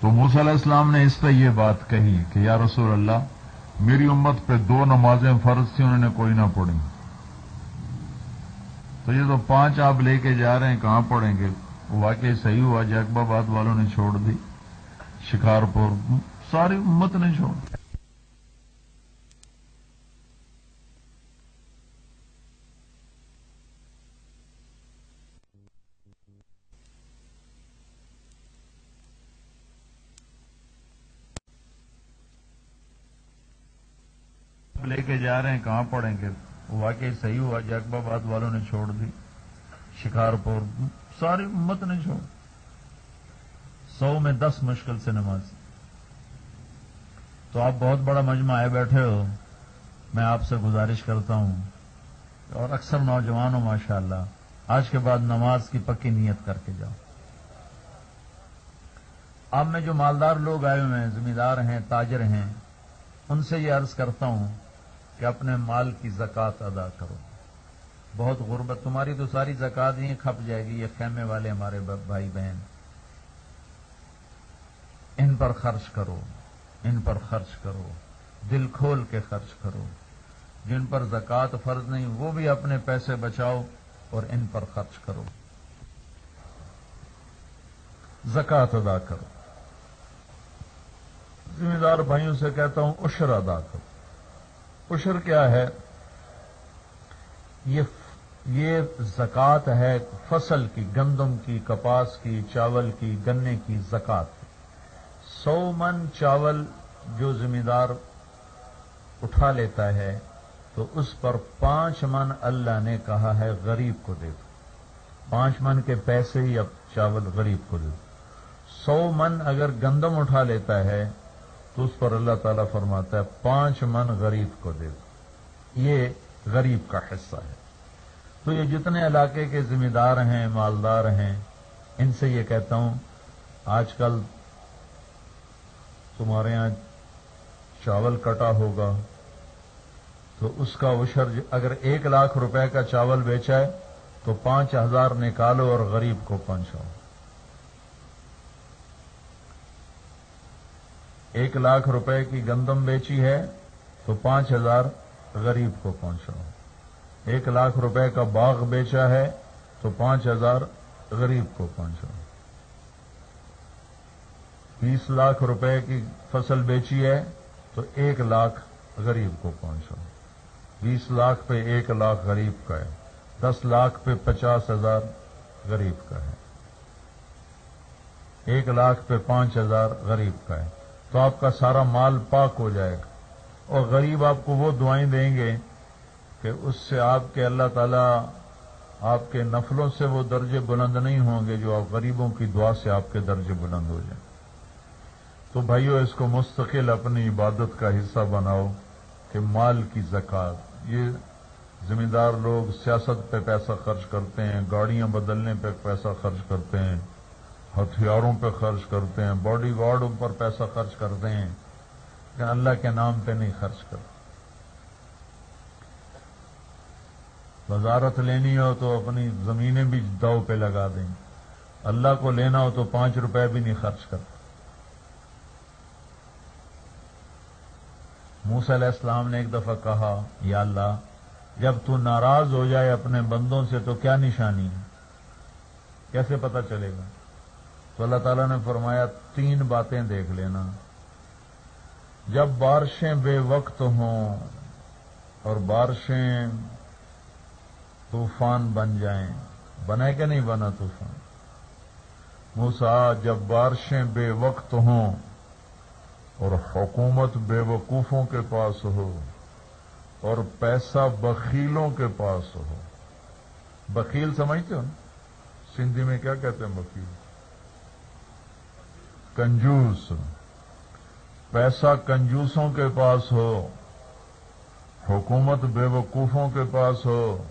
تو علیہ السلام نے اس پہ یہ بات کہی کہ یا رسول اللہ، میری امت پہ دو نمازیں فرض تھیں انہوں نے کوئی نہ پڑھی۔ تو یہ تو پانچ آپ لے کے جا رہے ہیں، کہاں پڑھیں گے؟ واقعی صحیح ہوا جیکبا باد والوں نے چھوڑ دی، شکارپور، ساری امت نے چھوڑ دی لے کے جا رہے ہیں، کہاں پڑھیں گے؟ واقعی صحیح ہوا جیکباباد والوں نے چھوڑ دی، شکارپور، ساری امت نے چھوڑ سو میں دس مشکل سے نماز۔ تو آپ بہت بڑا مجمع آئے بیٹھے ہو، میں آپ سے گزارش کرتا ہوں۔ اور اکثر نوجوان ہوں ماشاء اللہ آج کے بعد نماز کی پکی نیت کر کے جاؤ۔ اب میں جو مالدار لوگ آئے ہوئے ہیں، زمیندار ہیں، تاجر ہیں، ان سے یہ عرض کرتا ہوں کہ اپنے مال کی زکات ادا کرو۔ بہت غربت، تمہاری تو ساری زکات ہی کھپ جائے گی، یہ خیمے والے ہمارے بھائی بہن۔ ان پر خرچ کرو، ان پر خرچ کرو، دل کھول کے خرچ کرو۔ جن پر زکات فرض نہیں، وہ بھی اپنے پیسے بچاؤ اور ان پر خرچ کرو۔ زکات ادا کرو۔ ذمہ دار بھائیوں سے کہتا ہوں، عشر ادا کرو۔ عشر کیا ہے؟ یہ زکات ہے فصل کی، گندم کی، کپاس کی، چاول کی، گنے کی زکات سو من چاول جو ذمہ دار اٹھا لیتا ہے، تو اس پر پانچ من اللہ نے کہا ہے، غریب کو دے دو۔ پانچ من کے پیسے ہی اب چاول غریب کو دے دو۔ سو من اگر گندم اٹھا لیتا ہے تو اس پر اللہ تعالیٰ فرماتا ہے، پانچ من غریب کو دے دو۔ یہ غریب کا حصہ ہے۔ تو یہ جتنے علاقے کے ذمہ دار ہیں، مالدار ہیں، ان سے یہ کہتا ہوں، آج کل تمہارے یہاں چاول کٹا ہوگا، تو اس کا اشر اگر ایک لاکھ روپے کا چاول بیچا ہے، تو پانچ ہزار نکالو اور غریب کو پہنچاؤ۔ ایک لاکھ روپے کی گندم بیچی ہے تو پانچ ہزار غریب کو پہنچاؤ۔ ایک لاکھ روپے کا باغ بیچا ہے تو پانچ ہزار غریب کو پہنچاؤ۔ بیس لاکھ روپے کی فصل بیچی ہے تو ایک لاکھ غریب کو پہنچاؤ۔ بیس لاکھ پہ ایک لاکھ غریب کا ہے، دس لاکھ پہ پچاس ہزار غریب کا ہے۔ ایک لاکھ پہ پانچ ہزار غریب کا ہے۔ تو آپ کا سارا مال پاک ہو جائے گا۔ اور غریب آپ کو وہ دعائیں دیں گے کہ اس سے آپ کے اللہ تعالی آپ کے نفلوں سے وہ درجے بلند نہیں ہوں گے جو آپ غریبوں کی دعا سے آپ کے درجے بلند ہو جائیں۔ تو بھائیو، اس کو مستقل اپنی عبادت کا حصہ بناؤ کہ مال کی زکات۔ یہ ذمہ دار لوگ سیاست پہ پیسہ خرچ کرتے ہیں، گاڑیاں بدلنے پہ پیسہ خرچ کرتے ہیں۔ ہتھیاروں پہ خرچ کرتے ہیں، باڈی گارڈوں پر پیسہ خرچ کرتے ہیں کہ اللہ کے نام پہ نہیں خرچ کرتے۔ وزارت لینی ہو تو اپنی زمینیں بھی دو پہ لگا دیں۔ اللہ کو لینا ہو تو پانچ روپے بھی نہیں خرچ کرتے۔ موسی علیہ السلام نے ایک دفعہ کہا، یا اللہ، جب تو ناراض ہو جائے اپنے بندوں سے تو کیا نشانی ہے؟ کیسے پتا چلے گا؟ تو اللہ تعالیٰ نے فرمایا، تین باتیں دیکھ لینا۔ جب بارشیں بے وقت ہوں اور بارشیں طوفان بن جائیں بنے کہ نہیں بنا طوفان؟ موسا جب بارشیں بے وقت ہوں اور حکومت بے وقوفوں کے پاس ہو اور پیسہ بخیلوں کے پاس ہو۔ بخیل سمجھتے ہو سندھی میں کیا کہتے ہیں بخیل؟ کنجوس، پیسہ کنجوسوں کے پاس ہو، حکومت بے وقوفوں کے پاس ہو،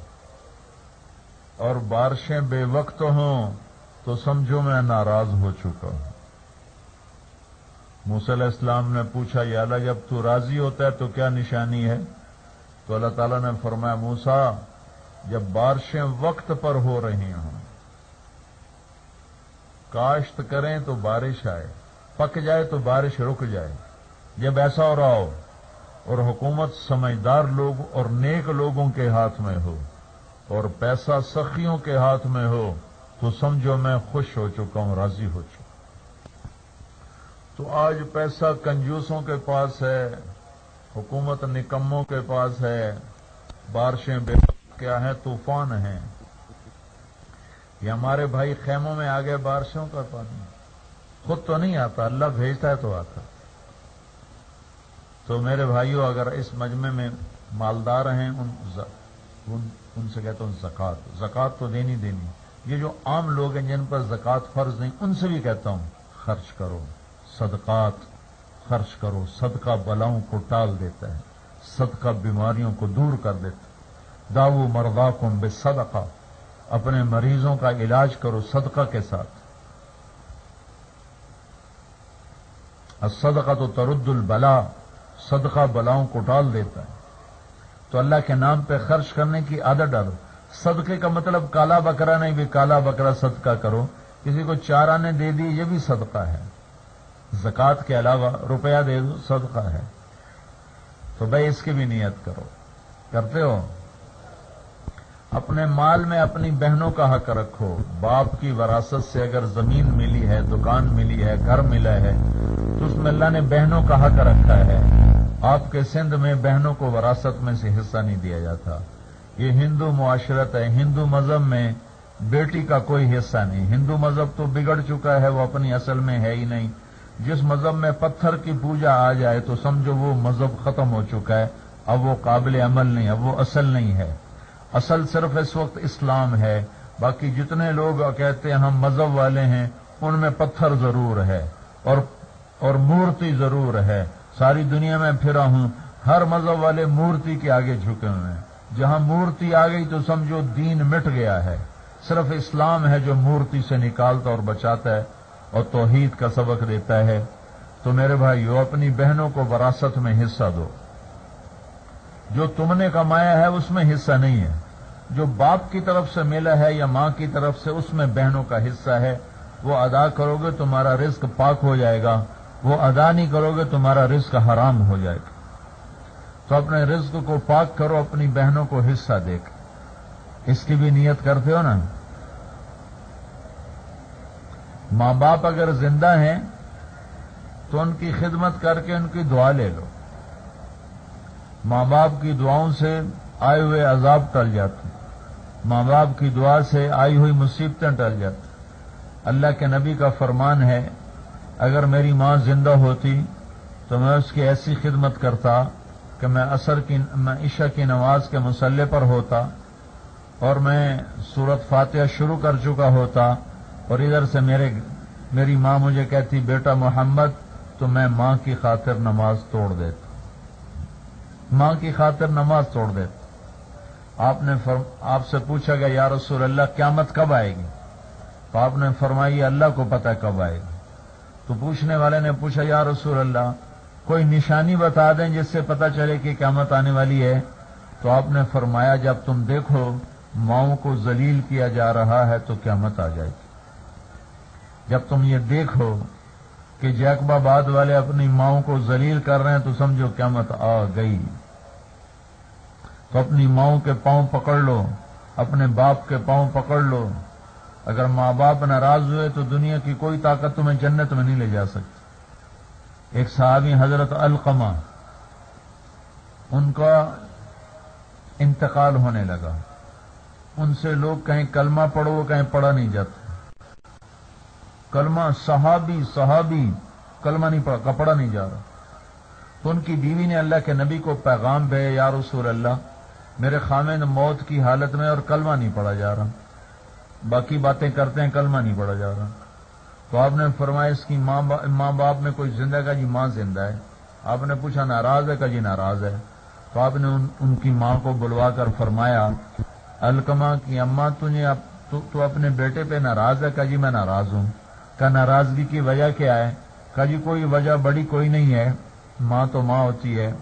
اور بارشیں بے وقت ہوں تو سمجھو میں ناراض ہو چکا ہوں۔ علیہ السلام نے پوچھا، یا اللہ، جب تو راضی ہوتا ہے تو کیا نشانی ہے؟ تو اللہ تعالیٰ نے فرمایا موسا جب بارشیں وقت پر ہو رہی ہوں کاشت کریں تو بارش آئے، پک جائے تو بارش رک جائے۔ جب ایسا ہو رہا ہو، اور حکومت سمجھدار لوگ اور نیک لوگوں کے ہاتھ میں ہو، اور پیسہ سخیوں کے ہاتھ میں ہو، تو سمجھو میں خوش ہو چکا ہوں، راضی ہو چکا تو آج پیسہ کنجوسوں کے پاس ہے، حکومت نکموں کے پاس ہے، بارشیں بے کیا ہیں، طوفان ہیں۔ یہ ہمارے بھائی خیموں میں آ گئے بارشوں کا پانی خود تو نہیں آتا، اللہ بھیجتا ہے تو آتا۔ تو میرے بھائیوں اگر اس مجمع میں مالدار ہیں، ان ان سے کہتا ہوں زکات زکات تو دینی دینی یہ جو عام لوگ ہیں جن پر زکات فرض نہیں، ان سے بھی کہتا ہوں، خرچ کرو، صدقات خرچ کرو۔ صدقہ بلاؤں کو ٹال دیتا ہے، صدقہ بیماریوں کو دور کر دیتا ہے۔ داو مردا کو بے صدقہ اپنے مریضوں کا علاج کرو صدقہ کے ساتھ۔ صدقہ تو ترد البلا صدقہ بلاؤں کو ٹال دیتا ہے۔ تو اللہ کے نام پہ خرچ کرنے کی عادت ڈالو۔ صدقے کا مطلب کالا بکرا نہیں، بھی کالا بکرا صدقہ کرو۔ کسی کو چار آنے دے دی، یہ بھی صدقہ ہے۔ زکات کے علاوہ روپیہ دے دو، صدقہ ہے۔ تو بھائی اس کی بھی نیت کرو۔ کرتے ہو؟ اپنے مال میں اپنی بہنوں کا حق رکھو۔ باپ کی وراثت سے اگر زمین ملی ہے، دکان ملی ہے، گھر ملا ہے، تو اس میں اللہ نے بہنوں کا حق رکھا ہے۔ آپ کے سندھ میں بہنوں کو وراثت میں سے حصہ نہیں دیا جاتا۔ یہ ہندو معاشرت ہے۔ ہندو مذہب میں بیٹی کا کوئی حصہ نہیں۔ ہندو مذہب تو بگڑ چکا ہے، وہ اپنی اصل میں ہے ہی نہیں۔ جس مذہب میں پتھر کی پوجا آ جائے تو سمجھو وہ مذہب ختم ہو چکا ہے۔ اب وہ قابل عمل نہیں، اب وہ اصل نہیں ہے۔ اصل صرف اس وقت اسلام ہے، باقی جتنے لوگ کہتے ہیں ہم مذہب والے ہیں، ان میں پتھر ضرور ہے اور اور مورتی ضرور ہے۔ ساری دنیا میں پھرا ہوں، ہر مذہب والے مورتی کے آگے جھکے ہوئے ہیں۔ جہاں مورتی آ گئی تو سمجھو دین مٹ گیا ہے۔ صرف اسلام ہے جو مورتی سے نکالتا اور بچاتا ہے اور توحید کا سبق دیتا ہے۔ تو میرے بھائیو، اپنی بہنوں کو وراثت میں حصہ دو۔ جو تم نے کمایا ہے اس میں حصہ نہیں ہے۔ جو باپ کی طرف سے ملا ہے یا ماں کی طرف سے اس میں بہنوں کا حصہ ہے، وہ ادا کرو گے تمہارا رزق پاک ہو جائے گا۔ وہ ادا نہیں کرو گے تمہارا رزق حرام ہو جائے گا۔ تو اپنے رزق کو پاک کرو، اپنی بہنوں کو حصہ دے۔ کے اس کی بھی نیت کرتے ہو نا؟ ماں باپ اگر زندہ ہیں تو ان کی خدمت کر کے ان کی دعا لے لو۔ ماں باپ کی دعاؤں سے آئے ہوئے عذاب ٹل جاتے ماں باپ کی دعا سے آئی ہوئی مصیبتیں ٹل جاتی اللہ کے نبی کا فرمان ہے، اگر میری ماں زندہ ہوتی تو میں اس کی ایسی خدمت کرتا کہ میں اثر کی، میں عشاء کی نماز کے مسلح پر ہوتا اور میں سورت فاتحہ شروع کر چکا ہوتا اور ادھر سے میرے، میری ماں مجھے کہتی، بیٹا محمد، تو میں ماں کی خاطر نماز توڑ دیتا۔ ماں کی خاطر نماز توڑ دیتا آپ نے فرم، آپ سے پوچھا گیا یا رسول اللہ، قیامت کب آئے گی؟ تو آپ نے فرمائی اللہ کو پتا کب آئے گی۔ تو پوچھنے والے نے پوچھا، یا رسول اللہ، کوئی نشانی بتا دیں جس سے پتا چلے کہ قیامت آنے والی ہے؟ تو آپ نے فرمایا، جب تم دیکھو ماؤں کو ذلیل کیا جا رہا ہے تو قیامت آ جائے گی۔ جب تم یہ دیکھو کہ جیکب آباد والے اپنی ماؤں کو ذلیل کر رہے ہیں تو سمجھو قیامت آ گئی۔ تو اپنی ماؤں کے پاؤں پکڑ لو، اپنے باپ کے پاؤں پکڑ لو۔ اگر ماں باپ ناراض ہوئے تو دنیا کی کوئی طاقت تمہیں جنت میں نہیں لے جا سکتی۔ ایک صحابی حضرت القمہ ان کا انتقال ہونے لگا۔ ان سے لوگ کہیں کلمہ پڑھو، کہیں پڑھا نہیں جاتا۔ کلمہ صحابی صحابی کلمہ نہیں پڑھا کپڑا نہیں جا رہا۔ تو ان کی بیوی نے اللہ کے نبی کو پیغام بھے یا رسول اللہ میرے خامن موت کی حالت میں اور کلمہ نہیں پڑھا جا رہا۔ باقی باتیں کرتے ہیں کلمہ نہیں پڑھا جا رہا۔ تو آپ نے فرمایا اس کی ماں با... ماں باپ میں کوئی زندہ کا جی ماں زندہ ہے۔ آپ نے پوچھا ناراض ہے؟ کا جی ناراض ہے۔ تو آپ نے ان, ان کی ماں کو بلوا کر فرمایا الکما کی اماں تجھے تو, تو اپنے بیٹے پہ ناراض ہے؟ کا جی میں ناراض ہوں۔ کا ناراضگی کی وجہ کیا ہے؟ کا جی کوئی وجہ بڑی کوئی نہیں ہے۔ ماں تو ماں ہوتی ہے۔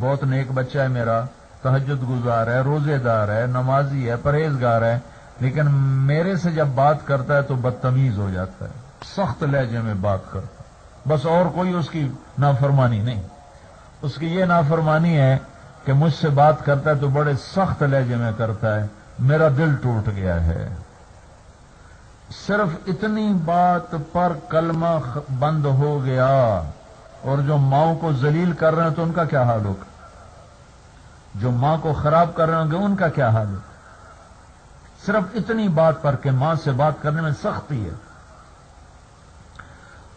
بہت نیک بچہ ہے میرا۔ تحجد گزار ہے، روزے دار ہے، نمازی ہے، پرہیزگار ہے۔ لیکن میرے سے جب بات کرتا ہے تو بدتمیز ہو جاتا ہے۔ سخت لہجے میں بات کرتا بس اور کوئی اس کی نافرمانی نہیں۔ اس کی یہ نافرمانی ہے کہ مجھ سے بات کرتا ہے تو بڑے سخت لہجے میں کرتا ہے۔ میرا دل ٹوٹ گیا ہے۔ صرف اتنی بات پر کلمہ بند ہو گیا اور جو ماؤں کو ذلیل کر رہے ہیں تو ان کا کیا حال ہوگا؟ جو ماں کو خراب کر رہے ہوں گے ان کا کیا حال ہوگا؟ صرف اتنی بات پر کہ ماں سے بات کرنے میں سختی ہے۔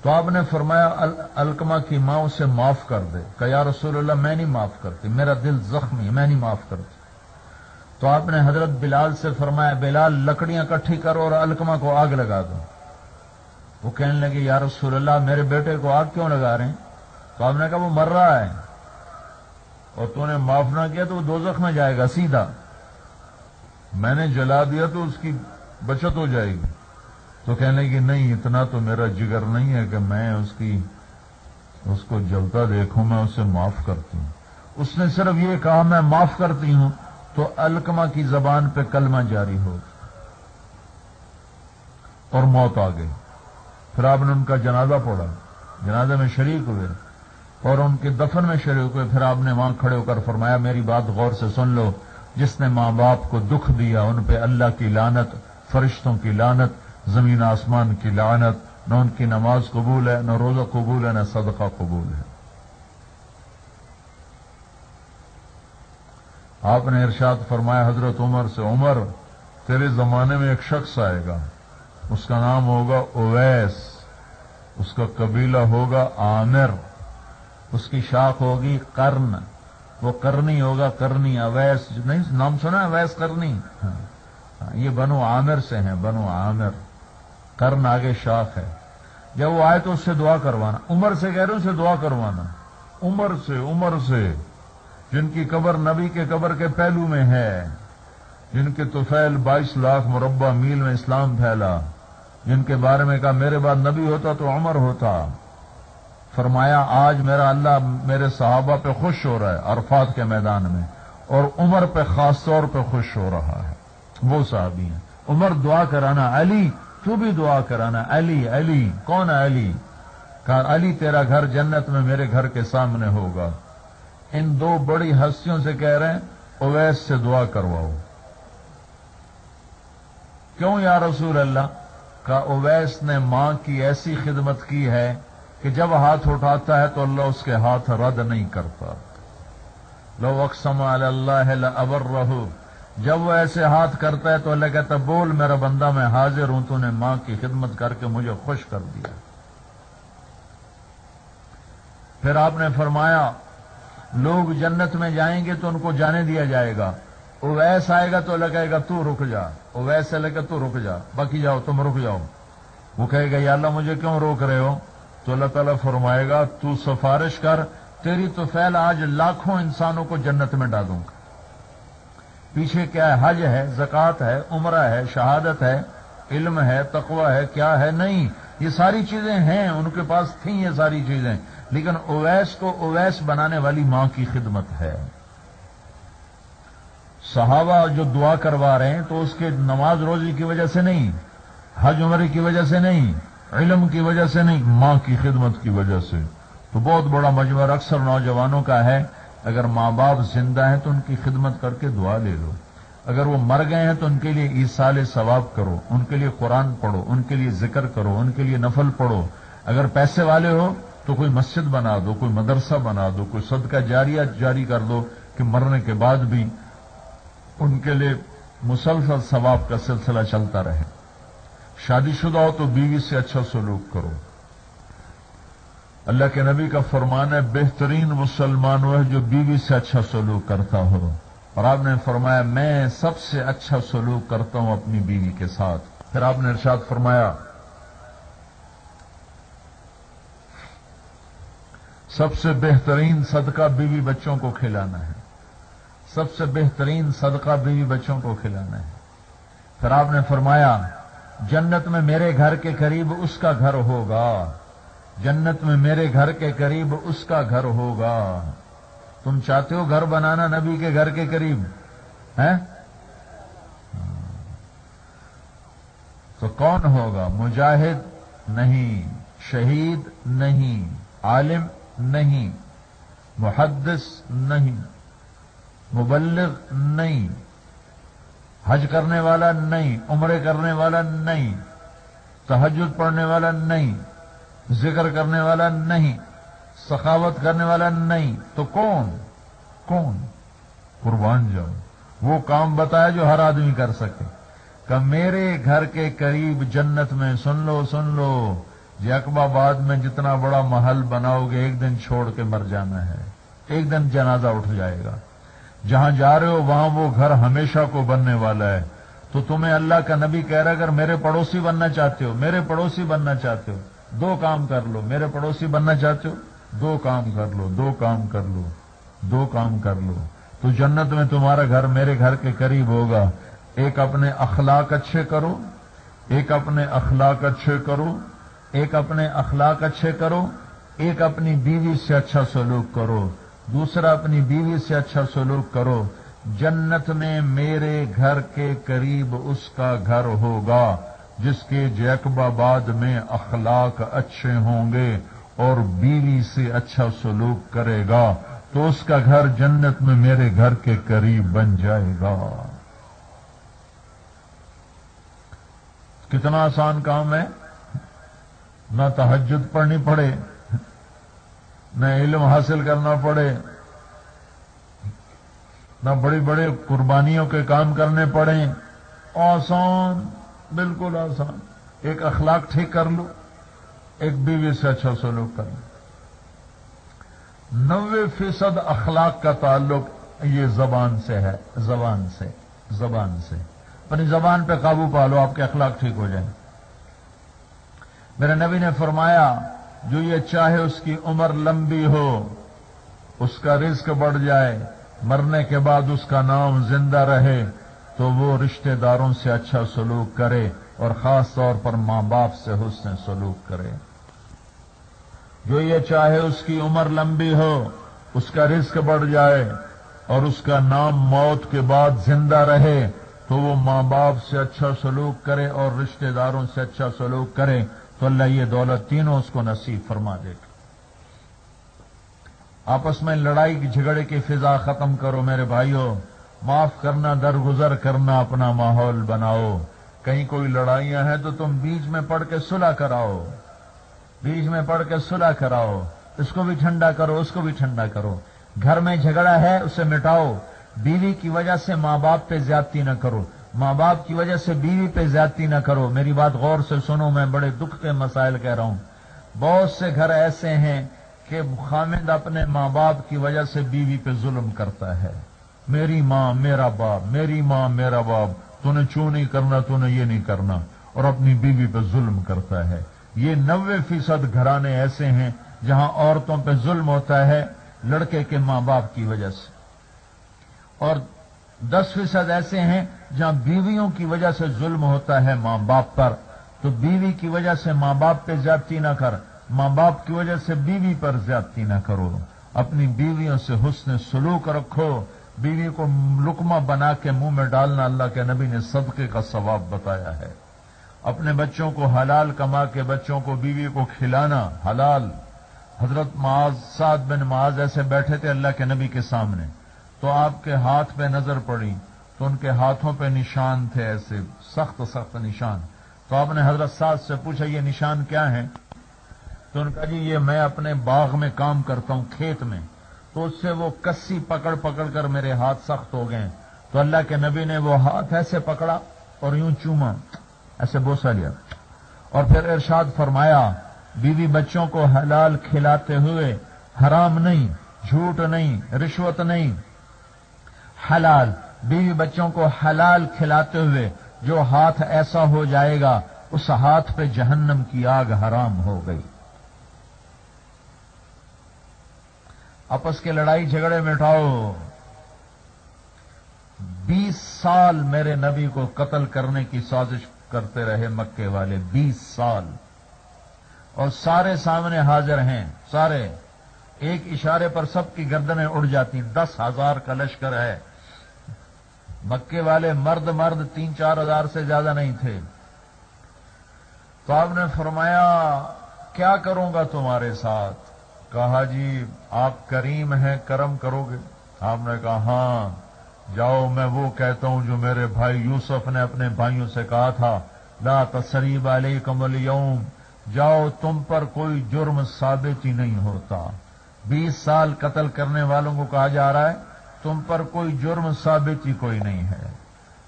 تو آپ نے فرمایا الکما کی ماں اسے معاف کر دے۔ کہ یا رسول اللہ، میں نہیں معاف کرتی، میرا دل زخمی ہے، میں نہیں معاف کرتی۔ تو آپ نے حضرت بلال سے فرمایا، بلال، لکڑیاں کٹھی کرو اور الکما کو آگ لگا دو. وہ کہنے لگے، یا رسول اللہ، میرے بیٹے کو آگ کیوں لگا رہے ہیں؟ تو آپ نے کہا، وہ مر رہا ہے اور تو نے معاف نہ کیا تو وہ دوزخ میں جائے گا سیدھا۔ میں نے جلا دیا تو اس کی بچت ہو جائے گی۔ تو کہنے کی نہیں، اتنا تو میرا جگر نہیں ہے کہ میں اس کی، اس کو جلتا دیکھوں، میں اسے معاف کرتی ہوں۔ اس نے صرف یہ کہا، میں معاف کرتی ہوں تو الکما کی زبان پہ کلمہ جاری ہو اور موت آ گئی۔ پھر آپ نے ان کا جنازہ پڑا جنازے میں شریک ہوئے اور ان کے دفن میں شریک ہوئے۔ پھر آپ نے وہاں کھڑے ہو کر فرمایا، میری بات غور سے سن لو۔ جس نے ماں باپ کو دکھ دیا، ان پہ اللہ کی لانت فرشتوں کی لانت زمین آسمان کی لعنت، نہ ان کی نماز قبول ہے، نہ روزہ قبول ہے، نہ صدقہ قبول ہے۔ آپ نے ارشاد فرمایا، حضرت عمر سے، عمر، تیرے زمانے میں ایک شخص آئے گا۔ اس کا نام ہوگا اویس، اس کا قبیلہ ہوگا عامر اس کی شاخ ہوگی کرن وہ کرنی ہوگا کرنی اویس۔ نہیں، نام سنا اویس کرنی ہاں، یہ بنو عامر سے ہیں، بنو عامر کرن آگے شاخ ہے۔ جب وہ آئے تو اس سے دعا کروانا۔ عمر سے کہہ رہے اسے دعا کروانا۔ عمر سے عمر سے۔ جن کی قبر نبی کے قبر کے پہلو میں ہے، جن کے توفیل بائیس لاکھ مربع میل میں اسلام پھیلا، جن کے بارے میں کہا، میرے بعد نبی ہوتا تو عمر ہوتا۔ فرمایا، آج میرا اللہ میرے صحابہ پہ خوش ہو رہا ہے، عرفات کے میدان میں، اور عمر پہ خاص طور پہ خوش ہو رہا ہے۔ وہ صحابی ہیں۔ عمر دعا کرانا، علی، تو بھی دعا کرانا، علی علی، کون ہے علی؟ کہا، علی تیرا گھر جنت میں میرے گھر کے سامنے ہوگا۔ ان دو بڑی ہستیوں سے کہہ رہے ہیں، اویس سے دعا کرواؤ۔ کیوں یا رسول اللہ؟ کا اویس نے ماں کی ایسی خدمت کی ہے کہ جب ہاتھ اٹھاتا ہے تو اللہ اس کے ہاتھ رد نہیں کرتا۔ لو اقسم اللہ ابر رہو جب وہ ایسے ہاتھ کرتا ہے تو اللہ کہتا بول میرا بندہ، میں حاضر ہوں، تو نے ماں کی خدمت کر کے مجھے خوش کر دیا۔ پھر آپ نے فرمایا لوگ جنت میں جائیں گے تو ان کو جانے دیا جائے گا۔ اویس آئے گا تو اللہ کہے گا تو رک جا۔ اویس سے لگے تو رک جا۔ باقی جاؤ، تم رک جاؤ۔ وہ کہے گا، یا اللہ مجھے کیوں روک رہے ہو؟ تو اللہ تعالیٰ فرمائے گا، تو سفارش کر، تیری تو فیل آج لاکھوں انسانوں کو جنت میں ڈالوں گا۔ پیچھے کیا ہے؟ حج ہے زکات ہے، عمرہ ہے، شہادت ہے، علم ہے، تقوی ہے، کیا ہے؟ نہیں، یہ ساری چیزیں ہیں۔ ان کے پاس تھیں یہ ساری چیزیں۔ لیکن اویس کو اویس بنانے والی ماں کی خدمت ہے۔ صحابہ جو دعا کروا رہے ہیں تو اس کے نماز روزی کی وجہ سے نہیں، حج عمر کی وجہ سے نہیں، علم کی وجہ سے نہیں، ماں کی خدمت کی وجہ سے۔ تو بہت بڑا مجموعہ اکثر نوجوانوں کا ہے۔ اگر ماں باپ زندہ ہیں تو ان کی خدمت کر کے دعا لے لو۔ اگر وہ مر گئے ہیں تو ان کے لیے عیسال ثواب کرو۔ ان کے لیے قرآن پڑھو، ان کے لیے ذکر کرو، ان کے لیے نفل پڑھو۔ اگر پیسے والے ہو تو کوئی مسجد بنا دو، کوئی مدرسہ بنا دو، کوئی صدقہ جاریہ جاری کر دو کہ مرنے کے بعد بھی ان کے لیے مسلسل ثواب کا سلسلہ چلتا رہے۔ شادی شدہ ہو تو بیوی سے اچھا سلوک کرو۔ اللہ کے نبی کا فرمان ہے، بہترین مسلمان وہ ہے جو بیوی سے اچھا سلوک کرتا ہو۔ اور آپ نے فرمایا، میں سب سے اچھا سلوک کرتا ہوں اپنی بیوی کے ساتھ۔ پھر آپ نے ارشاد فرمایا سب سے بہترین صدقہ بیوی بچوں کو کھلانا ہے۔ سب سے بہترین صدقہ بیوی بچوں کو کھلانا ہے۔ پھر آپ نے فرمایا، جنت میں میرے گھر کے قریب اس کا گھر ہوگا۔ جنت میں میرے گھر کے قریب اس کا گھر ہوگا۔ تم چاہتے ہو گھر بنانا نبی کے گھر کے قریب؟ ہے تو کون ہوگا؟ مجاہد نہیں، شہید نہیں، عالم نہیں، محدث نہیں، مبلغ نہیں، حج کرنے والا نہیں، عمرے کرنے والا نہیں تحجد پڑھنے والا نہیں، ذکر کرنے والا نہیں، سخاوت کرنے والا نہیں، تو کون؟ کون؟ قربان جاؤ۔ وہ کام بتایا جو ہر آدمی کر سکے۔ کہ میرے گھر کے قریب جنت میں، سن لو سن لو یقب آباد میں جتنا بڑا محل بناؤ گے، ایک دن چھوڑ کے مر جانا ہے۔ ایک دن جنازہ اٹھ جائے گا۔ جہاں جا رہے ہو، وہاں وہ گھر ہمیشہ کو بننے والا ہے۔ تو تمہیں اللہ کا نبی کہہ رہا اگر میرے پڑوسی بننا چاہتے ہو، میرے پڑوسی بننا چاہتے ہو، دو کام کر لو۔ میرے پڑوسی بننا چاہتے ہو، دو کام کر لو، دو کام کر لو، دو کام کر لو۔ تو جنت میں تمہارا گھر میرے گھر کے قریب ہوگا۔ ایک اپنے اخلاق اچھے کرو، ایک اپنے اخلاق اچھے کرو۔ ایک اپنے اخلاق اچھے کرو، ایک اپنی بیوی سے اچھا سلوک کرو، دوسرا اپنی بیوی سے اچھا سلوک کرو۔ جنت میں میرے گھر کے قریب اس کا گھر ہوگا، جس کے جیکب آباد میں اخلاق اچھے ہوں گے اور بیوی سے اچھا سلوک کرے گا۔ تو اس کا گھر جنت میں میرے گھر کے قریب بن جائے گا۔ کتنا آسان کام ہے۔ نہ تحجد پڑھنی پڑے، نہ علم حاصل کرنا پڑے، نہ بڑی بڑی قربانیوں کے کام کرنے پڑے۔ آسان، بالکل آسان۔ ایک اخلاق ٹھیک کر لو، ایک بیوی سے اچھا سلوک کر لو۔ نوے فیصد اخلاق کا تعلق یہ زبان سے ہے، زبان سے زبان سے۔ اپنی زبان پہ قابو پا لو، آپ کے اخلاق ٹھیک ہو جائیں۔ میرے نبی نے فرمایا، جو یہ چاہے اس کی عمر لمبی ہو، اس کا رزق بڑھ جائے، مرنے کے بعد اس کا نام زندہ رہے، تو وہ رشتہ داروں سے اچھا سلوک کرے اور خاص طور پر ماں باپ سے حسن سلوک کرے۔ جو یہ چاہے اس کی عمر لمبی ہو، اس کا رزق بڑھ جائے اور اس کا نام موت کے بعد زندہ رہے، تو وہ ماں باپ سے اچھا سلوک کرے اور رشتہ داروں سے اچھا سلوک کرے۔ تو اللہ یہ دولت تینوں اس کو نصیب فرما دے گا۔ آپس میں لڑائی کی جھگڑے کی فضا ختم کرو میرے بھائیوں معاف کرنا، درگزر کرنا، اپنا ماحول بناؤ۔ کہیں کوئی لڑائیاں ہیں تو تم بیچ میں پڑھ کے صلح کراؤ۔ بیچ میں پڑھ کے صلح کراؤ۔ اس کو بھی ٹھنڈا کرو، اس کو بھی ٹھنڈا کرو۔ گھر میں جھگڑا ہے، اسے مٹاؤ۔ بیوی کی وجہ سے ماں باپ پہ زیادتی نہ کرو۔ ماں باپ کی وجہ سے بیوی پہ زیادتی نہ کرو۔ میری بات غور سے سنو، میں بڑے دکھ کے مسائل کہہ رہا ہوں۔ بہت سے گھر ایسے ہیں کہ خامد اپنے ماں باپ کی وجہ سے بیوی پہ ظلم کرتا ہے۔ میری ماں، میرا باپ، میری ماں، میرا باپ تو نے چوں نہیں کرنا تو نے یہ نہیں کرنا، اور اپنی بیوی پہ ظلم کرتا ہے۔ یہ نوے فیصد گھرانے ایسے ہیں جہاں عورتوں پہ ظلم ہوتا ہے لڑکے کے ماں باپ کی وجہ سے۔ اور دس فیصد ایسے ہیں جہاں بیویوں کی وجہ سے ظلم ہوتا ہے ماں باپ پر، تو بیوی کی وجہ سے ماں باپ پہ زیادتی نہ کر، ماں باپ کی وجہ سے بیوی پر زیادتی نہ کرو۔ اپنی بیویوں سے حسن سلوک رکھو۔ بیوی کو لکما بنا کے منہ میں ڈالنا اللہ کے نبی نے صدقے کا ثواب بتایا ہے۔ اپنے بچوں کو حلال کما کے بچوں کو بیوی کو کھلانا حلال۔ حضرت معاذ، سعد بن معاذ ایسے بیٹھے تھے اللہ کے نبی کے سامنے۔ تو آپ کے ہاتھ پہ نظر پڑی۔ تو ان کے ہاتھوں پہ نشان تھے ایسے سخت سخت نشان۔ تو آپ نے حضرت سعد سے پوچھا، یہ نشان کیا ہے تو ان کا جی یہ میں اپنے باغ میں کام کرتا ہوں، کھیت میں۔ تو اس سے وہ کسی پکڑ پکڑ کر میرے ہاتھ سخت ہو گئے۔ تو اللہ کے نبی نے وہ ہاتھ ایسے پکڑا اور یوں چوما، ایسے بوسا لیا۔ اور پھر ارشاد فرمایا، بیوی بچوں کو حلال کھلاتے ہوئے حرام نہیں، جھوٹ نہیں، رشوت نہیں، حلال۔ بیوی بچوں کو حلال کھلاتے ہوئے جو ہاتھ ایسا ہو جائے گا، اس ہاتھ پہ جہنم کی آگ حرام ہو گئی۔ آپس کے لڑائی جھگڑے مٹاؤ بیس سال میرے نبی کو قتل کرنے کی سازش کرتے رہے مکے والے، بیس سال۔ اور سارے سامنے حاضر ہیں، سارے۔ ایک اشارے پر سب کی گردنیں اڑ جاتی، دس ہزار کا لشکر ہے۔ مکے والے مرد مرد تین چار ہزار سے زیادہ نہیں تھے۔ تو آپ نے فرمایا، کیا کروں گا تمہارے ساتھ؟ کہا جی آپ کریم ہیں، کرم کرو گے۔ آپ نے کہا ہاں جاؤ، میں وہ کہتا ہوں جو میرے بھائی یوسف نے اپنے بھائیوں سے کہا تھا۔ لا تصریب علیکم اليوم جاؤ، تم پر کوئی جرم ثابت ہی نہیں ہوتا۔ بیس سال قتل کرنے والوں کو کہا جا رہا ہے۔ تم پر کوئی جرم ثابت ہی کوئی نہیں ہے۔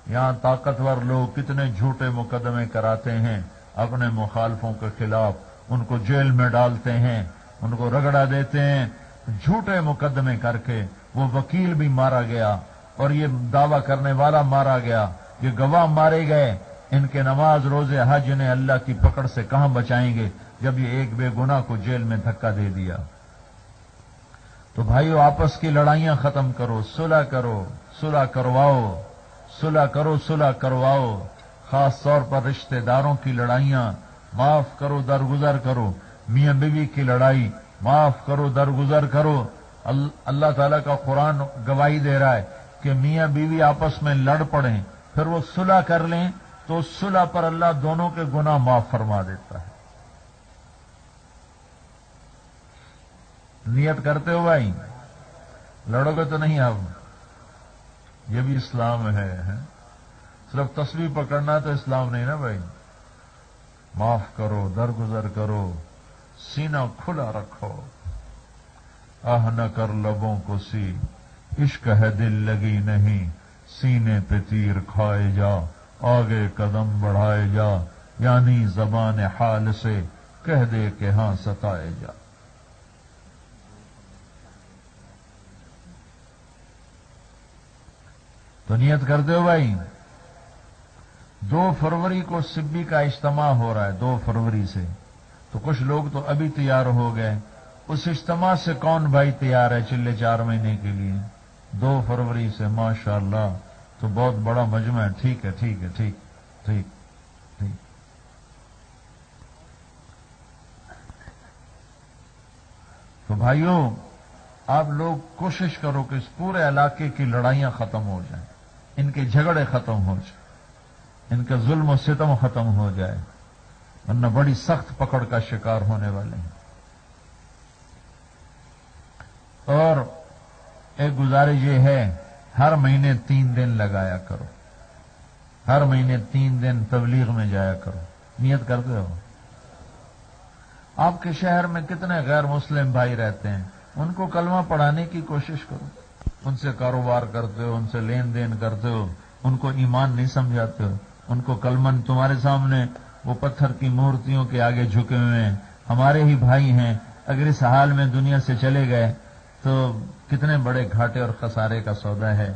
یہاں طاقتور لوگ کتنے جھوٹے مقدمے کراتے ہیں، اپنے مخالفوں کے خلاف ان کو جیل میں ڈالتے ہیں، ان کو رگڑا دیتے ہیں۔ جھوٹے مقدمے کر کے وہ وکیل بھی مارا گیا اور یہ دعوی کرنے والا مارا گیا۔ یہ گواہ مارے گئے۔ ان کے نماز روزے حج انہیں اللہ کی پکڑ سے کہاں بچائیں گے جب یہ ایک بے گنا کو جیل میں دھکا دے دیا۔ تو بھائیو، آپس کی لڑائیاں ختم کرو، صلح کرو، صلح کرواؤ، صلح کرو، صلح کرواؤ۔ خاص طور پر رشتہ داروں کی لڑائیاں، معاف کرو، درگزر کرو۔ میاں بیوی کی لڑائی، معاف کرو، درگزر کرو۔ اللہ تعالیٰ کا قرآن گواہی دے رہا ہے کہ میاں بیوی آپس میں لڑ پڑیں، پھر وہ صلح کر لیں تو صلح پر اللہ دونوں کے گناہ معاف فرما دیتا ہے۔ نیت کرتے ہو بھائی؟ لڑو گے تو نہیں اب یہ بھی اسلام ہے صرف تصویر پکڑنا تو اسلام نہیں نا بھائی؟ معاف کرو، درگزر کرو، سینہ کھلا رکھو۔ آہ نہ کر لبوں کو سی، عشق ہے دل لگی نہیں۔ سینے پہ تیر کھائے جا، آگے قدم بڑھائے جا۔ یعنی زبان حال سے کہہ دے کہ ہاں ستائے جا۔ تو نیت کرتے ہو بھائی؟ دو فروری کو سبی کا اجتماع ہو رہا ہے، دو فروری سے۔ تو کچھ لوگ تو ابھی تیار ہو گئے۔ اس اجتماع سے کون بھائی تیار ہے چلے چار مہینے کے لیے؟ دو فروری سے ماشاء اللہ تو بہت بڑا مجمع ہے۔ ٹھیک ہے ٹھیک ہے، ٹھیک ٹھیک ٹھیک۔ تو بھائیوں آپ لوگ کوشش کرو کہ اس پورے علاقے کی لڑائیاں ختم ہو جائیں۔ ان کے جھگڑے ختم ہو جائے۔ ان کا ظلم و ستم ختم ہو جائے۔ ورنہ بڑی سخت پکڑ کا شکار ہونے والے ہیں۔ اور ایک گزارش یہ ہے، ہر مہینے تین دن لگایا کرو۔ ہر مہینے تین دن تبلیغ میں جایا کرو۔ نیت کرتے ہو؟ آپ کے شہر میں کتنے غیر مسلم بھائی رہتے ہیں؟ ان کو کلمہ پڑھانے کی کوشش کرو۔ ان سے کاروبار کرتے ہو، ان سے لین دین کرتے ہو، ان کو ایمان نہیں سمجھاتے ہو، ان کو کلمن تمہارے سامنے وہ پتھر کی مورتیوں کے آگے جھکے ہوئے ہیں۔ ہمارے ہی بھائی ہیں۔ اگر اس حال میں دنیا سے چلے گئے تو کتنے بڑے گھاٹے اور خسارے کا سودا ہے۔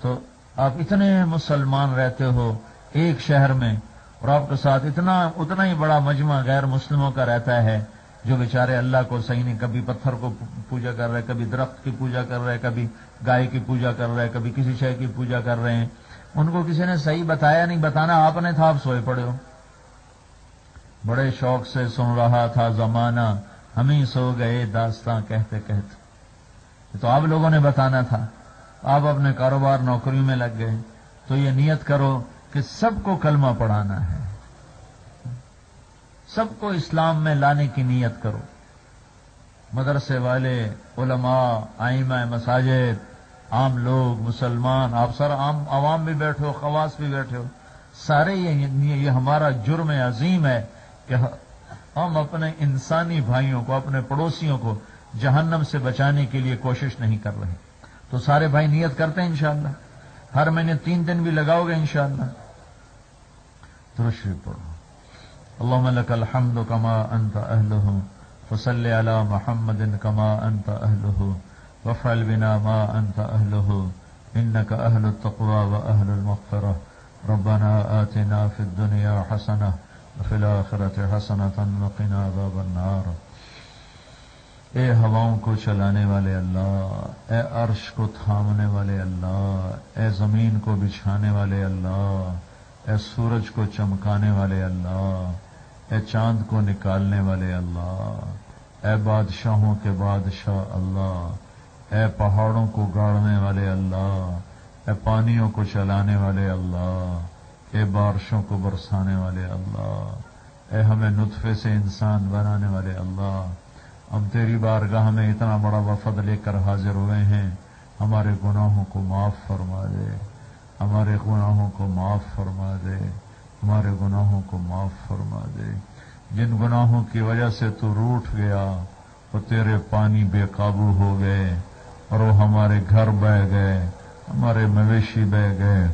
تو آپ اتنے مسلمان رہتے ہو ایک شہر میں اور آپ کے ساتھ اتنا اتنا ہی بڑا مجمع غیر مسلموں کا رہتا ہے جو بیچارے اللہ کو صحیح نہیں، کبھی پتھر کو پوجا کر رہے، کبھی درخت کی پوجا کر رہے، کبھی گائے کی پوجا کر رہے کبھی کسی شے کی پوجا کر رہے ہیں۔ ان کو کسی نے صحیح بتایا نہیں، بتانا آپ نے تھا، آپ سوئے پڑے ہو۔ بڑے شوق سے سن رہا تھا زمانہ ہمیں سو گئے داستان کہتے کہتے۔ تو آپ لوگوں نے بتانا تھا۔ آپ اپنے کاروبار نوکری میں لگ گئے۔ تو یہ نیت کرو کہ سب کو کلمہ پڑھانا ہے۔ سب کو اسلام میں لانے کی نیت کرو۔ مدرسے والے، علماء آئمہ مساجد، عام لوگ، مسلمان، آپ سر عام عوام بھی بیٹھے ہو، خواص بھی بیٹھے ہو، سارے یہ ہمارا جرم عظیم ہے کہ ہم اپنے انسانی بھائیوں کو، اپنے پڑوسیوں کو جہنم سے بچانے کے لیے کوشش نہیں کر رہے۔ تو سارے بھائی نیت کرتے ہیں انشاءاللہ۔ ہر مہینے تین دن بھی لگاؤ گے انشاءاللہ۔ تو پڑھو۔ اللهم لك الحمد كما أنت أهله فصل على محمد كما أنت أهله وافعل بنا ما أنت أهله إنك أهل التقوى وأهل المغفرة ربنا آتنا في الدنيا حسنة وفي الآخرة حسنة وقنا عذاب النار. اے ہواؤں کو چلانے والے اللہ، اے عرش کو تھامنے والے اللہ، اے زمین کو بچھانے والے اللہ، اے سورج کو چمکانے والے اللہ اے چاند کو نکالنے والے اللہ، اے بادشاہوں کے بادشاہ اللہ، اے پہاڑوں کو گاڑنے والے اللہ، اے پانیوں کو چلانے والے اللہ، اے بارشوں کو برسانے والے اللہ، اے ہمیں نطفے سے انسان بنانے والے اللہ، ہم تیری بارگاہ میں اتنا بڑا وفد لے کر حاضر ہوئے ہیں، ہمارے گناہوں کو معاف فرما دے، ہمارے گناہوں کو معاف فرما دے۔ ہمارے گناہوں کو معاف فرما دے۔ جن گناہوں کی وجہ سے تو روٹ گیا، وہ تیرے پانی بے قابو ہو گئے اور وہ ہمارے گھر بہ گئے، ہمارے مویشی بہ گئے،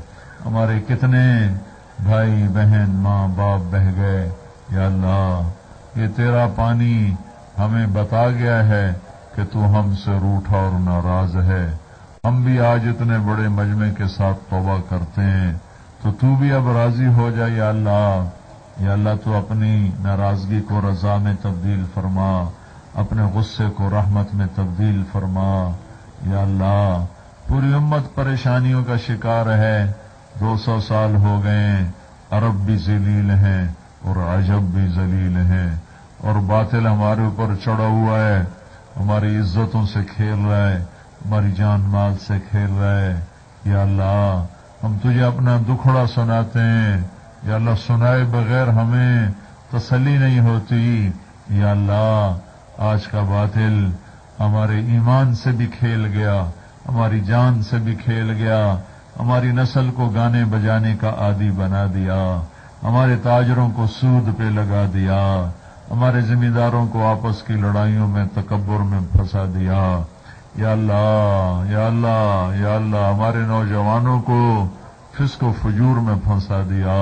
ہمارے کتنے بھائی، بہن، ماں، باپ بہ گئے۔ یا اللہ، یہ تیرا پانی ہمیں بتا گیا ہے کہ تو ہم سے روٹا اور ناراض ہے۔ ہم بھی آج اتنے بڑے مجمع کے ساتھ توبہ کرتے ہیں۔ تو تو بھی اب راضی ہو جائے یا اللہ یا اللہ تو اپنی ناراضگی کو رضا میں تبدیل فرما، اپنے غصے کو رحمت میں تبدیل فرما۔ یا اللہ، پوری امت پریشانیوں کا شکار ہے، دو سو سال ہو گئے عرب بھی ذلیل ہیں اور عجب بھی ذلیل ہیں۔ اور باطل ہمارے اوپر چڑھا ہوا ہے، ہماری عزتوں سے کھیل رہا ہے، ہماری جان مال سے کھیل رہا ہے۔ یا اللہ ہم تجھے اپنا دکھڑا سناتے ہیں۔ یا اللہ، سنائے بغیر ہمیں تسلی نہیں ہوتی۔ یا اللہ، آج کا باطل ہمارے ایمان سے بھی کھیل گیا، ہماری جان سے بھی کھیل گیا۔ ہماری نسل کو گانے بجانے کا عادی بنا دیا۔ ہمارے تاجروں کو سود پہ لگا دیا۔ ہمارے ذمہ داروں کو آپس کی لڑائیوں میں، تکبر میں پھنسا دیا۔ یا اللہ یا اللہ یا اللہ، ہمارے نوجوانوں کو فسق و فجور میں پھنسا دیا،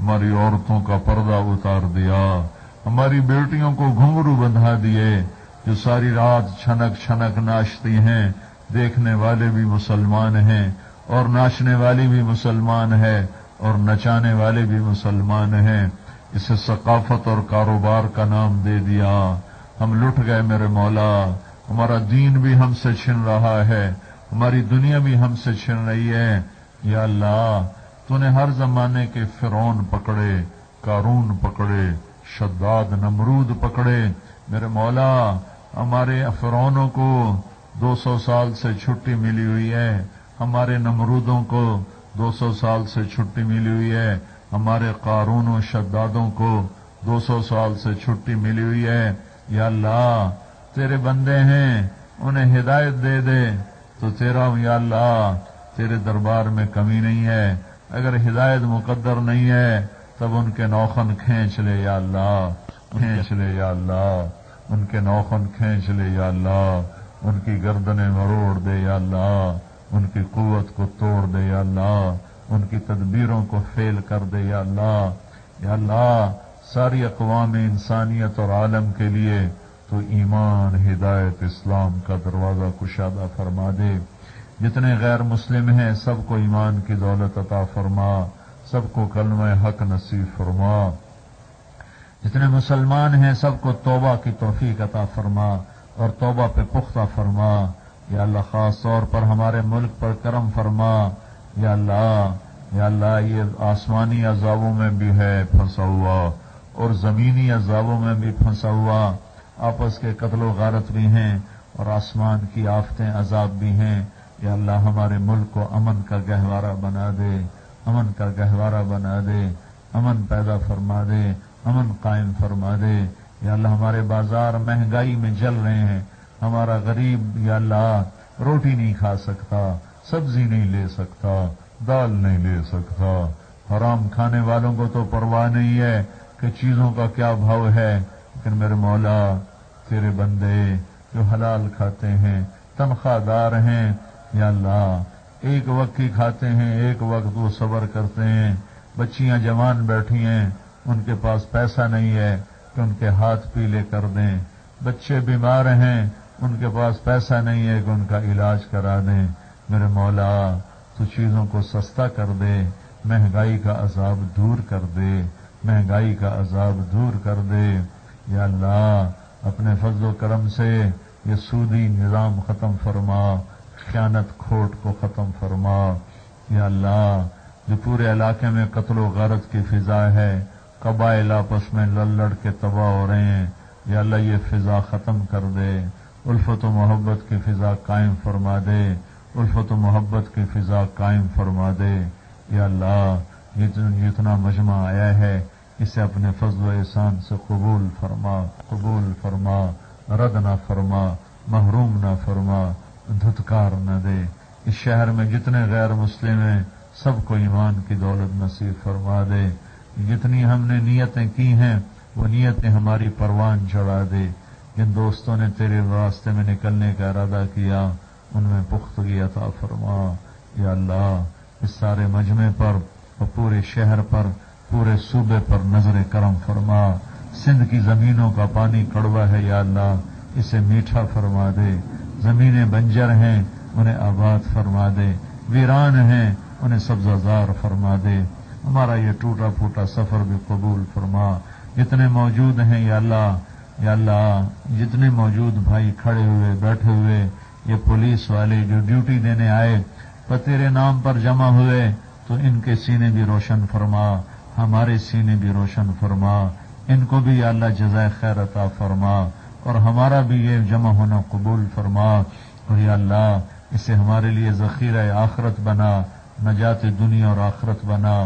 ہماری عورتوں کا پردہ اتار دیا، ہماری بیٹیوں کو گھنگرو بندھا دیے، جو ساری رات چھنک چھنک ناچتی ہیں، دیکھنے والے بھی مسلمان ہیں، اور ناچنے والی بھی مسلمان ہے، اور نچانے والے بھی مسلمان ہیں، اسے ثقافت اور کاروبار کا نام دے دیا۔ ہم لٹ گئے میرے مولا ہمارا دین بھی ہم سے چھن رہا ہے، ہماری دنیا بھی ہم سے چھن رہی ہے۔ یا اللہ، تو نے ہر زمانے کے فرون پکڑے کارون پکڑے، شداد نمرود پکڑے۔ میرے مولا، ہمارے فرونوں کو دو سو سال سے چھٹی ملی ہوئی ہے۔ ہمارے نمرودوں کو دو سو سال سے چھٹی ملی ہوئی ہے۔ ہمارے قارون و شدادوں کو دو سو سال سے چھٹی ملی ہوئی ہے۔ یا اللہ تیرے بندے ہیں، انہیں ہدایت دے دے۔ تو تیرا یا اللہ، تیرے دربار میں کمی نہیں ہے۔ اگر ہدایت مقدر نہیں ہے، تب ان کے نوخن کھینچ لے یا اللہ۔ کھینچ لے یا اللہ۔ ان کے نوخن کھینچ لے یا اللہ۔ ان کی گردنیں مروڑ دے یا اللہ۔ ان کی قوت کو توڑ دے یا اللہ۔ ان کی تدبیروں کو فیل کر دے یا اللہ۔ یا اللہ، ساری اقوام انسانیت اور عالم کے لیے تو ایمان، ہدایت، اسلام کا دروازہ کشادہ فرما دے۔ جتنے غیر مسلم ہیں، سب کو ایمان کی دولت عطا فرما۔ سب کو کلمہ حق نصیب فرما۔ جتنے مسلمان ہیں، سب کو توبہ کی توفیق عطا فرما اور توبہ پہ پختہ فرما۔ یا اللہ، خاص طور پر ہمارے ملک پر کرم فرما۔ یا اللہ یا اللہ، یہ آسمانی عذابوں میں بھی ہے پھنسا ہوا اور زمینی عذابوں میں بھی پھنسا ہوا۔ آپس کے قتل و غارت بھی ہیں اور آسمان کی آفتیں عذاب بھی ہیں۔ یا اللہ ہمارے ملک کو امن کا گہوارہ بنا دے، امن کا گہوارہ بنا دے، امن پیدا فرما دے، امن قائم فرما دے۔ یا اللہ ہمارے بازار مہنگائی میں جل رہے ہیں۔ ہمارا غریب، یا اللہ، روٹی نہیں کھا سکتا، سبزی نہیں لے سکتا، دال نہیں لے سکتا۔ حرام کھانے والوں کو تو پرواہ نہیں ہے کہ چیزوں کا کیا بھاؤ ہے۔ لیکن میرے مولا تیرے بندے جو حلال کھاتے ہیں، تنخواہ دار ہیں۔ یا اللہ، ایک وقت کی کھاتے ہیں، ایک وقت وہ صبر کرتے ہیں۔ بچیاں جوان بیٹھی ہیں، ان کے پاس پیسہ نہیں ہے کہ ان کے ہاتھ پیلے کر دیں۔ بچے بیمار ہیں، ان کے پاس پیسہ نہیں ہے کہ ان کا علاج کرا دیں۔ میرے مولا، تو چیزوں کو سستا کر دے، مہنگائی کا عذاب دور کر دے۔ مہنگائی کا عذاب دور کر دے۔ یا اللہ اپنے فضل و کرم سے یہ سودی نظام ختم فرما، خیانت کھوٹ کو ختم فرما۔ یا اللہ، جو پورے علاقے میں قتل و غارت کی فضا ہے، قبائل آپس میں لڑ لڑ کے تباہ ہو رہے ہیں، یا اللہ یہ فضا ختم کر دے۔ الفت و محبت کی فضا قائم فرما دے۔ الفت و محبت کی فضا قائم فرما دے۔ یا اللہ جتنا مجمع آیا ہے اسے اپنے فضل و احسان سے قبول فرما قبول فرما، رد نہ فرما، محروم نہ فرما، دھتکار نہ دے۔ اس شہر میں جتنے غیر مسلم ہیں، سب کو ایمان کی دولت نصیب فرما دے۔ جتنی ہم نے نیتیں کی ہیں، وہ نیتیں ہماری پروان چڑھا دے۔ جن دوستوں نے تیرے راستے میں نکلنے کا ارادہ کیا، ان میں پختگی عطا فرما۔ یا اللہ، اس سارے مجمع پر اور پورے شہر پر پورے صوبے پر نظر کرم فرما، سندھ کی زمینوں کا پانی کڑوا ہے یا اللہ، اسے میٹھا فرما دے۔ زمینیں بنجر ہیں، انہیں آباد فرما دے۔ ویران ہیں، انہیں سبزہ زار فرما دے۔ ہمارا یہ ٹوٹا پھوٹا سفر بھی قبول فرما۔ جتنے موجود ہیں یا اللہ یا اللہ، جتنے موجود بھائی کھڑے ہوئے، بیٹھے ہوئے، یہ پولیس والے جو ڈیوٹی دینے آئے تیرے نام پر جمع ہوئے، تو ان کے سینے بھی روشن فرما۔ ہمارے سینے بھی روشن فرما، ان کو بھی اللہ جزائے خیر عطا فرما، اور ہمارا بھی یہ جمع ہونا قبول فرما، اور یا اللہ اسے ہمارے لیے ذخیرہ آخرت بنا، نجات دنیا اور آخرت بنا،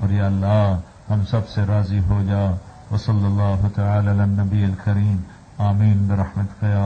اور یا اللہ ہم سب سے راضی ہو جا، وصلی اللہ تعالی النبی الکریم، آمین برحمت خیال